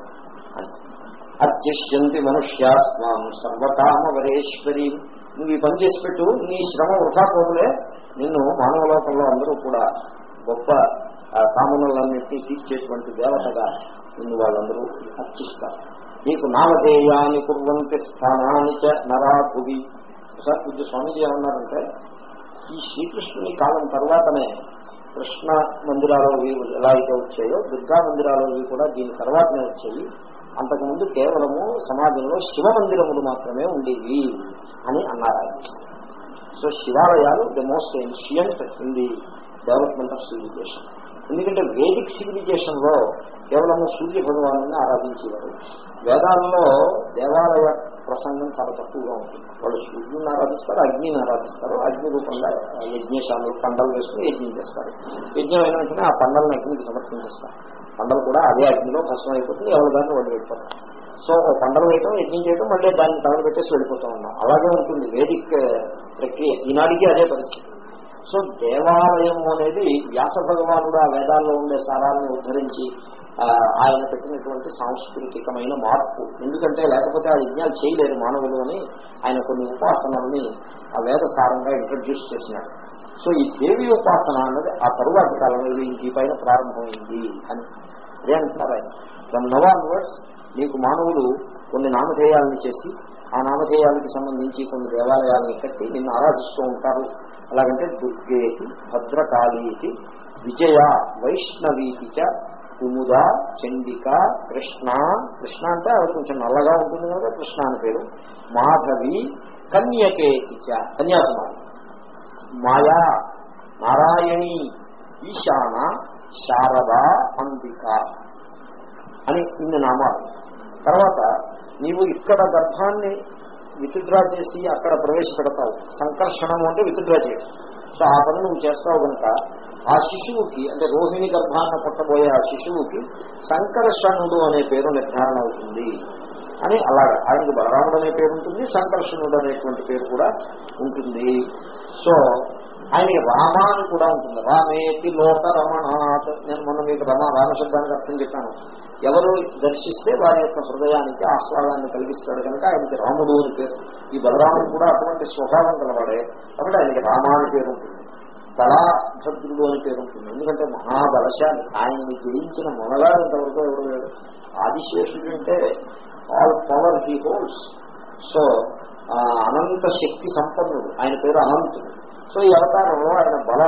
అత్యశ్యంతి మనుష్యాస్మాం సర్వకామవరేశ్వరి. నువ్వు ఈ పని చేసి పెట్టు నీ శ్రమ వృధా పోలే నిన్ను మానవలోకంలో అందరూ కూడా గొప్ప కామనలన్నింటినీ తీర్చేటువంటి దేవతగా నిన్ను వాళ్ళందరూ అర్చిస్తారు. నీకు నామధేయాన్ని కుర్వంతి స్థానాన్ని చ నరాభువి. ఒకసారి పూజ స్వామీజీ ఏమన్నారంటే ఈ శ్రీకృష్ణుని కాలం తర్వాతనే కృష్ణ మందిరాలు ఎలా అయితే వచ్చాయో దుర్గా మందిరాలు కూడా దీని తర్వాతనే వచ్చాయి. అంతకుముందు కేవలము సమాజంలో శివ మందిరములు మాత్రమే ఉండేవి అని అన్నారు ఆయన. సో శివాలయాలు the most ancient in the development of civilization ఎందుకంటే వేదిక్ సివిలైజేషన్లో కేవలము సూర్య భగవాను ఆరాధించేవారు. వేదాలలో దేవాలయ ప్రసంగం చాలా తక్కువగా ఉంటుంది. వాళ్ళు సూర్యుని ఆరాధిస్తారు అగ్నిని ఆరాధిస్తారు అగ్ని రూపంగా యజ్ఞశాలు పండలు వేసుకుని యజ్ఞం చేస్తారు. యజ్ఞం అయిన వెంటనే ఆ పండలను అగ్నికి సమర్పించేస్తారు. పండలు కూడా అదే అగ్నిలో భస్మం అయిపోతుంది ఎవరి దాన్ని వాళ్ళు వెళ్ళిపోతారు. సో ఒక పండలు వేయటం యజ్ఞం చేయటం మళ్ళీ దాన్ని తగలబెట్టేసి వెళ్ళిపోతూ ఉన్నాం అలాగే ఉంటుంది వేదిక్ ప్రక్రియ. ఈనాడికి అదే పరిస్థితి. సో దేవాలయం అనేది వ్యాస భగవానుడు ఆ వేదాల్లో ఉండే సారాన్ని ఉద్ధరించి ఆయన పెట్టినటువంటి సాంస్కృతికమైన మార్పు. ఎందుకంటే లేకపోతే ఆ యజ్ఞాలు చేయలేరు మానవులు అని ఆయన కొన్ని ఉపాసనల్ని ఆ వేద సారంగా ఇంట్రడ్యూస్ చేసినాడు. సో ఈ దేవి ఉపాసన అన్నది ఆ తరువాతి కాలంలో ఇంక ఈ పైన ప్రారంభమైంది అని. అదే అంటారు ఆయన. ఫ్రమ్ నవ్ ఆన్వర్డ్స్ నీకు మానవులు కొన్ని నామధేయాలను చేసి ఆ నామధేయాలకు సంబంధించి కొన్ని దేవాలయాలను కట్టి నిన్ను ఆరాధిస్తూ ఉంటారు. అలాగంటే దుర్గేతి భద్రకాళీకి విజయ వైష్ణవీకి చ కుముద చండిక కృష్ణ. కృష్ణ అంటే ఆవిడ కొంచెం నల్లగా ఉంటుంది కదా కృష్ణ అని పేరు. మాధవి కన్యకేతి చ కన్యాకుమారి. మాయా నారాయణి ఈశాన శారద అంబిక అని ఇన్ని నామాలు. తర్వాత నీవు ఇక్కడ గర్భాన్ని విత్డ్రా చేసి అక్కడ ప్రవేశపెడతావు. సంకర్షణము అంటే విత్డ్రా చేయడం సో ఆ పని నువ్వు చేస్తావు కనుక ఆ శిశువుకి అంటే రోహిణి గర్భాన్ని పుట్టబోయే ఆ శిశువుకి సంకర్షణుడు అనే పేరు నిర్ధారణ అవుతుంది. అని అలాగా. ఆయనకి బలరాముడు అనే పేరు ఉంటుంది సంకర్షణుడు అనేటువంటి పేరు కూడా ఉంటుంది. సో ఆయన రామ అని కూడా ఉంటుంది. రామేతి లోక రమణాత్ నేను మొన్న మీకు రమ రామశబ్దానికి అర్థం చెప్పాను. ఎవరు దర్శిస్తే వారి యొక్క హృదయానికి ఆస్వాదాన్ని కలిగిస్తాడు కనుక ఆయనకి రాముడు అని పేరు. ఈ బలరాముడు కూడా అటువంటి స్వభావం కలవాడే కాబట్టి ఆయనకి రామ అని పేరు ఉంటుంది. బలాభద్రుడు అని పేరు ఉంటుంది. ఎందుకంటే మహాబలశాలి. ఆయన్ని జయించిన మొనగాడు ఇంతవరకు ఎవరు లేడు ఆదిశేషుడు అంటే all power he holds so అనంత శక్తి సంపన్నుడు. ఆయన పేరు అనంతుడు. సో ఈ అవతారంలో ఆయన బల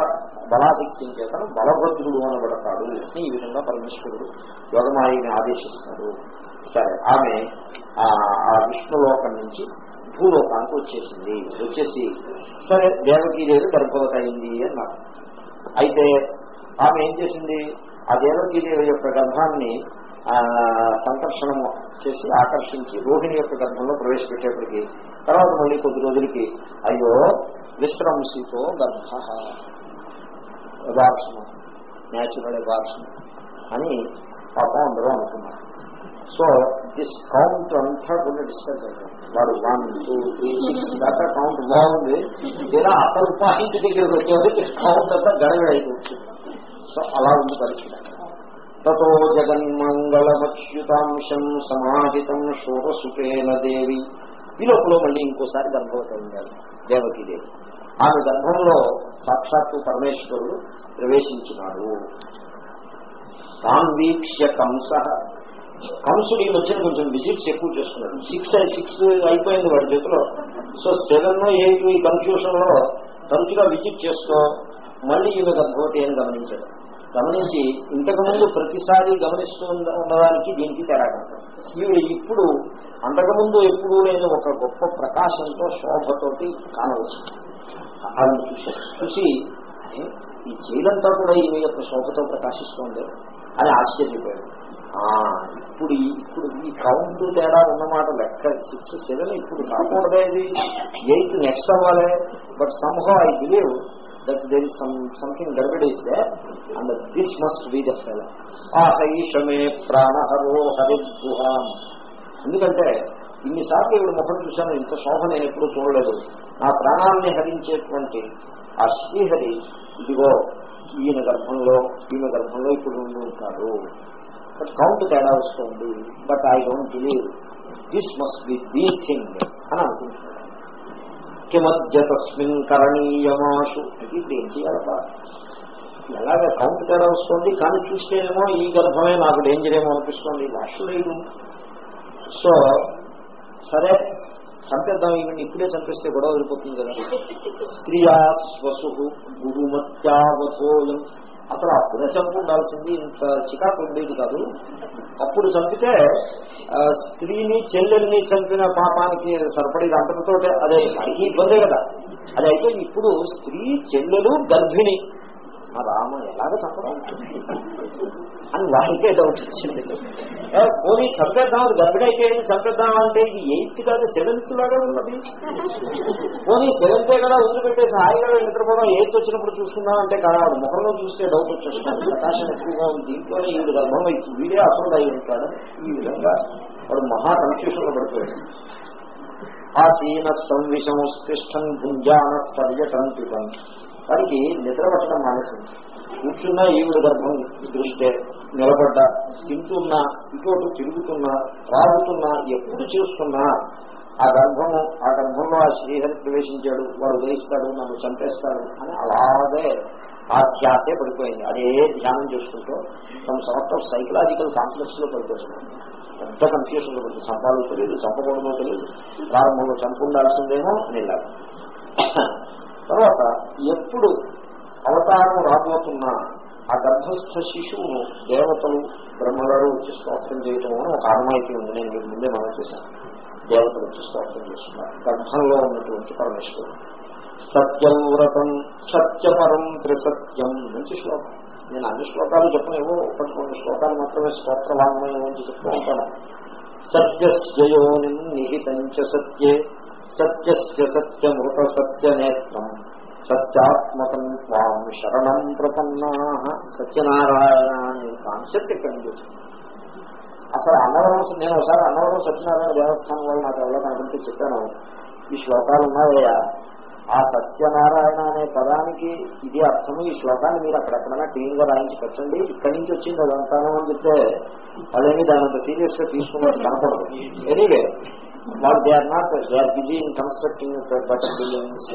బలాధిక్యం చేతను బలభద్రుడు అనబడతాడు అని ఈ విధంగా పరమేశ్వరుడు యోగమాయిని ఆదేశిస్తాడు. సరే ఆమె ఆ విష్ణులోకం నుంచి భూలోకానికి వచ్చేసింది. వచ్చేసి సరే దేవకీదేవి గర్భవత అయింది అన్నారు. అయితే ఆమె ఏం చేసింది? ఆ దేవకీదేవి యొక్క గర్భాన్ని ఆ, చేసి ఆకర్షించి రోహిణి యొక్క గర్భంలో ప్రవేశపెట్టేప్పటికి తర్వాత మళ్ళీ కొద్ది రోజులకి అయ్యో విశ్రంసితో గర్భ. ఎబార్షన్ న్యాచురల్ ఎబార్షన్ అని పాపం అందరూ అనుకున్నారు. సో దిస్ కౌంట్ అంతా కొన్ని డిస్కస్ అయ్యారు వాడు వన్ టూ త్రీ సిక్స్ దాకా కౌంట్ బాగుంది. ఇలా అసలు పాయింట్ దగ్గరికి వచ్చేవారికి కౌంట్ అంతా గడగడైతే వచ్చింది సో అలా ఉంది పరిస్థితి. తతో జగన్మంగళమచ్యుతాంశం సమాహితం షోడసుకేన దేవి. ఈ లోపల మళ్ళీ ఇంకోసారి గర్భవతి ఉండాలి దేవకీదేవి. ఆమె గర్భంలో సాక్షాత్తు పరమేశ్వరుడు ప్రవేశించినాడు. తాన్ వీక్ష్య కంస. కంసుడు ఈ మధ్యన కొంచెం విజిట్స్ ఎక్కువ చేస్తున్నాడు సిక్స్ సిక్స్ అయిపోయింది వాడి చేతిలో. సో సెవెన్ ఎయిట్ ఈ కన్ఫ్యూషన్లో తరచుగా విజిట్ చేస్తూ మళ్ళీ ఈమె గర్భవతి అని గమనించాడు. గమనించి ఇంతకుముందు ప్రతిసారి గమనిస్తూ ఉండడానికి దీనికి తేడా కనపడింది. ఈవిడ ఇప్పుడు అంతకుముందు ఎప్పుడూ లేని ఒక గొప్ప ప్రకాశంతో శోభతోటి కానవచ్చు చూసి ఈ జైలంతా కూడా ఈమె యొక్క శోభతో ప్రకాశిస్తోంది అని ఆశ్చర్యపోయాడు. ఆ, ఇప్పుడు ఇప్పుడు ఈ కౌంట్ తేడా ఉన్నమాట లెక్క సిక్స్ సెవెన్ ఇప్పుడు కాకూడదే ఇది. ఎయిత్ నెక్స్ట్ అవ్వాలి. But somehow I believe that there is some something garbled is there and this must be the fell ఆహైషమే ప్రాణహరో హరిద్గుహాం. ఎందుకంటే ఇన్నిసార్లు ఇవిడ ముఖం చూశాను ఇంత శోభ నేను ఎప్పుడూ చూడలేదు. నా ప్రాణాన్ని హరించేటువంటి ఆ శ్రీహరి ఇదిగో ఈయన గర్భంలో ఈయన గర్భంలో ఇప్పుడు ఉండి ఉంటారు బట్ కౌంట్ తేడా వస్తుంది. But I don't believe this must be the thing అని అనుకుంటున్నాను. తస్మిన్ ఇది ఏం చేయాలబ్బా ఎలాగ కౌంట్ తేడా వస్తుంది? కానీ చూస్తేనేమో ఈ గర్భమే నాకు డేంజర్ ఏమో అనిపిస్తుంది. భాషలేదు సో సరే చంపేద్దాం ఈవిని ఇప్పుడే చంపేస్తే గొడవ వెళ్ళిపోతుంది కదా. స్త్రియా స్వసు గురుమత్యావధోయం అసలు అప్పుడే చంపు ఉండాల్సింది ఇంత చికాకు ఉండేది కాదు. అప్పుడు చంపితే స్త్రీని చెల్లెల్ని చంపిన పాపానికి సరిపడేది అంతటితో అదే అది ఇబ్బందే కదా. అది అయితే ఇప్పుడు స్త్రీ చెల్లెలు గర్భిణి ఆ రామ ఎలాగ చంపడం అని వాడికే డౌట్ వచ్చింది. పోనీ చంపేద్దాం అది గర్భిణి చంపేద్దాం అంటే ఇది ఎయిత్ కాదు సెవెంత్ లాగా ఉన్నది. పోనీ సెవెంత్ కదా వదిలిపెట్టేసి హాయిగా నిద్రపోవడం ఎయిత్ వచ్చినప్పుడు చూసుకుందాం అంటే కదా ముఖంలో చూస్తే డౌట్ వచ్చేస్తుంది. ప్రకాశం ఎక్కువగా ఉంది దీంట్లోనే ఈ గర్భం అయి వీడే అసలు అయి ఉంటాడు. ఈ విధంగా వాడు మహా కన్ఫ్యూషన్లో పడిపోయాడు ఆసీన సంవిషం స్పృష్టం గుంజాన పర్యటన పితం నిద్ర పట్టడం మానేసింది. కూర్చున్నా ఈవిడ గర్భం దృష్టే నిలబడ్డా. తింటున్నా ఇటు తిరుగుతున్నా రాగుతున్నా ఎప్పుడు చేస్తున్నా ఆ గర్భము ఆ గర్భంలో ఆ శ్రీహరి ప్రవేశించాడు వాడు వేయిస్తాడు నన్ను చంపేస్తాడు అని అలాగే ఆ ధ్యాసే పడిపోయింది. అదే ధ్యానం చేసుకుంటూ సమ్ సార్ట్ ఆఫ్ సైకలాజికల్ కాంప్లెక్స్లో పడిపోతున్నాడు పెద్ద కన్ఫ్యూషన్లో పడుతుంది చంపాలో తెలియదు చంపకూడదో తెలియదు. ప్రారంభంలో చంపుండాల్సిందేమో నేను తర్వాత ఎప్పుడు అవతారం రాబోతున్నా ఆ గర్భస్థ శిశువును దేవతలు బ్రహ్మగారు వచ్చి స్తోత్రం చేయటం అని ఒక ఆనమాయితీ ఉంది. నేను మీకు ముందే మనం చేశాను దేవతలు వచ్చి స్తోత్రం చేస్తున్నారు. గర్భంలో ఉన్నటువంటి పరమేశ్వరుడు. సత్యం వ్రతం సత్యపరం త్రిసత్యం మంచి శ్లోకం. నేను అన్ని శ్లోకాలు చెప్పను ఏవో ఒకటి కొన్ని శ్లోకాలు మాత్రమే స్తోత్ర వాంగ్మయం నుంచి చెప్తూ ఉంటాను. సత్యస్యయోని నిహితం చ సత్యే. సత్యస్య సత్యమృత సత్యనేత్రం. సత్యాత్మకం త్వాం శరణం ప్రపన్నా. సత్యనారాయణ అనే కాన్సెప్ట్ ఇక్కడ నుంచి వచ్చింది. అసలు అన్నవరం నేను ఒకసారి అన్నవరం సత్యనారాయణ దేవస్థానం వల్ల నాకు ఎవరో కనుకుంటే చెప్పాను. ఈ శ్లోకాలు ఉన్నాయా? ఆ సత్యనారాయణ అనే పదానికి ఇది అర్థము. ఈ శ్లోకాన్ని మీరు అక్కడెక్కడైనా క్లీన్గా రాయించి పెట్టండి. ఇక్కడి నుంచి వచ్చింది అదంతానం అని చెప్తే అదేమి దాని అంత సీరియస్గా తీసుకున్నట్టు కనపడదు. ఎనీవే వాళ్ళు they are not they are busy in constructing better buildings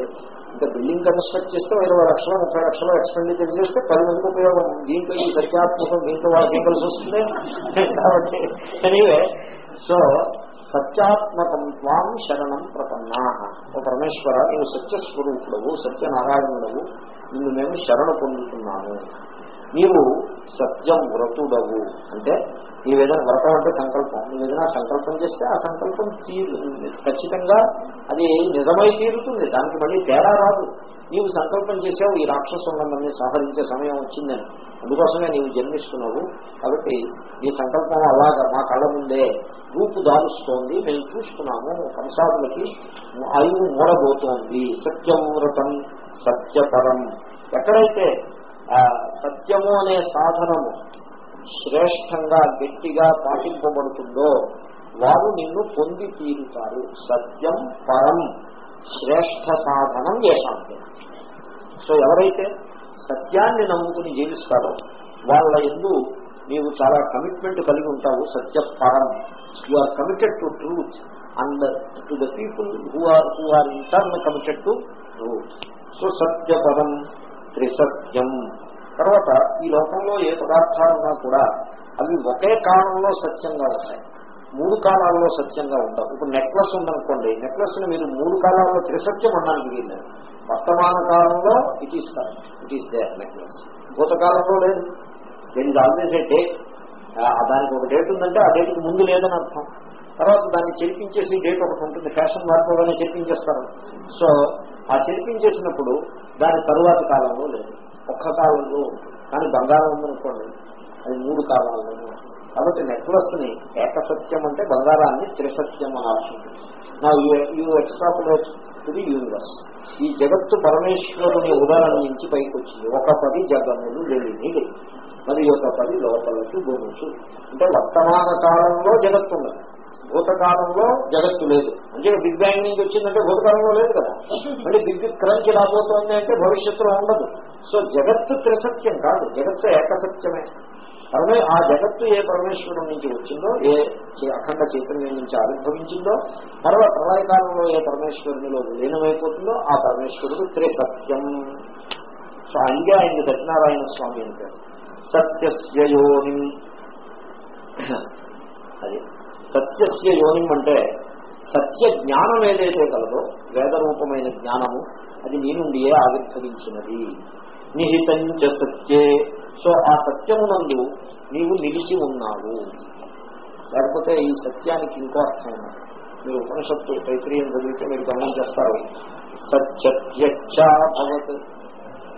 ఇంకా బిల్డింగ్ కన్స్ట్రక్ట్ చేస్తే ఇరవై లక్షలు ముప్పై లక్షలు ఎక్స్పెండిచర్ చేస్తే పది మందికి ఉపయోగం. దీంట్లో ఈ సత్యాత్మకం దీంట్లో వాళ్ళకి ఏం కలిసి వస్తుంది కాబట్టి. ఎనీవే సో సత్యాత్మకం త్వాం శరణం ప్రపన్నా. ఓ పరమేశ్వర నేను సత్యస్వరూపుడవు సత్యనారాయణుడవు నిన్ను మేము శరణ పొందుతున్నాము నీవు సత్యం వ్రతుడవు. అంటే నీవేదైనా వ్రతం అంటే సంకల్పం ఈ విధంగా సంకల్పం చేస్తే ఆ సంకల్పం తీరు ఖచ్చితంగా అది నిజమై తీరుతుంది. దానికి మళ్ళీ తేడా రాదు. నీవు సంకల్పం చేసావు ఈ రాక్షసులందరినీ సంహరించే సమయం వచ్చిందని. అందుకోసమే నీవు జన్మిస్తున్నావు. కాబట్టి నీ సంకల్పం అలాగా మా కళ్ళ ముందే రూపు దారుస్తోంది. మేము చూస్తున్నాము. కంసాదులకి ఆయువు మూడబోతోంది సత్యం వ్రతం సత్యపరం. ఎక్కడైతే సత్యము అనే సాధనము శ్రేష్టంగా గట్టిగా పాటింపబడుతుందో వారు నిన్ను పొంది తీరుతారు. సత్యం పరం శ్రేష్ఠ సాధనం యశాంతి. సో ఎవరైతే సత్యాన్ని నమ్ముకుని జీవిస్తారో వాళ్ళ ఎందు నీవు చాలా కమిట్మెంట్ కలిగి ఉంటావు. సత్య పరం you are committed to truth and to the people who are who are in turn committed to truth so సత్యపరం త్రిసత్యం. తర్వాత ఈ లోకంలో ఏ పదార్థాలున్నా కూడా అవి ఒకే కాలంలో సత్యంగా ఉంటాయి మూడు కాలాల్లో సత్యంగా ఉంటాం ఇప్పుడు నెక్లెస్ ఉందనుకోండి నెక్లెస్ని మీరు మూడు కాలాల్లో త్రిసత్యం అనడానికి వీల్లేదు. వర్తమాన కాలంలో it is it is the necklace భూతకాలంలో లేదు. దీనికి ఆల్వేసే ఆల్వేస్ ఏ డేట్ దానికి ఒక డేట్ ఉందంటే ఆ డేట్కి ముందు లేదని అర్థం. తర్వాత దాన్ని చెరిపించేసి డేట్ ఒకటి ఉంటుంది. ఫ్యాషన్ మార్పులోనే చెరిపించేస్తారు. సో ఆ చెరిపించేసినప్పుడు దాని తరువాతి కాలంలో లేదు. ఒక్క కాలంలో కానీ బంగారం ఉందనుకోండి అది మూడు కాలాల్లో కాబట్టి నెక్లెస్ని ఏకసత్యం అంటే బంగారాన్ని త్రిసత్యం అనాల్సి ఉంటుంది నా you extrapolate to the universe ఈ జగత్తు పరమేశ్వరుని ఉదాహరణ నుంచి పైకి వచ్చింది. ఒక పది జగములు లేని మరి ఒక పది లోపలికి గొనుచు అంటే వర్తమాన కాలంలో జగత్తు ఉన్నది భూతకాలంలో జగత్తు లేదు. అంటే బిగ్ బ్యాంగ్ నుంచి వచ్చిందంటే భూతకాలంలో లేదు కదా. మళ్ళీ బిగ్ క్రంచ్ రాబోతోంది అంటే భవిష్యత్తులో ఉండదు. సో జగత్తు త్రిసత్యం కాదు. జగత్తు ఏకసత్యమే. పరమే ఆ జగత్తు ఏ పరమేశ్వరుడు నుంచి వచ్చిందో ఏ అఖండ చైతన్యం నుంచి ఆవిర్భవించిందో తర్వాత ప్రళయకాలంలో ఏ పరమేశ్వరునిలో విలీనమైపోతుందో ఆ పరమేశ్వరుడు త్రిసత్యం. సో అందుకే ఆయన సత్యనారాయణ స్వామి అంటే సత్యస్యోని అది. సత్యస్య యోనిం అంటే సత్య జ్ఞానం ఏదైతే కలదో వేదరూపమైన జ్ఞానము అది నీ నుండియే ఆవిర్భవించినది. నిహితంచ సత్యే. సో ఆ సత్యమునందు నీవు నిలిచి ఉన్నావు. లేకపోతే ఈ సత్యానికి ఇంకో అర్థం మీరు ఉపనిషత్తు తైత్రీయం చదివితే మీరు గమనించేస్తారు సత్యత్యక్షాభవత్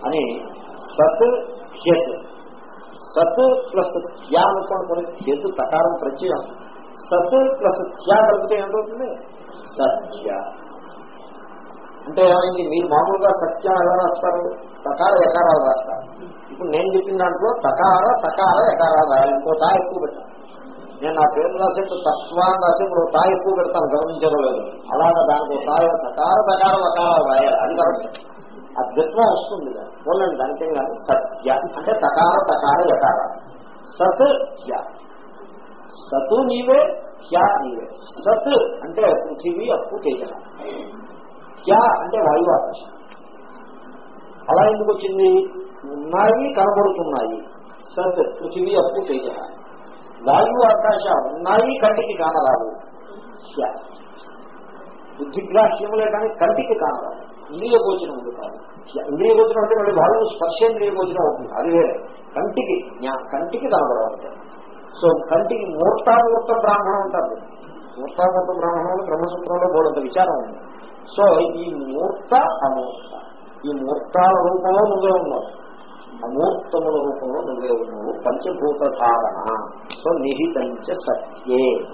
అని సత్ ధ్యత్ సత్ ప్లస్ త్యా అనుకోండి ధ్యత్ ప్రకారం ప్రత్యయం. సత్ ప్లస్ త్యా కలిపితే ఏమవుతుంది? సత్య. అంటే ఏమైంది? మీరు మామూలుగా సత్య ఎలా రాస్తారు తకార ఎకారాలు రాస్తారు. ఇప్పుడు నేను చెప్పిన దాంట్లో తకార తకార ఎకారాలు రాయాలి. ఇంకో తా ఎక్కువ పెట్టాను నేను నా పేరు రాసేప్పుడు తత్వాన్ని రాసేప్పుడు తా ఎక్కువ పెడతాను గమనించడం లేదు. అలాగా దానికి తా తకార తకార వకారాలు రాయాలి. అది కరెక్ట్. అద్భుతం వస్తుంది పోలండి దానికేం కాదు. సత్య. అంటే తకార తకార ఎకార సత్ త్య. సతు నీవే త్యా నీవే. సత్ అంటే పృథివీ అప్పు చేయడం త్యా అంటే వాయువు ఆకాశం. అలా ఎందుకు వచ్చింది? ఉన్నాయి కనబడుతున్నాయి. సత్ పృథివీ అప్పు తేజ. వాయువు ఆకాశ ఉన్నాయి కంటికి కానరాదు. త్యా బుద్ధిగ్రాహ్యములే కానీ కంటికి కానరాదు. ఇంద్రియ గోచరం ఉంది కాదు. ఇంద్రియ గోచరం అంటే మళ్ళీ వాళ్ళు స్పర్శేంద్రియ గోచరం అవుతుంది. అది వేరే. కంటికి కంటికి కనబడవాలి సో కంటికి మూర్తామూర్త బ్రాహ్మణం అంటారు మూర్తామూర్త బ్రాహ్మణం బ్రహ్మసూత్రంలో బోడంత విచారం ఉంది. సో ఈ మూర్త అమూర్త. ఈ మూర్తాల రూపంలో నువ్వే ఉన్నావు. అమూర్తముల రూపంలో నువ్వే ఉన్నావు. పంచభూత ధారణ. సో నిహితంచ సత్యే.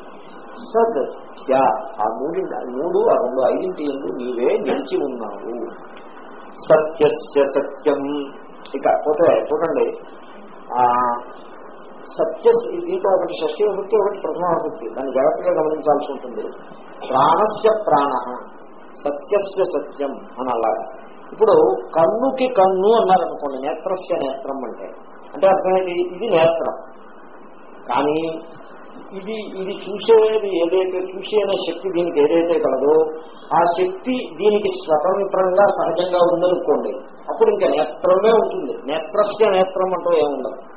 సత్ త్య ఆ మూడు మూడు ఆ రెండు ఐదింటి ఎందు నీవే నిలిచి ఉన్నావు. సత్యస్య సత్యం. ఇక పోతే చూడండి సత్య దీంట్లో ఒకటి షష్ఠీ విభక్తి ఒకటి ప్రథమ విభక్తి దాన్ని జాగ్రత్తగా గమనించాల్సి ఉంటుంది. ప్రాణస్య ప్రాణ సత్యస్య సత్యం అని అలాగా ఇప్పుడు కన్నుకి కన్ను అన్నారనుకోండి నేత్రస్య నేత్రం అంటే. అంటే అర్థమైంది ఇది నేత్రం. కానీ ఇది ఇది చూసేది ఏదైతే చూసే అనే శక్తి దీనికి ఏదైతే కలదో ఆ శక్తి దీనికి స్వతంత్రంగా సహజంగా ఉందనుకోండి అప్పుడు ఇంకా నేత్రమే ఉంటుంది. నేత్రస్య నేత్రం అంటూ ఏముండదు.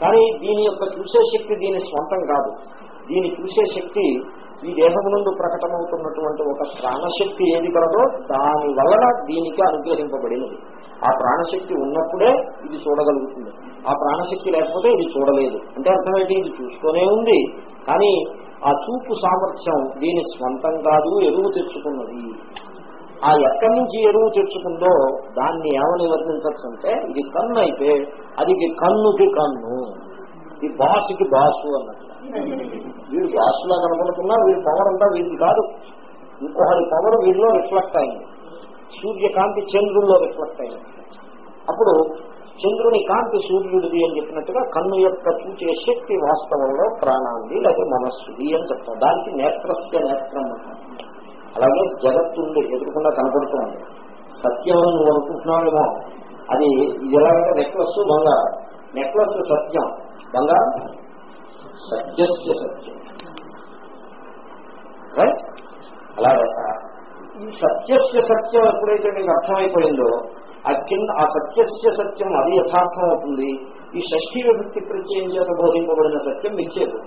కానీ దీని యొక్క చూసే శక్తి దీని స్వంతం కాదు. దీని చూసే శక్తి ఈ దేహం నుండి ప్రకటమవుతున్నటువంటి ఒక ప్రాణశక్తి ఏది కలదో దాని వలన దీనికి అనుగ్రహింపబడినది. ఆ ప్రాణశక్తి ఉన్నప్పుడే ఇది చూడగలుగుతుంది. ఆ ప్రాణశక్తి లేకపోతే ఇది చూడలేదు. అంటే అర్థమైతే ఇది చూస్తూనే ఉంది. కానీ ఆ చూపు సామర్థ్యం దీని స్వంతం కాదు ఎరువు తెచ్చుకున్నది. ఆ ఎక్కడి నుంచి ఎరువు తెచ్చుకుందో దాన్ని ఏమని వర్ణించచ్చు అంటే ఇది కన్ను అయితే అది కన్నుకి కన్ను. ఈ బాసుకి బాసు అన్నట్టు. వీడు బాసులా కనబడుతున్నా వీడి పవర్ అంతా వీడిది కాదు. ఇంకొకరి పవర్ వీడిలో రిఫ్లెక్ట్ అయింది. సూర్యకాంతి చంద్రుల్లో రిఫ్లెక్ట్ అయింది. అప్పుడు చంద్రుని కాంతి సూర్యుడిది అని చెప్పినట్టుగా కన్ను యొక్క చూచే శక్తి వాస్తవంలో ప్రాణాన్ని లేకపోతే మనస్సుది అని చెప్తాం దానికి నేత్రస్య నేత్రం అంటారు. అలాగే జగత్తుంది ఎదురకుండా కనపడుతుంది సత్యం అని నువ్వు అనుకుంటున్నావేమో అది ఇది ఎలాగంటే నెక్లెస్ బంగారం. నెక్లెస్ సత్యం. బంగారం సత్యస్య సత్యం. రైట్ అలాగే. ఈ సత్యస్య సత్యం ఎప్పుడైతే నీకు అర్థమైపోయిందో ఆ కింద ఆ సత్యస్య సత్యం అది యథార్థం అవుతుంది ఈ షష్ఠీ విభక్తి ప్రత్యయం చేత బోధింపబడిన సత్యం మిచ్చేది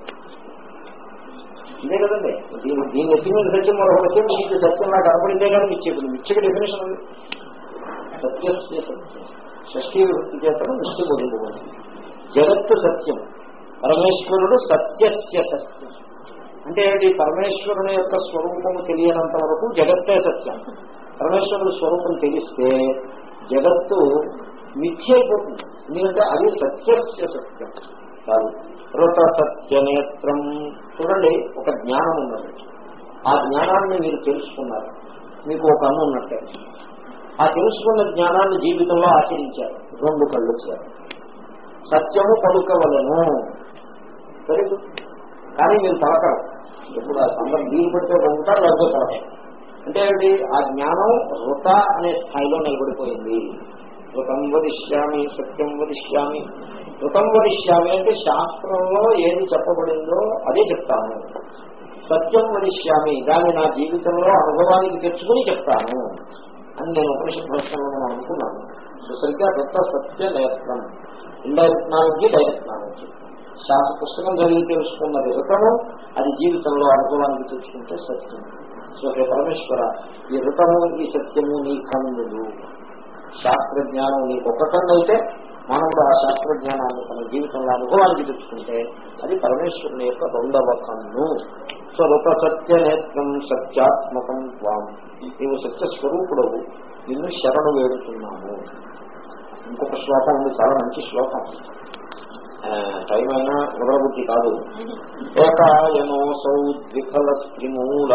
ఇదే కదండి. దీని దీని ఎత్తి మీద సత్యం మరొక సత్యం మీకు సత్యం నాకు కనపడిందే కానీ మిచ్చేది మిచ్చక డెఫినేషన్ ఉంది సత్యస్య సత్యం షష్ఠీ వృత్తి చేత మిచ్చ జగత్తు సత్యం. పరమేశ్వరుడు సత్యస్య సత్యం. అంటే ఏంటి పరమేశ్వరుని యొక్క స్వరూపము తెలియనంత వరకు జగత్తే సత్యం. పరమేశ్వరుడు స్వరూపం తెలిస్తే జగత్తు మిథ్య అయిపోతుంది ఎందుకంటే అది సత్యస్య సత్యం. కాదు. రుత సత్యనేత్రం చూడండి ఒక జ్ఞానం ఉన్నది. ఆ జ్ఞానాన్ని మీరు తెలుసుకున్నారు. మీకు ఒక అన్ను ఉన్నట్టే. ఆ తెలుసుకున్న జ్ఞానాన్ని జీవితంలో ఆచరించారు. రెండు కళ్ళు వచ్చారు సత్యము పలుకవలను తెలుసు కానీ మీరు పలకరు. ఇప్పుడు ఆ సందర్భం వీలు పడితే పొందుతారు లేకపోతే పలకరు. అంటే ఏంటి ఆ జ్ఞానం వృత అనే స్థాయిలో నిలబడిపోయింది. వృతం వదిష్యామి సత్యం వదిష్యామి. కృతం వరిష్యామి అంటే శాస్త్రంలో ఏది చెప్పబడిందో అదే చెప్తాను. సత్యం వరిష్యామి దాన్ని నా జీవితంలో అనుభవానికి తెచ్చుకుని చెప్తాను అని నేను ఉపనిషత్ భాషలో అనుకున్నాను. సో సరిగ్గా పెద్ద సత్య నేత్రం ఇండైరెక్ట్ నాలెడ్జి డైరెక్ట్ నాలెడ్జి శాస్త్ర పుస్తకం చదివి తెలుసుకున్నది ఋతము అది జీవితంలో అనుభవానికి తెచ్చుకుంటే సత్యం. సో హే పరమేశ్వర ఈ ఋతము ఈ సత్యము నీ కన్నులు. శాస్త్రజ్ఞానం నీకు ఒక కన్ను అయితే మానవుడు ఆ శాస్త్రజ్ఞానాన్ని తన జీవితంలో అనుభవానికి తెచ్చుకుంటే అది పరమేశ్వరుని యొక్క రెండవ కన్ను. సో సత్య నేత్రం సత్యాత్మకం త్వాం. నీవు సత్యస్వరూపుడవు. నిన్ను శరణు వేడుతున్నాము. ఇంకొక శ్లోకం ఉంది చాలా మంచి శ్లోకం. టైం అయినా మొదలబుద్ధి కాదు. ఏకాయనోసౌ ద్విఫల స్త్రిమూల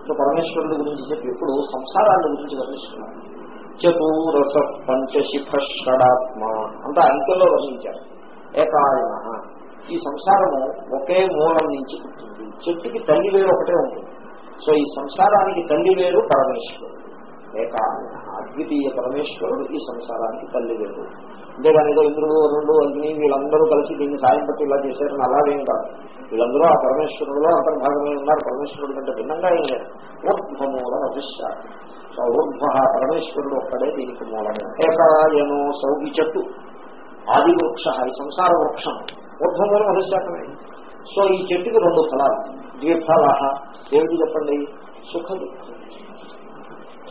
ఇప్పుడు పరమేశ్వరుడి గురించి చెప్పి ఇప్పుడు సంసారాన్ని గురించి వర్ణిస్తున్నాను చతురస పంచశిఖ షడాత్మ అంతా అంకెల్లో వర్ణించారు. ఏకాయన. ఈ సంసారము ఒకే మూలం నుంచి పుట్టింది. చెట్టుకి తల్లి వేరు ఒకటే ఉంటుంది. సో ఈ సంసారానికి తల్లి వేరు పరమేశ్వరుడు. ఏకాయన. ద్వితీయ పరమేశ్వరుడు ఈ సంసారానికి తల్లి వేరు. అంతేగాని ఏదో ఇంద్రుడు రెండు అగ్ని వీళ్ళందరూ కలిసి దీన్ని సాయం పట్టి ఇలా చేశారని అలాగేం కాదు. వీళ్ళందరూ ఆ పరమేశ్వరుడులో అంతర్భాగమై ఉన్నారు. పరమేశ్వరుడు కంటే భిన్నంగా ఏం లేదు. ఊర్ధ్వమూల ఊర్ధ్వ పరమేశ్వరుడు ఒక్కడే దీనికి మూలము. ఏకరాయను సౌగి చెట్టు ఆది వృక్ష ఈ సంసార వృక్షం. ఊర్ధ్వంలో అభిశాఖమే సో ఈ చెట్టుకి రెండు ఫలాలు. ద్విఫల ఏమిటి చెప్పండి? సుఖ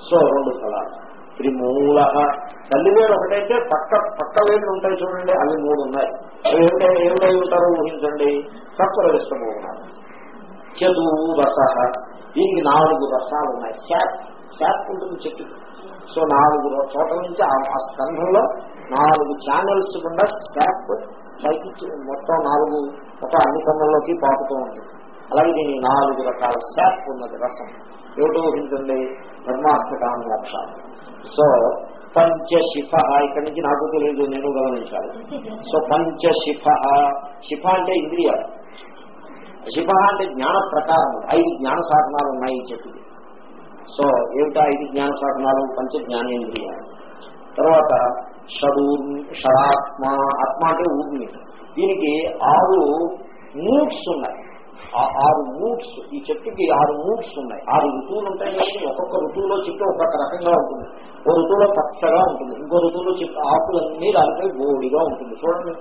సో రెండు ఫలాలు. త్రిమూల. తల్లివేలు ఒకటైతే పక్క పక్క వేలు ఉంటాయి చూడండి అవి మూడు ఉన్నాయి. అవి ఏమిటై ఏమిటై ఉంటారో ఊహించండి. సత్వర ఉన్నారు. చదువు రస దీనికి నాలుగు రసాలు ఉన్నాయి శాఖ శాప్ ఉంటుంది చెట్టు. సో నాలుగు చోట నుంచి ఆ స్కంధంలో నాలుగు ఛానల్స్ గుండా శాప్ పైకి మొత్తం నాలుగు ఒక అన్ని కొమ్మల్లోకి పాకుతూ ఉంటుంది అలాగే దీని నాలుగు రకాల శాప్ ఉన్నది రసం. ఏమిటో ఊహించండి? బ్రహ్మార్థకామ మోక్షాలు. సో పంచశిఫ ఇక్కడి నుంచి నాకు తెలియదు నేను గమనించాలి. సో పంచశిఫ శిఫ అంటే ఇంద్రియాలు. శిఫ అంటే జ్ఞాన ప్రకారం ఐదు జ్ఞాన సాధనాలు ఉన్నాయి చెప్పింది సో ఏమిటా ఐదు జ్ఞాన సాధనాలు పంచ జ్ఞానేంద్రియాలు. తర్వాత షడూర్ షడాత్మ ఆత్మ అంటే ఊర్మి దీనికి ఆరు మూడ్స్ ఉన్నాయి. ఆరు మూడ్స్ ఈ చెట్టుకి ఆరు మూడ్స్ ఉన్నాయి. ఆరు ఋతువులు ఉంటాయి కాబట్టి ఒక్కొక్క ఋతువులో చెట్టు ఒక్కొక్క రకంగా ఉంటుంది. ఓ ఋతువులో పచ్చగా ఉంటుంది. ఇంకో ఋతువులో చెట్టు ఆకులన్నీ దానిపై గోడిగా ఉంటుంది. చూడండి.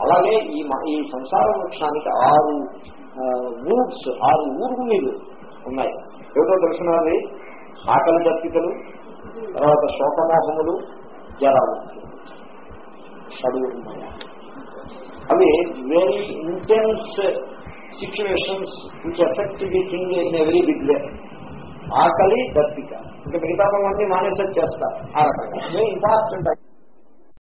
అలాగే ఈ మ- ఈ సంసార వృక్షానికి ఆరు మూడ్స్ ఆరు ఊర్మిలు ఉన్నాయి. ఏమిటో తెలిసినది ఆకలి దత్తికలు తర్వాత శోకమోహములు జరాలు షడూర్మయ అవి very intense situations which affect the thing in every big way ఆకలి దత్తిక ఇంకా మిగతా పనులన్నీ మానేసే చేస్తారు ఆ రకంగా. ఇంపార్టెంట్